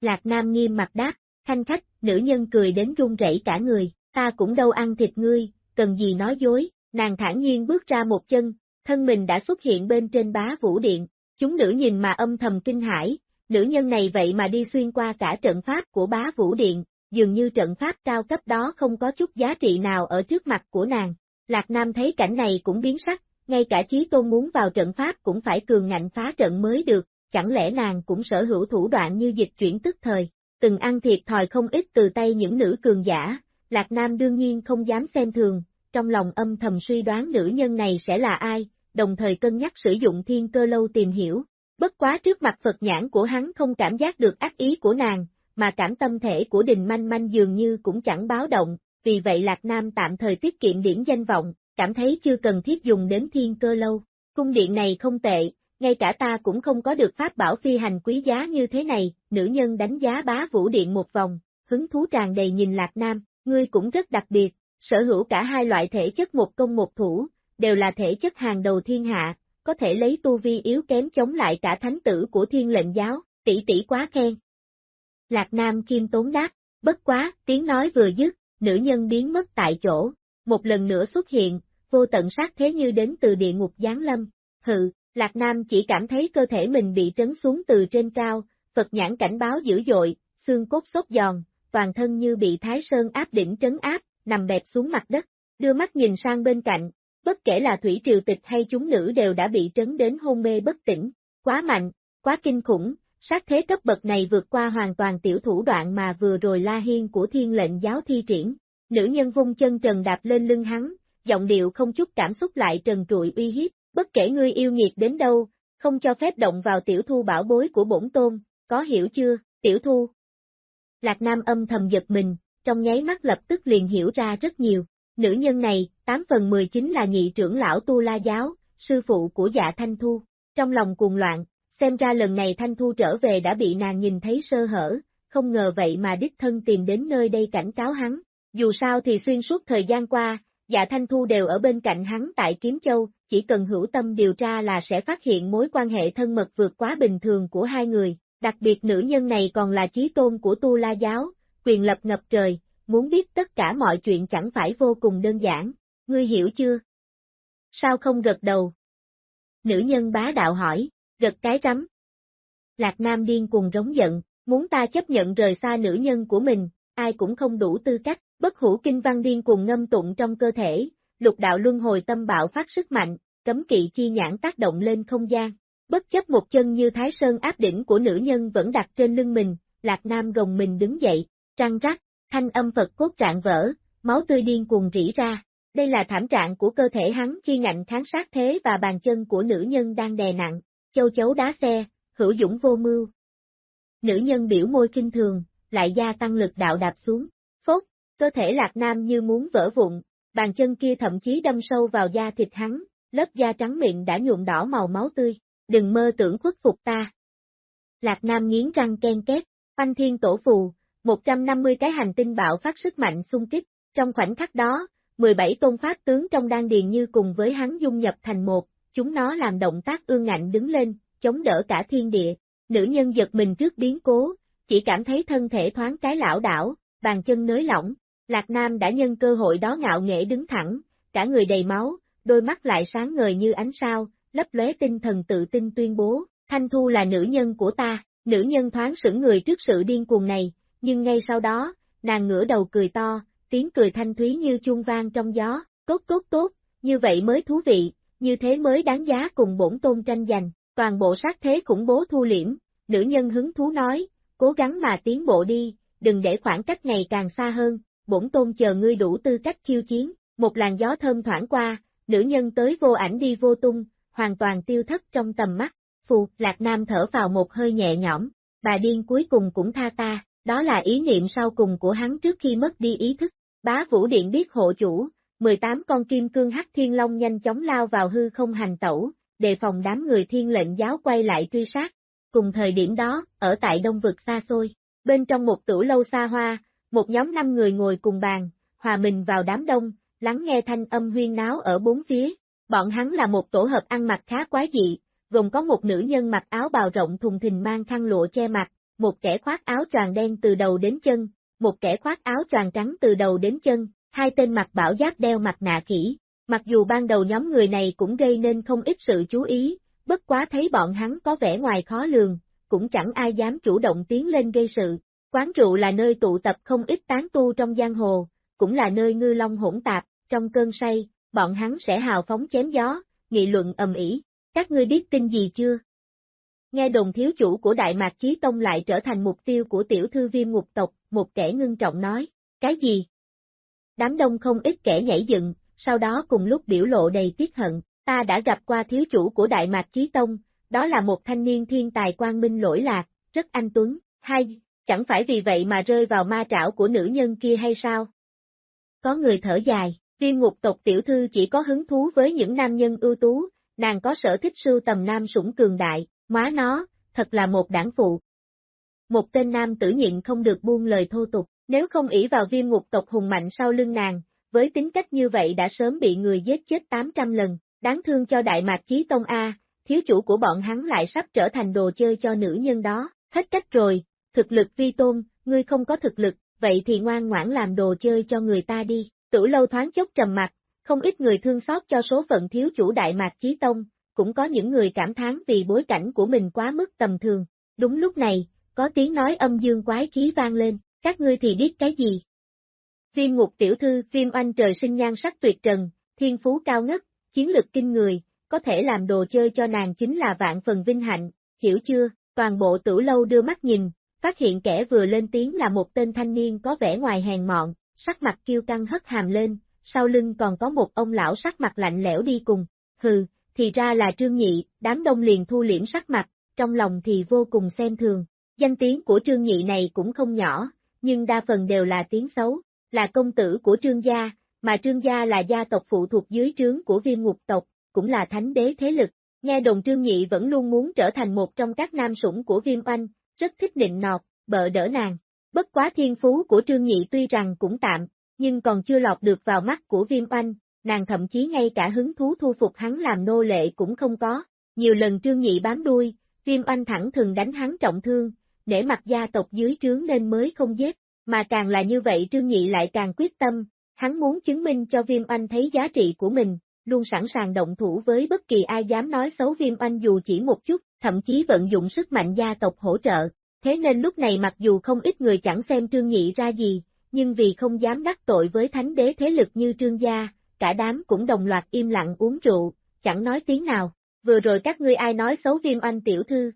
Lạc Nam nghiêm mặt đáp, thanh khách, nữ nhân cười đến run rẩy cả người, ta cũng đâu ăn thịt ngươi, cần gì nói dối, nàng thản nhiên bước ra một chân, thân mình đã xuất hiện bên trên bá vũ điện, chúng nữ nhìn mà âm thầm kinh hãi, nữ nhân này vậy mà đi xuyên qua cả trận pháp của bá vũ điện, dường như trận pháp cao cấp đó không có chút giá trị nào ở trước mặt của nàng. Lạc Nam thấy cảnh này cũng biến sắc, ngay cả chí tôn muốn vào trận pháp cũng phải cường ngạnh phá trận mới được, chẳng lẽ nàng cũng sở hữu thủ đoạn như dịch chuyển tức thời, từng ăn thiệt thòi không ít từ tay những nữ cường giả, Lạc Nam đương nhiên không dám xem thường, trong lòng âm thầm suy đoán nữ nhân này sẽ là ai, đồng thời cân nhắc sử dụng thiên cơ lâu tìm hiểu. Bất quá trước mặt Phật nhãn của hắn không cảm giác được ác ý của nàng, mà cảm tâm thể của đình manh manh dường như cũng chẳng báo động, vì vậy Lạc Nam tạm thời tiết kiệm điểm danh vọng, cảm thấy chưa cần thiết dùng đến thiên cơ lâu. Cung điện này không tệ, ngay cả ta cũng không có được pháp bảo phi hành quý giá như thế này, nữ nhân đánh giá bá vũ điện một vòng, hứng thú tràn đầy nhìn Lạc Nam, ngươi cũng rất đặc biệt, sở hữu cả hai loại thể chất một công một thủ, đều là thể chất hàng đầu thiên hạ, có thể lấy tu vi yếu kém chống lại cả thánh tử của thiên lệnh giáo, tỷ tỷ quá khen. Lạc Nam kim tốn đáp, bất quá, tiếng nói vừa dứt, nữ nhân biến mất tại chỗ, một lần nữa xuất hiện, vô tận sát thế như đến từ địa ngục giáng lâm, hừ, Lạc Nam chỉ cảm thấy cơ thể mình bị trấn xuống từ trên cao, Phật nhãn cảnh báo dữ dội, xương cốt sốt giòn, toàn thân như bị Thái Sơn áp đỉnh trấn áp, nằm bẹp xuống mặt đất, đưa mắt nhìn sang bên cạnh, bất kể là thủy triều tịch hay chúng nữ đều đã bị trấn đến hôn mê bất tỉnh, quá mạnh, quá kinh khủng, sát thế cấp bậc này vượt qua hoàn toàn tiểu thủ đoạn mà vừa rồi La Hiên của thiên lệnh giáo thi triển. Nữ nhân vung chân trần đạp lên lưng hắn, giọng điệu không chút cảm xúc lại trần trụi uy hiếp, bất kể ngươi yêu nghiệt đến đâu, không cho phép động vào tiểu thu bảo bối của bổn tôn, có hiểu chưa, tiểu thu? Lạc Nam âm thầm giật mình, trong nháy mắt lập tức liền hiểu ra rất nhiều, nữ nhân này, 8 phần 19 là nhị trưởng lão Tu La Giáo, sư phụ của dạ Thanh Thu, trong lòng cuồng loạn, xem ra lần này Thanh Thu trở về đã bị nàng nhìn thấy sơ hở, không ngờ vậy mà đích thân tìm đến nơi đây cảnh cáo hắn, dù sao thì xuyên suốt thời gian qua, dạ Thanh Thu đều ở bên cạnh hắn tại Kiếm Châu, chỉ cần hữu tâm điều tra là sẽ phát hiện mối quan hệ thân mật vượt quá bình thường của hai người, đặc biệt nữ nhân này còn là chí tôn của Tu La Giáo, quyền lập ngập trời, muốn biết tất cả mọi chuyện chẳng phải vô cùng đơn giản, ngươi hiểu chưa? Sao không gật đầu? Nữ nhân bá đạo hỏi, gật cái rắm. Lạc Nam điên cuồng rống giận, muốn ta chấp nhận rời xa nữ nhân của mình, ai cũng không đủ tư cách, bất hủ kinh văn điên cuồng ngâm tụng trong cơ thể, lục đạo luân hồi tâm bạo phát sức mạnh, cấm kỵ chi nhãn tác động lên không gian. Bất chấp một chân như thái sơn áp đỉnh của nữ nhân vẫn đặt trên lưng mình, Lạc Nam gồng mình đứng dậy, trăng rắc, thanh âm Phật cốt trạng vỡ, máu tươi điên cuồng rỉ ra. Đây là thảm trạng của cơ thể hắn khi ngạnh kháng sát thế và bàn chân của nữ nhân đang đè nặng, châu chấu đá xe, hữu dũng vô mưu. Nữ nhân biểu môi kinh thường, lại gia tăng lực đạo đạp xuống, phốt, cơ thể lạc nam như muốn vỡ vụn, bàn chân kia thậm chí đâm sâu vào da thịt hắn, lớp da trắng miệng đã nhuộm đỏ màu máu tươi, đừng mơ tưởng khuất phục ta. Lạc Nam nghiến răng ken két, phanh thiên tổ phù, 150 cái hành tinh bạo phát sức mạnh xung kích, trong khoảnh khắc đó, 17 tôn pháp tướng trong đan điền như cùng với hắn dung nhập thành một, chúng nó làm động tác ương ngạnh đứng lên, chống đỡ cả thiên địa, nữ nhân giật mình trước biến cố, chỉ cảm thấy thân thể thoáng cái lão đảo, bàn chân nới lỏng, Lạc Nam đã nhân cơ hội đó ngạo nghễ đứng thẳng, cả người đầy máu, đôi mắt lại sáng ngời như ánh sao, lấp lóe tinh thần tự tin tuyên bố, Thanh Thu là nữ nhân của ta, nữ nhân thoáng sững người trước sự điên cuồng này, nhưng ngay sau đó, nàng ngửa đầu cười to, tiếng cười thanh thúy như chuông vang trong gió, tốt tốt tốt, như vậy mới thú vị, như thế mới đáng giá cùng bổn tôn tranh giành, toàn bộ sát thế khủng bố thu liễm, nữ nhân hứng thú nói, cố gắng mà tiến bộ đi, đừng để khoảng cách ngày càng xa hơn, bổn tôn chờ ngươi đủ tư cách khiêu chiến, một làn gió thơm thoảng qua, nữ nhân tới vô ảnh đi vô tung, hoàn toàn tiêu thất trong tầm mắt, phù, lạc nam thở vào một hơi nhẹ nhõm, bà điên cuối cùng cũng tha ta, đó là ý niệm sau cùng của hắn trước khi mất đi ý thức, bá vũ điện biết hộ chủ, 18 con kim cương hắc thiên long nhanh chóng lao vào hư không hành tẩu, đề phòng đám người thiên lệnh giáo quay lại truy sát. Cùng thời điểm đó, ở tại đông vực xa xôi, Bên trong một tủ lâu xa hoa, một nhóm năm người ngồi cùng bàn, hòa mình vào đám đông, lắng nghe thanh âm huyên náo ở bốn phía. Bọn hắn là một tổ hợp ăn mặc khá quái dị, gồm có một nữ nhân mặc áo bào rộng thùng thình mang khăn lụa che mặt, một kẻ khoác áo choàng đen từ đầu đến chân, một kẻ khoác áo choàng trắng từ đầu đến chân, hai tên mặc bảo giáp đeo mặt nạ kỹ. Mặc dù ban đầu nhóm người này cũng gây nên không ít sự chú ý, bất quá thấy bọn hắn có vẻ ngoài khó lường, cũng chẳng ai dám chủ động tiến lên gây sự. Quán rượu là nơi tụ tập không ít tán tu trong giang hồ, cũng là nơi ngư long hỗn tạp, trong cơn say, bọn hắn sẽ hào phóng chém gió, nghị luận ầm ĩ. Các ngươi biết tin gì chưa? Nghe đồn thiếu chủ của Đại Mạc Chí Tông lại trở thành mục tiêu của tiểu thư viêm ngục tộc, một kẻ ngưng trọng nói, cái gì? Đám đông không ít kẻ nhảy dựng, sau đó cùng lúc biểu lộ đầy tiếc hận, ta đã gặp qua thiếu chủ của Đại Mạc Chí Tông, đó là một thanh niên thiên tài quang minh lỗi lạc, rất anh tuấn, hay, chẳng phải vì vậy mà rơi vào ma trảo của nữ nhân kia hay sao? Có người thở dài, viên ngục tộc tiểu thư chỉ có hứng thú với những nam nhân ưu tú, nàng có sở thích sưu tầm nam sủng cường đại, má nó, thật là một đảng phụ. Một tên nam tử nhịn không được buông lời thô tục, nếu không ỷ vào viêm ngục tộc hùng mạnh sau lưng nàng, với tính cách như vậy đã sớm bị người giết chết 800 lần, đáng thương cho Đại Mạc Chí Tông A, thiếu chủ của bọn hắn lại sắp trở thành đồ chơi cho nữ nhân đó, hết cách rồi, thực lực vi tôn, ngươi không có thực lực, vậy thì ngoan ngoãn làm đồ chơi cho người ta đi, tử lâu thoáng chốc trầm mặt, không ít người thương xót cho số phận thiếu chủ Đại Mạc Chí Tông, cũng có những người cảm thán vì bối cảnh của mình quá mức tầm thường. Đúng lúc này, có tiếng nói âm dương quái khí vang lên, các ngươi thì biết cái gì? Viêm ngục tiểu thư, viêm oanh trời sinh nhan sắc tuyệt trần, thiên phú cao ngất, chiến lực kinh người, có thể làm đồ chơi cho nàng chính là vạn phần vinh hạnh, hiểu chưa? Toàn bộ tử lâu đưa mắt nhìn, phát hiện kẻ vừa lên tiếng là một tên thanh niên có vẻ ngoài hèn mọn, sắc mặt kiêu căng hất hàm lên, sau lưng còn có một ông lão sắc mặt lạnh lẽo đi cùng. Hừ, thì ra là Trương Nhị, đám đông liền thu liễm sắc mặt, trong lòng thì vô cùng xem thường. Danh tiếng của Trương Nhị này cũng không nhỏ, nhưng đa phần đều là tiếng xấu, là công tử của Trương gia, mà Trương gia là gia tộc phụ thuộc dưới trướng của viêm ngục tộc, cũng là thánh đế thế lực. Nghe đồng Trương Nhị vẫn luôn muốn trở thành một trong các nam sủng của viêm oanh, rất thích nịnh nọt, bợ đỡ nàng. Bất quá thiên phú của Trương Nhị tuy rằng cũng tạm, nhưng còn chưa lọt được vào mắt của viêm oanh, nàng thậm chí ngay cả hứng thú thu phục hắn làm nô lệ cũng không có. Nhiều lần Trương Nhị bám đuôi, viêm oanh thẳng thường đánh hắn trọng thương, để mặt gia tộc dưới trướng nên mới không giết, mà càng là như vậy Trương Nhị lại càng quyết tâm, hắn muốn chứng minh cho viêm anh thấy giá trị của mình, luôn sẵn sàng động thủ với bất kỳ ai dám nói xấu viêm anh dù chỉ một chút, thậm chí vận dụng sức mạnh gia tộc hỗ trợ. Thế nên lúc này mặc dù không ít người chẳng xem Trương Nhị ra gì, nhưng vì không dám đắc tội với thánh đế thế lực như Trương gia, cả đám cũng đồng loạt im lặng uống rượu, chẳng nói tiếng nào. Vừa rồi các ngươi ai nói xấu viêm anh tiểu thư?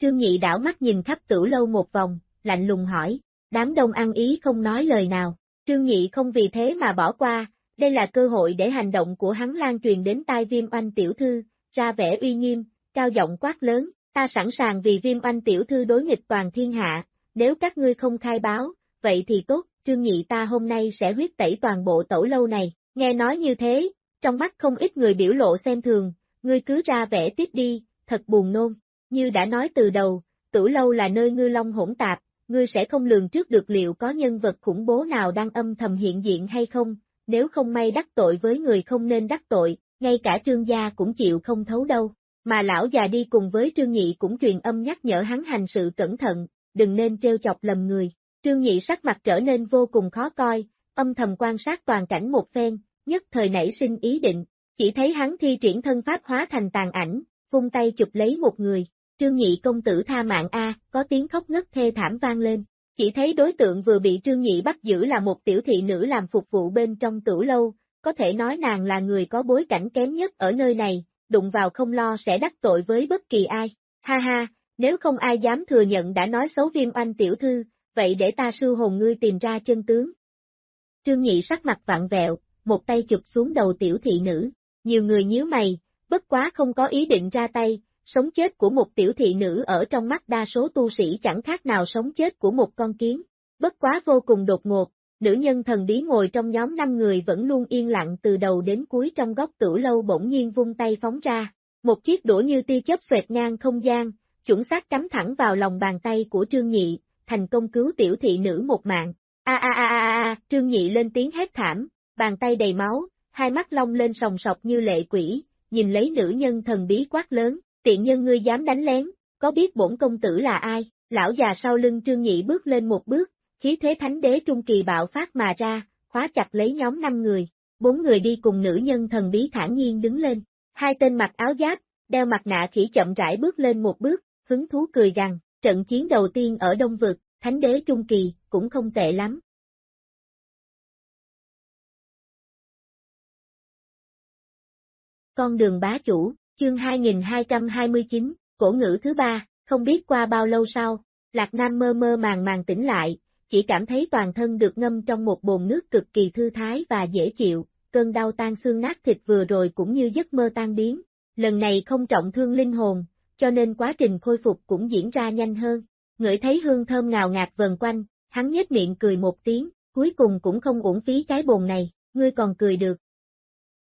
Trương Nhị đảo mắt nhìn khắp tử lâu một vòng, lạnh lùng hỏi, đám đông ăn ý không nói lời nào. Trương Nhị không vì thế mà bỏ qua, đây là cơ hội để hành động của hắn lan truyền đến tai viêm oanh tiểu thư, ra vẻ uy nghiêm, cao giọng quát lớn, ta sẵn sàng vì viêm oanh tiểu thư đối nghịch toàn thiên hạ, nếu các ngươi không khai báo, vậy thì tốt, trương nhị ta hôm nay sẽ huyết tẩy toàn bộ tẩu lâu này, nghe nói như thế, trong mắt không ít người biểu lộ xem thường, ngươi cứ ra vẻ tiếp đi, thật buồn nôn, như đã nói từ đầu, tử lâu là nơi ngư long hỗn tạp, ngươi sẽ không lường trước được liệu có nhân vật khủng bố nào đang âm thầm hiện diện hay không, nếu không may đắc tội với người không nên đắc tội, ngay cả trương gia cũng chịu không thấu đâu. Mà lão già đi cùng với trương nhị cũng truyền âm nhắc nhở hắn hành sự cẩn thận, đừng nên trêu chọc lầm người. Trương nhị sắc mặt trở nên vô cùng khó coi, âm thầm quan sát toàn cảnh một phen, nhất thời nảy sinh ý định, chỉ thấy hắn thi triển thân pháp hóa thành tàn ảnh, vung tay chụp lấy một người, trương nhị công tử tha mạng A, có tiếng khóc ngất thê thảm vang lên, chỉ thấy đối tượng vừa bị Trương Nhị bắt giữ là một tiểu thị nữ làm phục vụ bên trong tử lâu, có thể nói nàng là người có bối cảnh kém nhất ở nơi này, đụng vào không lo sẽ đắc tội với bất kỳ ai. Ha ha, nếu không ai dám thừa nhận đã nói xấu viêm oanh tiểu thư, vậy để ta sư hồn ngươi tìm ra chân tướng. Trương Nhị sắc mặt vặn vẹo, một tay chụp xuống đầu tiểu thị nữ, nhiều người nhíu mày, bất quá không có ý định ra tay, sống chết của một tiểu thị nữ ở trong mắt đa số tu sĩ chẳng khác nào sống chết của một con kiến. Bất quá vô cùng đột ngột, nữ nhân thần bí ngồi trong nhóm năm người vẫn luôn yên lặng từ đầu đến cuối trong góc tử lâu bỗng nhiên vung tay phóng ra. Một chiếc đũa như tia chớp xoẹt ngang không gian, chuẩn xác cắm thẳng vào lòng bàn tay của Trương Nhị, thành công cứu tiểu thị nữ một mạng. A a a a a, Trương Nhị lên tiếng hét thảm, bàn tay đầy máu, hai mắt long lên sòng sọc như lệ quỷ, nhìn lấy nữ nhân thần bí quát lớn, tiện nhân ngươi dám đánh lén, có biết bổn công tử là ai? Lão già sau lưng Trương Nhị bước lên một bước, khí thế thánh đế trung kỳ bạo phát mà ra, khóa chặt lấy nhóm năm người. Bốn người đi cùng nữ nhân thần bí thản nhiên đứng lên. Hai tên mặc áo giáp, đeo mặt nạ khỉ chậm rãi bước lên một bước, hứng thú cười rằng, trận chiến đầu tiên ở Đông Vực, thánh đế trung kỳ, cũng không tệ lắm. Con đường bá chủ, chương 2229, cổ ngữ thứ ba, không biết qua bao lâu sau, Lạc Nam mơ mơ màng màng tỉnh lại, chỉ cảm thấy toàn thân được ngâm trong một bồn nước cực kỳ thư thái và dễ chịu, cơn đau tan xương nát thịt vừa rồi cũng như giấc mơ tan biến. Lần này không trọng thương linh hồn, cho nên quá trình khôi phục cũng diễn ra nhanh hơn. Ngửi thấy hương thơm ngào ngạt vần quanh, hắn nhếch miệng cười một tiếng, cuối cùng cũng không uổng phí cái bồn này, ngươi còn cười được.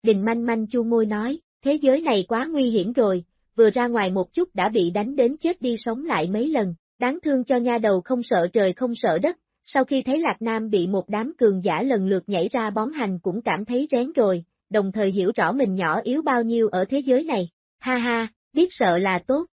Đình manh manh chu môi nói, thế giới này quá nguy hiểm rồi, vừa ra ngoài một chút đã bị đánh đến chết đi sống lại mấy lần, đáng thương cho nha đầu không sợ trời không sợ đất, sau khi thấy Lạc Nam bị một đám cường giả lần lượt nhảy ra bón hành cũng cảm thấy rén rồi, đồng thời hiểu rõ mình nhỏ yếu bao nhiêu ở thế giới này. Ha ha, biết sợ là tốt.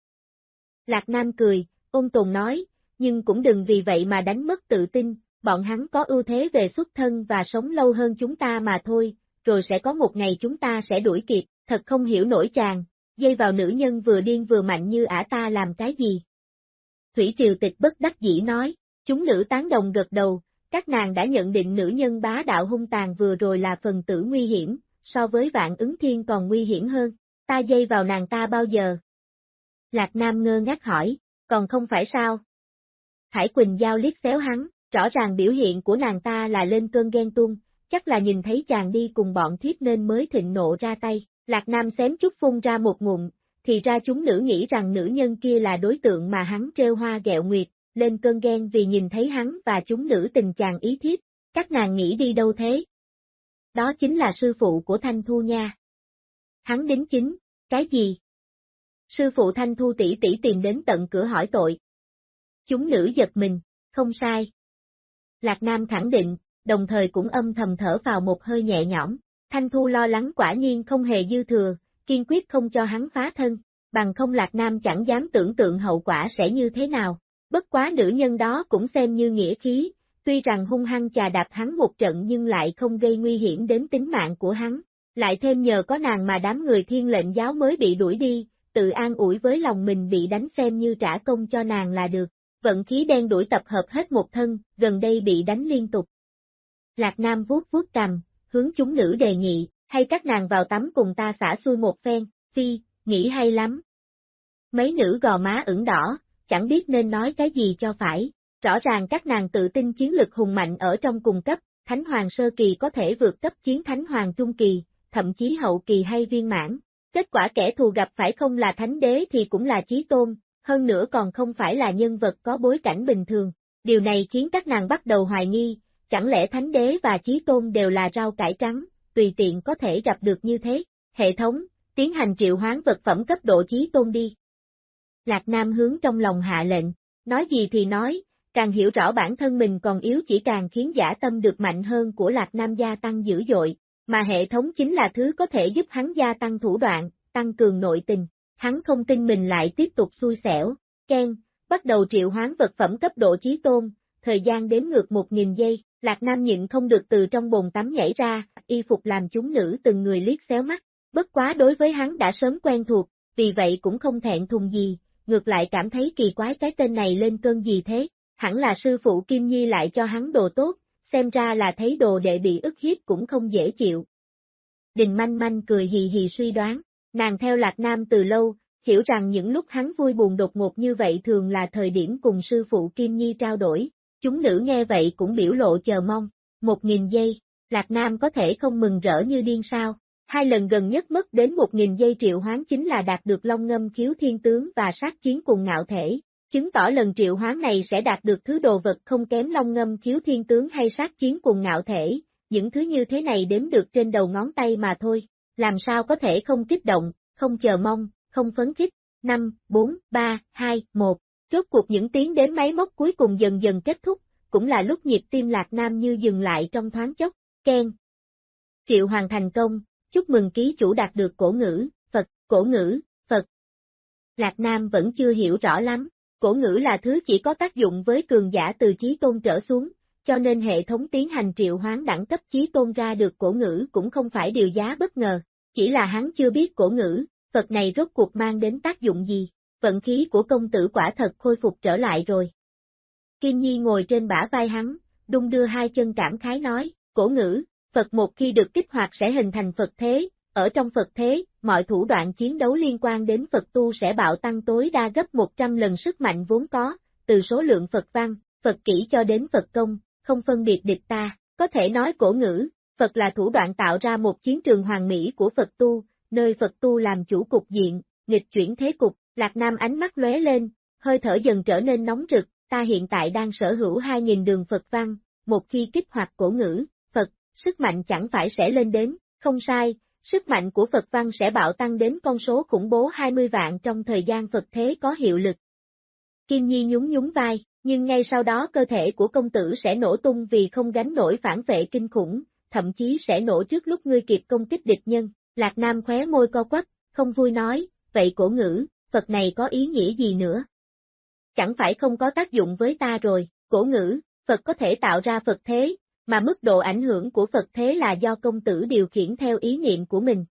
Lạc Nam cười, ôn tồn nói, nhưng cũng đừng vì vậy mà đánh mất tự tin, bọn hắn có ưu thế về xuất thân và sống lâu hơn chúng ta mà thôi, rồi sẽ có một ngày chúng ta sẽ đuổi kịp, thật không hiểu nổi chàng, dây vào nữ nhân vừa điên vừa mạnh như ả ta làm cái gì. Thủy Triều Tịch bất đắc dĩ nói, chúng nữ tán đồng gật đầu, các nàng đã nhận định nữ nhân bá đạo hung tàn vừa rồi là phần tử nguy hiểm, so với vạn ứng thiên còn nguy hiểm hơn, ta dây vào nàng ta bao giờ? Lạc Nam ngơ ngác hỏi, còn không phải sao? Hải Quỳnh Giao liếc xéo hắn, rõ ràng biểu hiện của nàng ta là lên cơn ghen tuông, chắc là nhìn thấy chàng đi cùng bọn thiếp nên mới thịnh nộ ra tay, Lạc Nam xém chút phun ra một ngụm, thì ra chúng nữ nghĩ rằng nữ nhân kia là đối tượng mà hắn trêu hoa gẹo nguyệt, lên cơn ghen vì nhìn thấy hắn và chúng nữ tình chàng ý thiếp, các nàng nghĩ đi đâu thế? Đó chính là sư phụ của Thanh Thu nha. Hắn đính chính, cái gì? Sư phụ Thanh Thu tỷ tỷ tìm đến tận cửa hỏi tội. Chúng nữ giật mình, không sai. Lạc Nam khẳng định, đồng thời cũng âm thầm thở vào một hơi nhẹ nhõm. Thanh Thu lo lắng quả nhiên không hề dư thừa, kiên quyết không cho hắn phá thân, bằng không Lạc Nam chẳng dám tưởng tượng hậu quả sẽ như thế nào. Bất quá nữ nhân đó cũng xem như nghĩa khí, tuy rằng hung hăng chà đạp hắn một trận nhưng lại không gây nguy hiểm đến tính mạng của hắn. Lại thêm nhờ có nàng mà đám người thiên lệnh giáo mới bị đuổi đi, tự an ủi với lòng mình bị đánh xem như trả công cho nàng là được. Vận khí đen đuổi tập hợp hết một thân, gần đây bị đánh liên tục. Lạc Nam vuốt vuốt cầm, hướng chúng nữ đề nghị, hay các nàng vào tắm cùng ta xả xuôi một phen, phi, nghĩ hay lắm. Mấy nữ gò má ửng đỏ, chẳng biết nên nói cái gì cho phải. Rõ ràng các nàng tự tin chiến lực hùng mạnh ở trong cùng cấp, Thánh Hoàng Sơ Kỳ có thể vượt cấp chiến Thánh Hoàng Trung Kỳ, thậm chí hậu kỳ hay viên mãn. Kết quả kẻ thù gặp phải không là Thánh Đế thì cũng là Chí Tôn, hơn nữa còn không phải là nhân vật có bối cảnh bình thường. Điều này khiến các nàng bắt đầu hoài nghi, chẳng lẽ Thánh Đế và Chí Tôn đều là rau cải trắng, tùy tiện có thể gặp được như thế. Hệ thống, tiến hành triệu hoán vật phẩm cấp độ Chí Tôn đi. Lạc Nam hướng trong lòng hạ lệnh, nói gì thì nói, càng hiểu rõ bản thân mình còn yếu chỉ càng khiến giả tâm được mạnh hơn của Lạc Nam gia tăng dữ dội, mà hệ thống chính là thứ có thể giúp hắn gia tăng thủ đoạn, tăng cường nội tình. Hắn không tin mình lại tiếp tục xui xẻo, Ken, bắt đầu triệu hoán vật phẩm cấp độ trí tôn, thời gian đếm ngược một nghìn giây, Lạc Nam nhịn không được từ trong bồn tắm nhảy ra, y phục làm chúng nữ từng người liếc xéo mắt, bất quá đối với hắn đã sớm quen thuộc, vì vậy cũng không thẹn thùng gì, ngược lại cảm thấy kỳ quái cái tên này lên cơn gì thế, hẳn là sư phụ Kim Nhi lại cho hắn đồ tốt, xem ra là thấy đồ đệ bị ức hiếp cũng không dễ chịu. Đình manh manh cười hì hì suy đoán, nàng theo Lạc Nam từ lâu, hiểu rằng những lúc hắn vui buồn đột ngột như vậy thường là thời điểm cùng sư phụ Kim Nhi trao đổi, chúng nữ nghe vậy cũng biểu lộ chờ mong, một nghìn giây, Lạc Nam có thể không mừng rỡ như điên sao, Hai lần gần nhất mất đến một nghìn giây triệu hoán chính là đạt được long ngâm khiếu thiên tướng và sát chiến cùng ngạo thể, chứng tỏ lần triệu hoán này sẽ đạt được thứ đồ vật không kém long ngâm khiếu thiên tướng hay sát chiến cùng ngạo thể, những thứ như thế này đếm được trên đầu ngón tay mà thôi, làm sao có thể không kích động, không chờ mong, không phấn khích. 5, 4, 3, 2, 1, Rốt cuộc những tiếng đến máy móc cuối cùng dần dần kết thúc, cũng là lúc nhịp tim Lạc Nam như dừng lại trong thoáng chốc, khen. Triệu hoàn thành công, chúc mừng ký chủ đạt được cổ ngữ, Phật, cổ ngữ, Phật. Lạc Nam vẫn chưa hiểu rõ lắm, cổ ngữ là thứ chỉ có tác dụng với cường giả từ chí tôn trở xuống, cho nên hệ thống tiến hành triệu hoán đẳng cấp chí tôn ra được cổ ngữ cũng không phải điều giá bất ngờ, chỉ là hắn chưa biết cổ ngữ, Phật này rốt cuộc mang đến tác dụng gì, vận khí của công tử quả thật khôi phục trở lại rồi. Kim Nhi ngồi trên bả vai hắn, đung đưa hai chân cảm khái nói, cổ ngữ, Phật một khi được kích hoạt sẽ hình thành Phật thế, ở trong Phật thế, mọi thủ đoạn chiến đấu liên quan đến Phật tu sẽ bạo tăng tối đa gấp 100 lần sức mạnh vốn có, từ số lượng Phật văn, Phật kỹ cho đến Phật công, không phân biệt địch ta, có thể nói cổ ngữ, Phật là thủ đoạn tạo ra một chiến trường hoàng mỹ của Phật tu, nơi Phật tu làm chủ cục diện, nghịch chuyển thế cục, Lạc Nam ánh mắt lóe lên, hơi thở dần trở nên nóng rực, ta hiện tại đang sở hữu 2.000 đường Phật văn, một khi kích hoạt cổ ngữ, Phật, sức mạnh chẳng phải sẽ lên đến, không sai, sức mạnh của Phật văn sẽ bạo tăng đến con số khủng bố 20 vạn trong thời gian Phật thế có hiệu lực. Kim Nhi nhún nhún vai, nhưng ngay sau đó cơ thể của công tử sẽ nổ tung vì không gánh nổi phản vệ kinh khủng, thậm chí sẽ nổ trước lúc ngươi kịp công kích địch nhân. Lạc Nam khóe môi co quắp, không vui nói, vậy cổ ngữ, Phật này có ý nghĩa gì nữa? Chẳng phải không có tác dụng với ta rồi, cổ ngữ, Phật có thể tạo ra Phật thế, mà mức độ ảnh hưởng của Phật thế là do công tử điều khiển theo ý niệm của mình.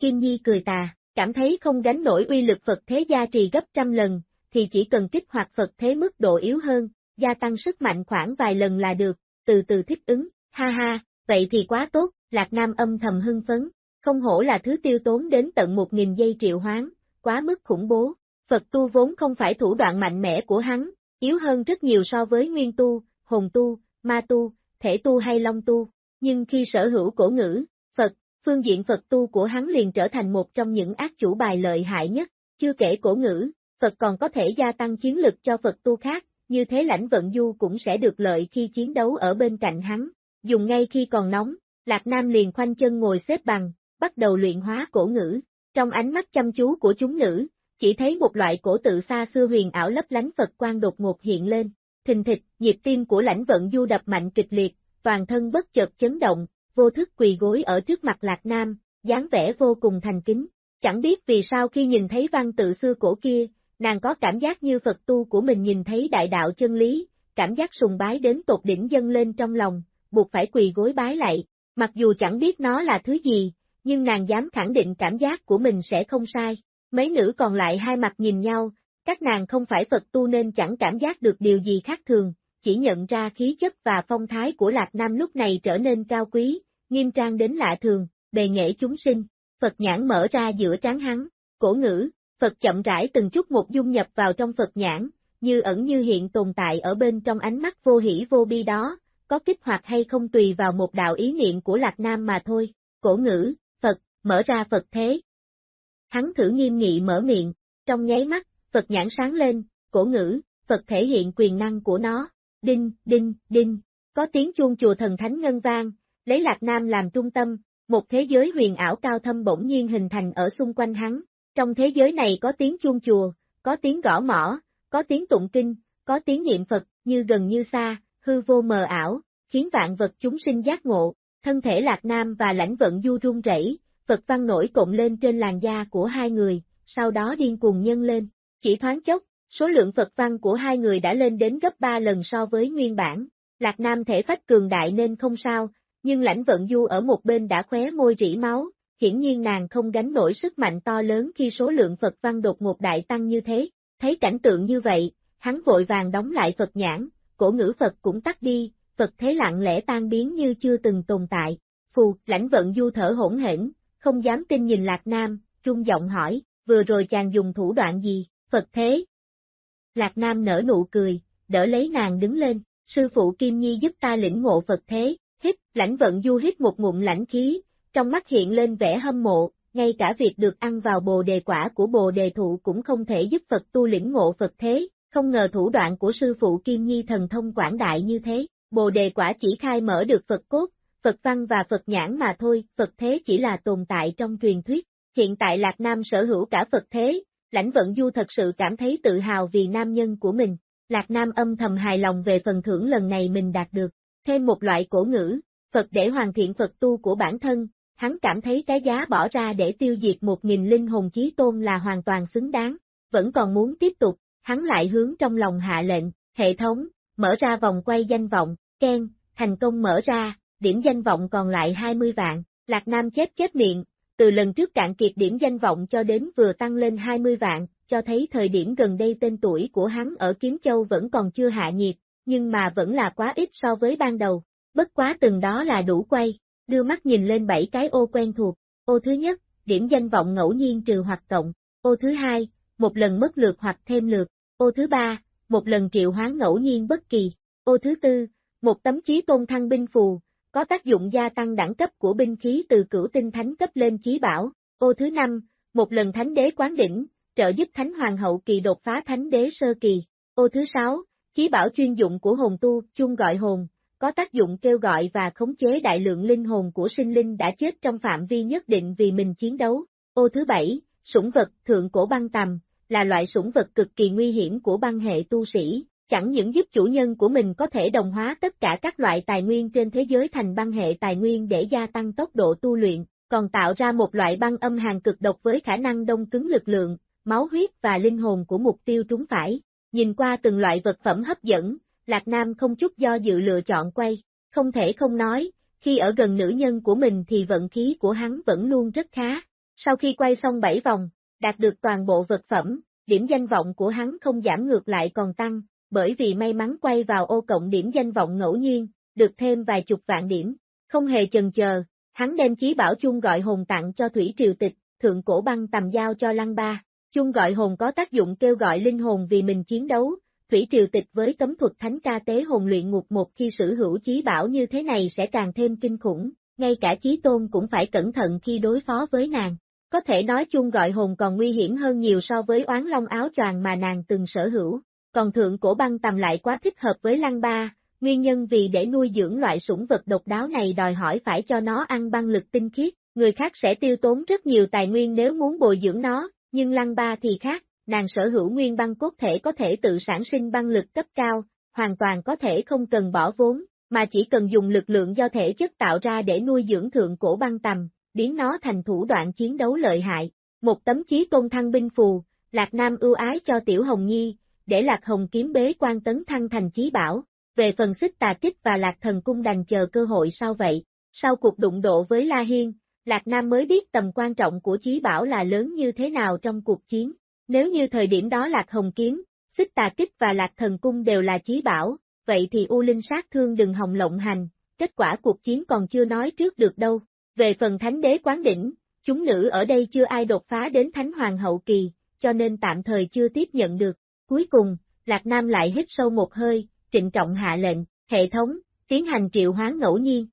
Kim Nhi cười tà, cảm thấy không gánh nổi uy lực Phật thế gia trì gấp trăm lần, thì chỉ cần kích hoạt Phật thế mức độ yếu hơn, gia tăng sức mạnh khoảng vài lần là được, từ từ thích ứng, ha ha, vậy thì quá tốt, Lạc Nam âm thầm hưng phấn, không hổ là thứ tiêu tốn đến tận một nghìn giây triệu hoán, quá mức khủng bố. Phật tu vốn không phải thủ đoạn mạnh mẽ của hắn, yếu hơn rất nhiều so với nguyên tu, hồn tu, ma tu, thể tu hay long tu, nhưng khi sở hữu cổ ngữ, Phật, phương diện Phật tu của hắn liền trở thành một trong những ác chủ bài lợi hại nhất, chưa kể cổ ngữ, Phật còn có thể gia tăng chiến lực cho Phật tu khác, như thế lãnh vận du cũng sẽ được lợi khi chiến đấu ở bên cạnh hắn, dùng ngay khi còn nóng, Lạc Nam liền khoanh chân ngồi xếp bằng, bắt đầu luyện hóa cổ ngữ, trong ánh mắt chăm chú của chúng nữ, chỉ thấy một loại cổ tự xa xưa huyền ảo lấp lánh Phật quan đột ngột hiện lên, thình thịch, nhịp tim của lãnh vận du đập mạnh kịch liệt, toàn thân bất chợt chấn động, vô thức quỳ gối ở trước mặt Lạc Nam, dáng vẻ vô cùng thành kính, chẳng biết vì sao khi nhìn thấy văn tự xưa cổ kia, nàng có cảm giác như Phật tu của mình nhìn thấy đại đạo chân lý, cảm giác sùng bái đến tột đỉnh dâng lên trong lòng, buộc phải quỳ gối bái lại, mặc dù chẳng biết nó là thứ gì, nhưng nàng dám khẳng định cảm giác của mình sẽ không sai. Mấy nữ còn lại hai mặt nhìn nhau, các nàng không phải Phật tu nên chẳng cảm giác được điều gì khác thường, chỉ nhận ra khí chất và phong thái của Lạc Nam lúc này trở nên cao quý, nghiêm trang đến lạ thường, bề nghệ chúng sinh, Phật nhãn mở ra giữa trán hắn, cổ ngữ, Phật chậm rãi từng chút một dung nhập vào trong Phật nhãn, như ẩn như hiện tồn tại ở bên trong ánh mắt vô hỷ vô bi đó, có kích hoạt hay không tùy vào một đạo ý niệm của Lạc Nam mà thôi, cổ ngữ, mở ra Phật thế. Hắn thử nghiêm nghị mở miệng, trong nháy mắt, Phật nhãn sáng lên, cổ ngữ, Phật thể hiện quyền năng của nó, đinh, đinh, đinh, có tiếng chuông chùa thần thánh ngân vang, lấy Lạc Nam làm trung tâm, một thế giới huyền ảo cao thâm bỗng nhiên hình thành ở xung quanh hắn, trong thế giới này có tiếng chuông chùa, có tiếng gõ mỏ, có tiếng tụng kinh, có tiếng niệm Phật, như gần như xa, hư vô mờ ảo, khiến vạn vật chúng sinh giác ngộ, thân thể Lạc Nam và lãnh vận du run rẩy, Phật văn nổi cộng lên trên làn da của hai người, sau đó điên cuồng nhân lên, chỉ thoáng chốc, số lượng Phật văn của hai người đã lên đến gấp ba lần so với nguyên bản, Lạc Nam thể phách cường đại nên không sao, nhưng lãnh vận du ở một bên đã khóe môi rỉ máu, hiển nhiên nàng không gánh nổi sức mạnh to lớn khi số lượng Phật văn đột ngột đại tăng như thế, thấy cảnh tượng như vậy, hắn vội vàng đóng lại Phật nhãn, cổ ngữ Phật cũng tắt đi, Phật thế lặng lẽ tan biến như chưa từng tồn tại. Phù, lãnh vận du thở hỗn hển, không dám tin nhìn Lạc Nam, trung giọng hỏi, vừa rồi chàng dùng thủ đoạn gì, Phật thế. Lạc Nam nở nụ cười, đỡ lấy nàng đứng lên, sư phụ Kim Nhi giúp ta lĩnh ngộ Phật thế, hít, lãnh vận du hít một ngụm lãnh khí, trong mắt hiện lên vẻ hâm mộ, ngay cả việc được ăn vào bồ đề quả của bồ đề thụ cũng không thể giúp Phật tu lĩnh ngộ Phật thế, không ngờ thủ đoạn của sư phụ Kim Nhi thần thông quảng đại như thế, bồ đề quả chỉ khai mở được Phật cốt, Phật văn và Phật nhãn mà thôi, Phật thế chỉ là tồn tại trong truyền thuyết. Hiện tại Lạc Nam sở hữu cả Phật thế, lãnh vận du thật sự cảm thấy tự hào vì nam nhân của mình. Lạc Nam âm thầm hài lòng về phần thưởng lần này mình đạt được. Thêm một loại cổ ngữ, Phật để hoàn thiện Phật tu của bản thân, hắn cảm thấy cái giá bỏ ra để tiêu diệt một nghìn linh hồn chí tôn là hoàn toàn xứng đáng, vẫn còn muốn tiếp tục, hắn lại hướng trong lòng hạ lệnh, hệ thống, mở ra vòng quay danh vọng, khen thành công mở ra, điểm danh vọng còn lại 20 vạn, Lạc Nam chết chết miệng, từ lần trước cạn kiệt điểm danh vọng cho đến vừa tăng lên 20 vạn, cho thấy thời điểm gần đây tên tuổi của hắn ở Kiếm Châu vẫn còn chưa hạ nhiệt, nhưng mà vẫn là quá ít so với ban đầu, bất quá từng đó là đủ quay, đưa mắt nhìn lên bảy cái ô quen thuộc, ô thứ nhất, điểm danh vọng ngẫu nhiên trừ hoặc cộng, ô thứ hai, một lần mất lượt hoặc thêm lượt, ô thứ ba, một lần triệu hoán ngẫu nhiên bất kỳ, ô thứ tư, một tấm chí tôn thăng binh phù, có tác dụng gia tăng đẳng cấp của binh khí từ cửu tinh thánh cấp lên chí bảo, ô thứ năm, một lần thánh đế quán đỉnh, trợ giúp thánh hoàng hậu kỳ đột phá thánh đế sơ kỳ, ô thứ sáu, chí bảo chuyên dụng của hồn tu, chung gọi hồn, có tác dụng kêu gọi và khống chế đại lượng linh hồn của sinh linh đã chết trong phạm vi nhất định vì mình chiến đấu. Ô thứ bảy, sủng vật thượng cổ băng tầm, là loại sủng vật cực kỳ nguy hiểm của băng hệ tu sĩ, chẳng những giúp chủ nhân của mình có thể đồng hóa tất cả các loại tài nguyên trên thế giới thành băng hệ tài nguyên để gia tăng tốc độ tu luyện, còn tạo ra một loại băng âm hàng cực độc với khả năng đông cứng lực lượng, máu huyết và linh hồn của mục tiêu trúng phải. Nhìn qua từng loại vật phẩm hấp dẫn, Lạc Nam không chút do dự lựa chọn quay, không thể không nói, khi ở gần nữ nhân của mình thì vận khí của hắn vẫn luôn rất khá. Sau khi quay xong 7 vòng, đạt được toàn bộ vật phẩm, điểm danh vọng của hắn không giảm ngược lại còn tăng, bởi vì may mắn quay vào ô cộng điểm danh vọng ngẫu nhiên, được thêm vài chục vạn điểm. Không hề chần chờ, hắn đem chí bảo chung gọi hồn tặng cho Thủy Triều Tịch, thượng cổ băng tầm giao cho Lăng Ba. Chung gọi hồn có tác dụng kêu gọi linh hồn vì mình chiến đấu, Thủy Triều Tịch với cấm thuật thánh ca tế hồn luyện ngục một khi sử hữu chí bảo như thế này sẽ càng thêm kinh khủng, ngay cả chí tôn cũng phải cẩn thận khi đối phó với nàng. Có thể nói chung gọi hồn còn nguy hiểm hơn nhiều so với oán long áo choàng mà nàng từng sở hữu, còn thượng cổ băng tầm lại quá thích hợp với lăng ba, nguyên nhân vì để nuôi dưỡng loại sủng vật độc đáo này đòi hỏi phải cho nó ăn băng lực tinh khiết, người khác sẽ tiêu tốn rất nhiều tài nguyên nếu muốn bồi dưỡng nó, nhưng lăng ba thì khác, nàng sở hữu nguyên băng cốt thể có thể tự sản sinh băng lực cấp cao, hoàn toàn có thể không cần bỏ vốn, mà chỉ cần dùng lực lượng do thể chất tạo ra để nuôi dưỡng thượng cổ băng tầm, biến nó thành thủ đoạn chiến đấu lợi hại. Một tấm chí tôn thăng binh phù, Lạc Nam ưu ái cho Tiểu Hồng Nhi, để Lạc Hồng kiếm bế quan tấn thăng thành chí bảo, về phần xích tà kích và Lạc Thần Cung đành chờ cơ hội sau vậy. Sau cuộc đụng độ với La Hiên, Lạc Nam mới biết tầm quan trọng của chí bảo là lớn như thế nào trong cuộc chiến. Nếu như thời điểm đó Lạc Hồng Kiếm, Xích Tà Kích và Lạc Thần Cung đều là chí bảo, vậy thì U Linh sát thương đừng hồng lộng hành, kết quả cuộc chiến còn chưa nói trước được đâu. Về phần Thánh Đế Quán Đỉnh, chúng nữ ở đây chưa ai đột phá đến Thánh Hoàng hậu kỳ, cho nên tạm thời chưa tiếp nhận được. Cuối cùng, Lạc Nam lại hít sâu một hơi, trịnh trọng hạ lệnh, hệ thống, tiến hành triệu hoán ngẫu nhiên.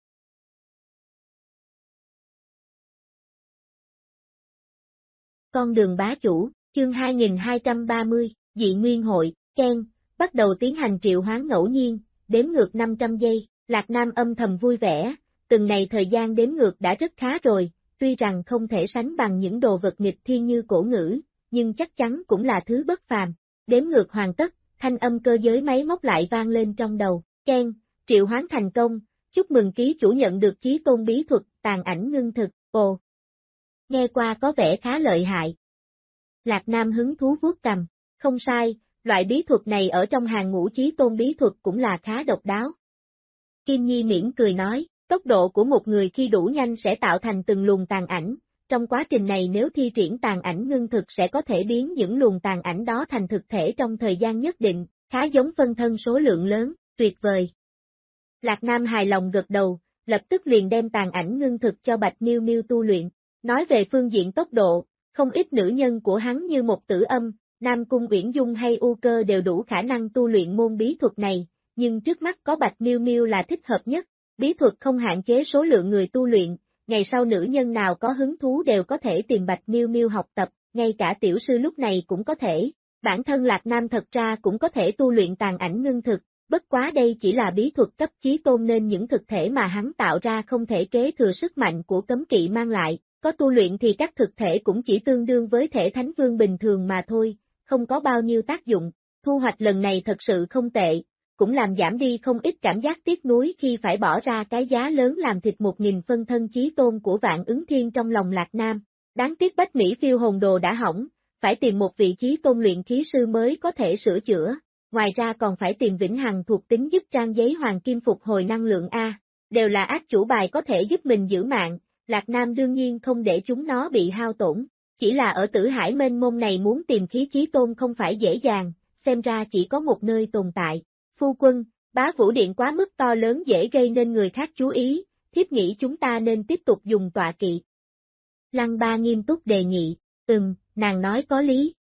Con đường bá chủ Chương 2230, dị nguyên hội, Ken, bắt đầu tiến hành triệu hoán ngẫu nhiên, đếm ngược 500 giây, Lạc Nam âm thầm vui vẻ, từng này thời gian đếm ngược đã rất khá rồi, tuy rằng không thể sánh bằng những đồ vật nghịch thiên như cổ ngữ, nhưng chắc chắn cũng là thứ bất phàm. Đếm ngược hoàn tất, thanh âm cơ giới máy móc lại vang lên trong đầu, Ken, triệu hoán thành công, chúc mừng ký chủ nhận được chí tôn bí thuật, tàn ảnh ngưng thực, ồ. Nghe qua có vẻ khá lợi hại, Lạc Nam hứng thú vuốt cầm, không sai, loại bí thuật này ở trong hàng ngũ chí tôn bí thuật cũng là khá độc đáo. Kim Nhi miễn cười nói, tốc độ của một người khi đủ nhanh sẽ tạo thành từng luồng tàn ảnh, trong quá trình này nếu thi triển tàn ảnh ngưng thực sẽ có thể biến những luồng tàn ảnh đó thành thực thể trong thời gian nhất định, khá giống phân thân số lượng lớn, tuyệt vời. Lạc Nam hài lòng gật đầu, lập tức liền đem tàn ảnh ngưng thực cho Bạch Miêu Miêu tu luyện. Nói về phương diện tốc độ, không ít nữ nhân của hắn như một tử âm, Nam Cung Uyển Dung hay U Cơ đều đủ khả năng tu luyện môn bí thuật này, nhưng trước mắt có Bạch Miêu Miêu là thích hợp nhất. Bí thuật không hạn chế số lượng người tu luyện, ngày sau nữ nhân nào có hứng thú đều có thể tìm Bạch Miêu Miêu học tập, ngay cả tiểu sư lúc này cũng có thể. Bản thân Lạc Nam thật ra cũng có thể tu luyện tàn ảnh ngưng thực, bất quá đây chỉ là bí thuật cấp chí tôn nên những thực thể mà hắn tạo ra không thể kế thừa sức mạnh của cấm kỵ mang lại, có tu luyện thì các thực thể cũng chỉ tương đương với thể thánh vương bình thường mà thôi, không có bao nhiêu tác dụng. Thu hoạch lần này thật sự không tệ, cũng làm giảm đi không ít cảm giác tiếc nuối khi phải bỏ ra cái giá lớn làm thịt một nghìn phân thân chí tôn của vạn ứng thiên trong lòng Lạc Nam. Đáng tiếc Bách Mỹ phiêu hồn đồ đã hỏng, phải tìm một vị trí tôn luyện khí sư mới có thể sửa chữa, ngoài ra còn phải tìm vĩnh hằng thuộc tính giúp trang giấy hoàng kim phục hồi năng lượng A, đều là ác chủ bài có thể giúp mình giữ mạng, Lạc Nam đương nhiên không để chúng nó bị hao tổn, chỉ là ở tử hải mênh mông này muốn tìm khí chí tôn không phải dễ dàng, xem ra chỉ có một nơi tồn tại. Phu quân, bá vũ điện quá mức to lớn dễ gây nên người khác chú ý, thiếp nghĩ chúng ta nên tiếp tục dùng tọa kỵ. Lăng ba nghiêm túc đề nghị, ừm, nàng nói có lý.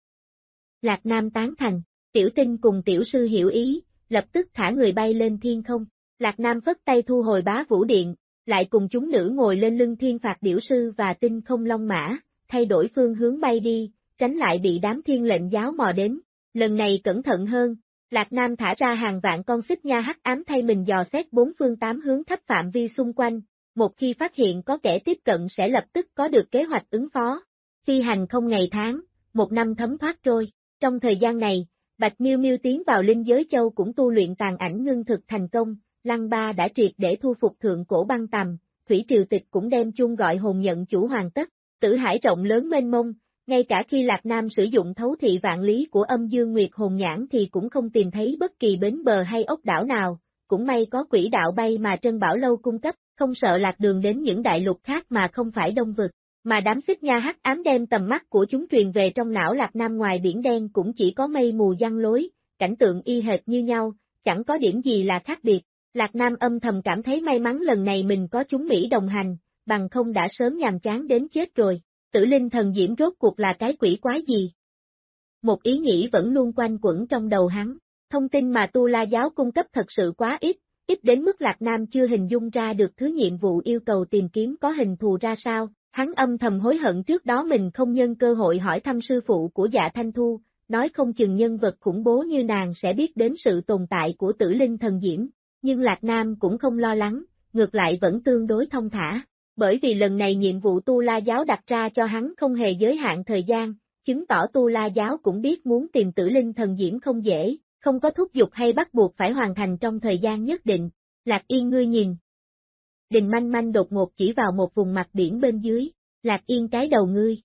Lạc Nam tán thành, tiểu tinh cùng tiểu sư hiểu ý, lập tức thả người bay lên thiên không. Lạc Nam vất tay thu hồi bá vũ điện, lại cùng chúng nữ ngồi lên lưng thiên phạt điểu sư và tinh không long mã, thay đổi phương hướng bay đi, tránh lại bị đám thiên lệnh giáo mò đến. Lần này cẩn thận hơn, Lạc Nam thả ra hàng vạn con xích nha hắc ám thay mình dò xét bốn phương tám hướng thấp phạm vi xung quanh, một khi phát hiện có kẻ tiếp cận sẽ lập tức có được kế hoạch ứng phó. Phi hành không ngày tháng, một năm thấm thoát trôi. Trong thời gian này, Bạch Miêu Miêu tiến vào linh giới châu cũng tu luyện tàn ảnh ngưng thực thành công, Lăng Ba đã triệt để thu phục thượng cổ băng tầm, Thủy Triều Tịch cũng đem chung gọi hồn nhận chủ hoàn tất, tử hải rộng lớn mênh mông, ngay cả khi Lạc Nam sử dụng thấu thị vạn lý của âm dương nguyệt hồn nhãn thì cũng không tìm thấy bất kỳ bến bờ hay ốc đảo nào, cũng may có quỹ đạo bay mà Trân Bảo Lâu cung cấp, không sợ lạc đường đến những đại lục khác mà không phải đông vực. Mà đám xích nha hắc ám đem tầm mắt của chúng truyền về trong não Lạc Nam ngoài biển đen cũng chỉ có mây mù giăng lối, cảnh tượng y hệt như nhau, chẳng có điểm gì là khác biệt. Lạc Nam âm thầm cảm thấy may mắn lần này mình có chúng Mỹ đồng hành, bằng không đã sớm nhàm chán đến chết rồi. Tử linh thần diễm rốt cuộc là cái quỷ quái gì? Một ý nghĩ vẫn luôn quanh quẩn trong đầu hắn. Thông tin mà Tu La Giáo cung cấp thật sự quá ít, ít đến mức Lạc Nam chưa hình dung ra được thứ nhiệm vụ yêu cầu tìm kiếm có hình thù ra sao. Hắn âm thầm hối hận trước đó mình không nhân cơ hội hỏi thăm sư phụ của dạ Thanh Thu, nói không chừng nhân vật khủng bố như nàng sẽ biết đến sự tồn tại của tử linh thần diễm, nhưng Lạc Nam cũng không lo lắng, ngược lại vẫn tương đối thông thả, bởi vì lần này nhiệm vụ Tu La Giáo đặt ra cho hắn không hề giới hạn thời gian, chứng tỏ Tu La Giáo cũng biết muốn tìm tử linh thần diễm không dễ, không có thúc giục hay bắt buộc phải hoàn thành trong thời gian nhất định. Lạc Yên ngươi nhìn. Đình manh manh đột ngột chỉ vào một vùng mặt biển bên dưới, Lạc Yên cái đầu ngươi.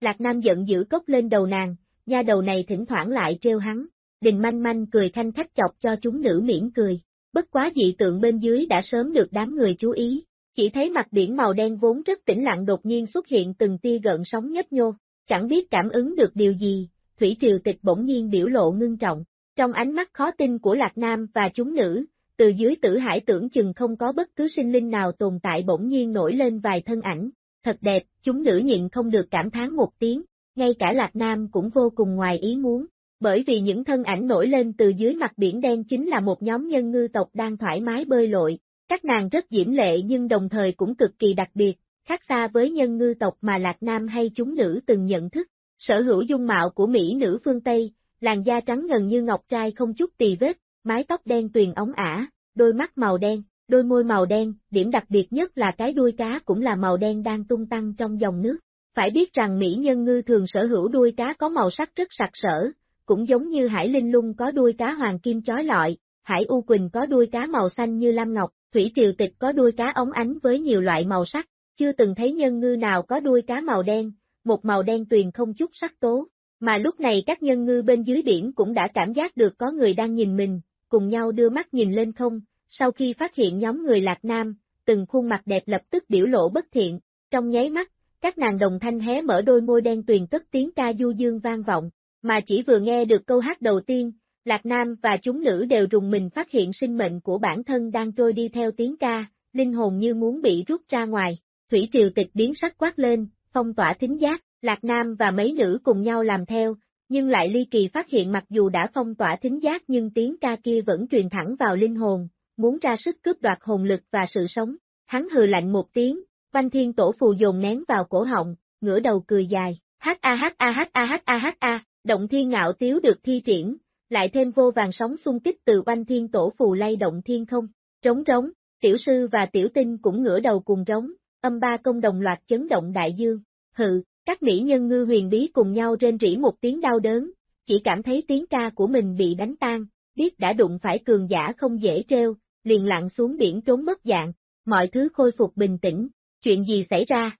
Lạc Nam giận dữ cốc lên đầu nàng, nha đầu này thỉnh thoảng lại treo hắn, đình manh manh cười thanh khách chọc cho chúng nữ miễn cười bất quá dị tượng bên dưới đã sớm được đám người chú ý, chỉ thấy mặt biển màu đen vốn rất tĩnh lặng đột nhiên xuất hiện từng tia gợn sóng nhấp nhô, chẳng biết cảm ứng được điều gì, Thủy Triều Tịch bỗng nhiên biểu lộ ngưng trọng, trong ánh mắt khó tin của Lạc Nam và chúng nữ, từ dưới tử hải tưởng chừng không có bất cứ sinh linh nào tồn tại bỗng nhiên nổi lên vài thân ảnh, thật đẹp, chúng nữ nhịn không được cảm thán một tiếng, ngay cả Lạc Nam cũng vô cùng ngoài ý muốn, bởi vì những thân ảnh nổi lên từ dưới mặt biển đen chính là một nhóm nhân ngư tộc đang thoải mái bơi lội. Các nàng rất diễm lệ nhưng đồng thời cũng cực kỳ đặc biệt, khác xa với nhân ngư tộc mà Lạc Nam hay chúng nữ từng nhận thức. Sở hữu dung mạo của Mỹ nữ phương Tây, làn da trắng ngần như ngọc trai không chút tì vết, mái tóc đen tuyền ống ả, đôi mắt màu đen, đôi môi màu đen, điểm đặc biệt nhất là cái đuôi cá cũng là màu đen đang tung tăng trong dòng nước. Phải biết rằng Mỹ nhân ngư thường sở hữu đuôi cá có màu sắc rất sặc sỡ, cũng giống như hải linh lung có đuôi cá hoàng kim chói lọi, hải u quỳnh có đuôi cá màu xanh như lam ngọc, thủy triều tịch có đuôi cá ống ánh với nhiều loại màu sắc, chưa từng thấy nhân ngư nào có đuôi cá màu đen, một màu đen tuyền không chút sắc tố. Mà lúc này các nhân ngư bên dưới biển cũng đã cảm giác được có người đang nhìn mình, cùng nhau đưa mắt nhìn lên không, sau khi phát hiện nhóm người lạc nam, từng khuôn mặt đẹp lập tức biểu lộ bất thiện, trong nháy mắt, các nàng đồng thanh hé mở đôi môi đen tuyền cất tiếng ca du dương vang vọng, mà chỉ vừa nghe được câu hát đầu tiên, Lạc Nam và chúng nữ đều rùng mình phát hiện sinh mệnh của bản thân đang trôi đi theo tiếng ca, linh hồn như muốn bị rút ra ngoài. Thủy triều tịch biến sắc quát lên, phong tỏa thính giác, Lạc Nam và mấy nữ cùng nhau làm theo, nhưng lại ly kỳ phát hiện mặc dù đã phong tỏa thính giác nhưng tiếng ca kia vẫn truyền thẳng vào linh hồn, muốn ra sức cướp đoạt hồn lực và sự sống. Hắn hừ lạnh một tiếng, văn thiên tổ phù dồn nén vào cổ họng, ngửa đầu cười dài, a h a h a h a h a, Động thiên ngạo tiếu được thi triển, lại thêm vô vàng sóng xung kích từ banh thiên tổ phù lay động thiên không, trống rống tiểu sư và tiểu tinh cũng ngửa đầu cùng rống âm ba công đồng loạt chấn động đại dương, hự, các mỹ nhân ngư huyền bí cùng nhau rên rỉ một tiếng đau đớn, chỉ cảm thấy tiếng ca của mình bị đánh tan, biết đã đụng phải cường giả không dễ treo, liền lặn xuống biển trốn mất dạng, mọi thứ khôi phục bình tĩnh, chuyện gì xảy ra?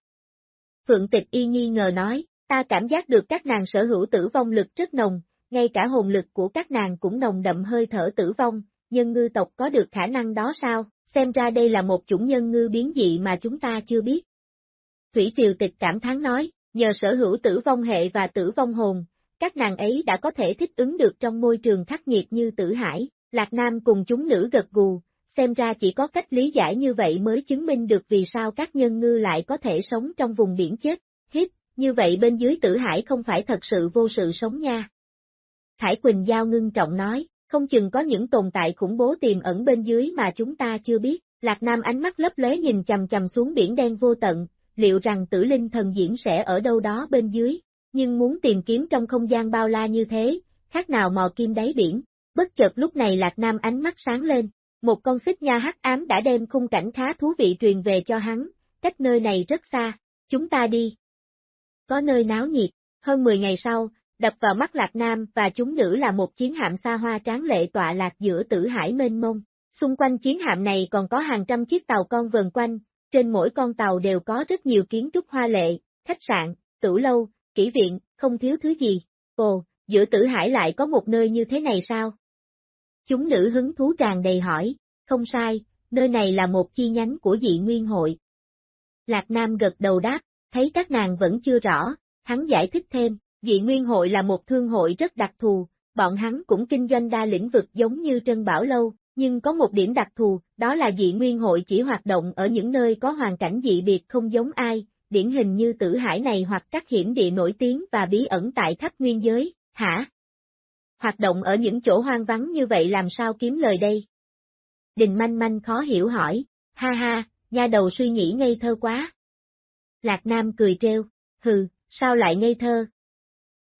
Phượng tịch y nghi ngờ nói, ta cảm giác được các nàng sở hữu tử vong lực rất nồng, ngay cả hồn lực của các nàng cũng nồng đậm hơi thở tử vong, nhân ngư tộc có được khả năng đó sao, xem ra đây là một chủng nhân ngư biến dị mà chúng ta chưa biết. Thủy Triều Tịch cảm thán nói, nhờ sở hữu tử vong hệ và tử vong hồn, các nàng ấy đã có thể thích ứng được trong môi trường khắc nghiệt như tử hải, Lạc Nam cùng chúng nữ gật gù, xem ra chỉ có cách lý giải như vậy mới chứng minh được vì sao các nhân ngư lại có thể sống trong vùng biển chết, hít, như vậy bên dưới tử hải không phải thật sự vô sự sống nha. Hải Quỳnh Giao ngưng trọng nói, không chừng có những tồn tại khủng bố tiềm ẩn bên dưới mà chúng ta chưa biết, Lạc Nam ánh mắt lấp lóe nhìn chầm chầm xuống biển đen vô tận, liệu rằng tử linh thần diễn sẽ ở đâu đó bên dưới, nhưng muốn tìm kiếm trong không gian bao la như thế, khác nào mò kim đáy biển, bất chợt lúc này Lạc Nam ánh mắt sáng lên, một con xích nha hắc ám đã đem khung cảnh khá thú vị truyền về cho hắn, cách nơi này rất xa, chúng ta đi. Có nơi náo nhiệt, hơn 10 ngày sau, đập vào mắt Lạc Nam và chúng nữ là một chiến hạm xa hoa tráng lệ tọa lạc giữa tử hải mênh mông. Xung quanh chiến hạm này còn có hàng trăm chiếc tàu con vần quanh, trên mỗi con tàu đều có rất nhiều kiến trúc hoa lệ, khách sạn, tử lâu, kỹ viện, không thiếu thứ gì. Ồ, giữa tử hải lại có một nơi như thế này sao? Chúng nữ hứng thú tràn đầy hỏi, không sai, nơi này là một chi nhánh của dị nguyên hội. Lạc Nam gật đầu đáp, thấy các nàng vẫn chưa rõ, hắn giải thích thêm, dị nguyên hội là một thương hội rất đặc thù, bọn hắn cũng kinh doanh đa lĩnh vực giống như Trân Bảo Lâu, nhưng có một điểm đặc thù, đó là dị nguyên hội chỉ hoạt động ở những nơi có hoàn cảnh dị biệt không giống ai, điển hình như tử hải này hoặc các hiểm địa nổi tiếng và bí ẩn tại khắp nguyên giới, hả? Hoạt động ở những chỗ hoang vắng như vậy làm sao kiếm lời đây? Đình manh manh khó hiểu hỏi, ha ha, nha đầu suy nghĩ ngây thơ quá. Lạc Nam cười treo, hừ, sao lại ngây thơ?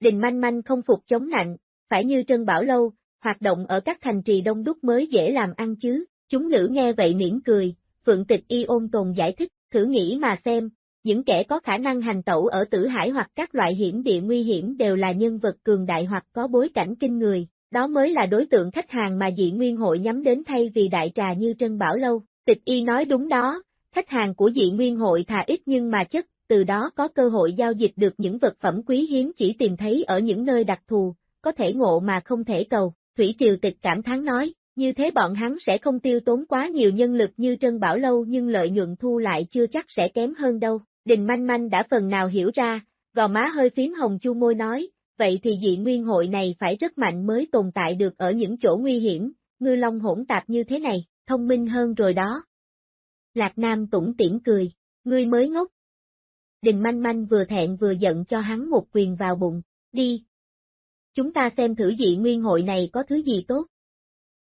Đình manh manh không phục chống nạnh, phải như Trân Bảo Lâu, hoạt động ở các thành trì đông đúc mới dễ làm ăn chứ, chúng nữ nghe vậy miễn cười, Phượng Tịch Y ôn tồn giải thích, thử nghĩ mà xem, những kẻ có khả năng hành tẩu ở tử hải hoặc các loại hiểm địa nguy hiểm đều là nhân vật cường đại hoặc có bối cảnh kinh người, đó mới là đối tượng khách hàng mà dị nguyên hội nhắm đến thay vì đại trà như Trân Bảo Lâu. Tịch y nói đúng đó, khách hàng của dị nguyên hội thà ít nhưng mà chất, từ đó có cơ hội giao dịch được những vật phẩm quý hiếm chỉ tìm thấy ở những nơi đặc thù, có thể ngộ mà không thể cầu. Thủy Triều Tịch cảm thán nói, như thế bọn hắn sẽ không tiêu tốn quá nhiều nhân lực như Trân Bảo Lâu nhưng lợi nhuận thu lại chưa chắc sẽ kém hơn đâu. Đình Manh Manh đã phần nào hiểu ra, gò má hơi phím hồng chu môi nói, vậy thì dị nguyên hội này phải rất mạnh mới tồn tại được ở những chỗ nguy hiểm, ngư long hỗn tạp như thế này, thông minh hơn rồi đó. Lạc Nam tủng tiễn cười, ngươi mới ngốc. Đình Manh Manh vừa thẹn vừa giận cho hắn một quyền vào bụng, đi. Chúng ta xem thử dị nguyên hội này có thứ gì tốt.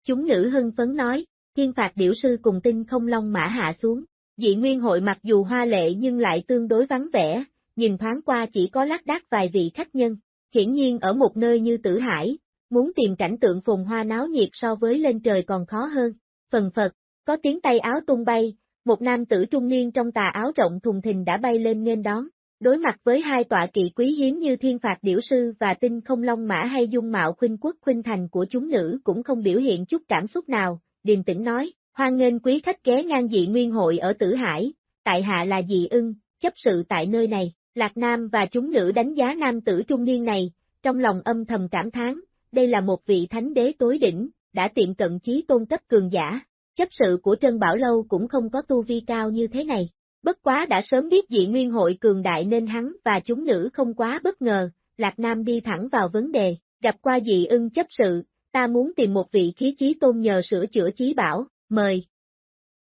Chúng nữ hưng phấn nói, thiên phạt điểu sư cùng tinh không long mã hạ xuống, Dị nguyên hội mặc dù hoa lệ nhưng lại tương đối vắng vẻ, nhìn thoáng qua chỉ có lác đác vài vị khách nhân, hiển nhiên ở một nơi như tử hải, muốn tìm cảnh tượng phồn hoa náo nhiệt so với lên trời còn khó hơn. Phần phật, có tiếng tay áo tung bay, một nam tử trung niên trong tà áo rộng thùng thình đã bay lên nghênh đón, đối mặt với hai tọa kỵ quý hiếm như thiên phạt điểu sư và tinh không long mã hay dung mạo khuynh quốc khuynh thành của chúng nữ cũng không biểu hiện chút cảm xúc nào, điềm tĩnh nói, Hoan nghênh quý khách ghé ngang dị nguyên hội ở Tử Hải, tại hạ là dị ưng, chấp sự tại nơi này, Lạc Nam và chúng nữ đánh giá nam tử trung niên này, trong lòng âm thầm cảm thán, đây là một vị thánh đế tối đỉnh, đã tiện cận chí tôn cấp cường giả, chấp sự của Trân Bảo Lâu cũng không có tu vi cao như thế này. Bất quá đã sớm biết dị nguyên hội cường đại nên hắn và chúng nữ không quá bất ngờ, Lạc Nam đi thẳng vào vấn đề, gặp qua dị ưng chấp sự, ta muốn tìm một vị khí chí tôn nhờ sửa chữa chí bảo, mời.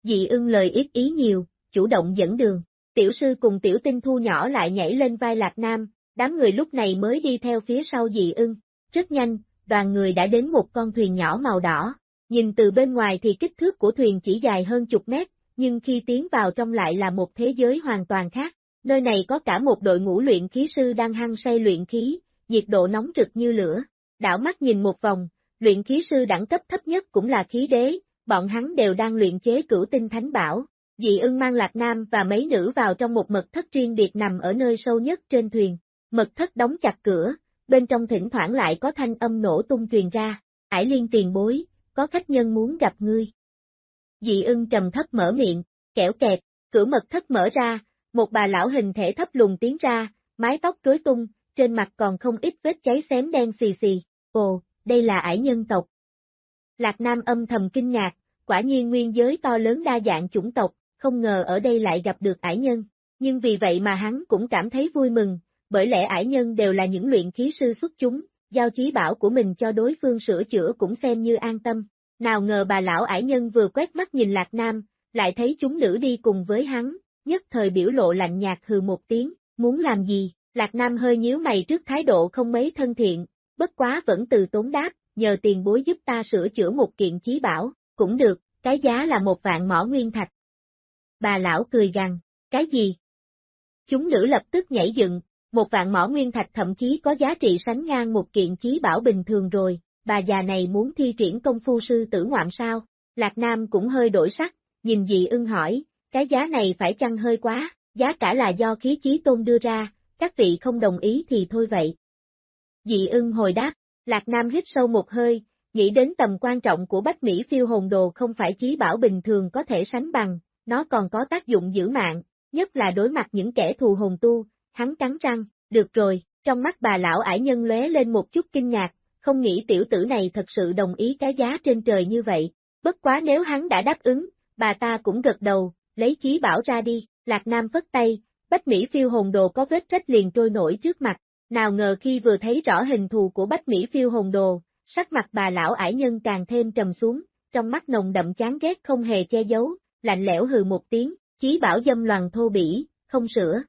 Dị ưng lời ít ý nhiều, chủ động dẫn đường. Tiểu sư cùng tiểu tinh thu nhỏ lại nhảy lên vai Lạc Nam, đám người lúc này mới đi theo phía sau dị ưng. Rất nhanh, đoàn người đã đến một con thuyền nhỏ màu đỏ. Nhìn từ bên ngoài thì kích thước của thuyền chỉ dài hơn chục mét, nhưng khi tiến vào trong lại là một thế giới hoàn toàn khác. Nơi này có cả một đội ngũ luyện khí sư đang hăng say luyện khí, nhiệt độ nóng rực như lửa. Đảo mắt nhìn một vòng, luyện khí sư đẳng cấp thấp nhất cũng là khí đế, bọn hắn đều đang luyện chế cửu tinh thánh bảo, Dị ưng mang Lạc Nam và mấy nữ vào trong một mật thất riêng biệt nằm ở nơi sâu nhất trên thuyền. Mật thất đóng chặt cửa, bên trong thỉnh thoảng lại có thanh âm nổ tung truyền ra, ải liên tiền bối, có khách nhân muốn gặp ngươi. Dị ưng trầm thấp mở miệng, kẻo kẹt, cửa mật thất mở ra, một bà lão hình thể thấp lùng tiến ra, mái tóc rối tung, trên mặt còn không ít vết cháy xém đen xì xì, ồ, đây là ải nhân tộc. Lạc Nam âm thầm kinh ngạc, quả nhiên nguyên giới to lớn đa dạng chủng tộc, không ngờ ở đây lại gặp được ải nhân, nhưng vì vậy mà hắn cũng cảm thấy vui mừng, bởi lẽ ải nhân đều là những luyện khí sư xuất chúng, giao chí bảo của mình cho đối phương sửa chữa cũng xem như an tâm. Nào ngờ bà lão ải nhân vừa quét mắt nhìn Lạc Nam, lại thấy chúng nữ đi cùng với hắn, nhất thời biểu lộ lạnh nhạt hừ một tiếng, muốn làm gì, Lạc Nam hơi nhíu mày trước thái độ không mấy thân thiện, bất quá vẫn từ tốn đáp, nhờ tiền bối giúp ta sửa chữa một kiện chí bảo, cũng được, cái giá là một vạn mỏ nguyên thạch. Bà lão cười gằn, cái gì? Chúng nữ lập tức nhảy dựng, một vạn mỏ nguyên thạch thậm chí có giá trị sánh ngang một kiện chí bảo bình thường rồi, bà già này muốn thi triển công phu sư tử ngoạm sao? Lạc Nam cũng hơi đổi sắc, nhìn dị ưng hỏi, cái giá này phải chăng hơi quá, giá cả là do khí chí tôn đưa ra, các vị không đồng ý thì thôi vậy. Dị ưng hồi đáp, Lạc Nam hít sâu một hơi, nghĩ đến tầm quan trọng của Bách Mỹ phiêu hồn đồ không phải chí bảo bình thường có thể sánh bằng, nó còn có tác dụng giữ mạng, nhất là đối mặt những kẻ thù hồn tu, hắn cắn răng, được rồi, trong mắt bà lão ải nhân lóe lên một chút kinh ngạc, không nghĩ tiểu tử này thật sự đồng ý cái giá trên trời như vậy, bất quá nếu hắn đã đáp ứng, bà ta cũng gật đầu, lấy chí bảo ra đi, Lạc Nam phất tay, Bách Mỹ phiêu hồn đồ có vết rách liền trôi nổi trước mặt, nào ngờ khi vừa thấy rõ hình thù của Bách Mỹ phiêu hồn đồ, sắc mặt bà lão ải nhân càng thêm trầm xuống, trong mắt nồng đậm chán ghét không hề che giấu, lạnh lẽo hừ một tiếng, chí bảo dâm loàn thô bỉ, không sửa,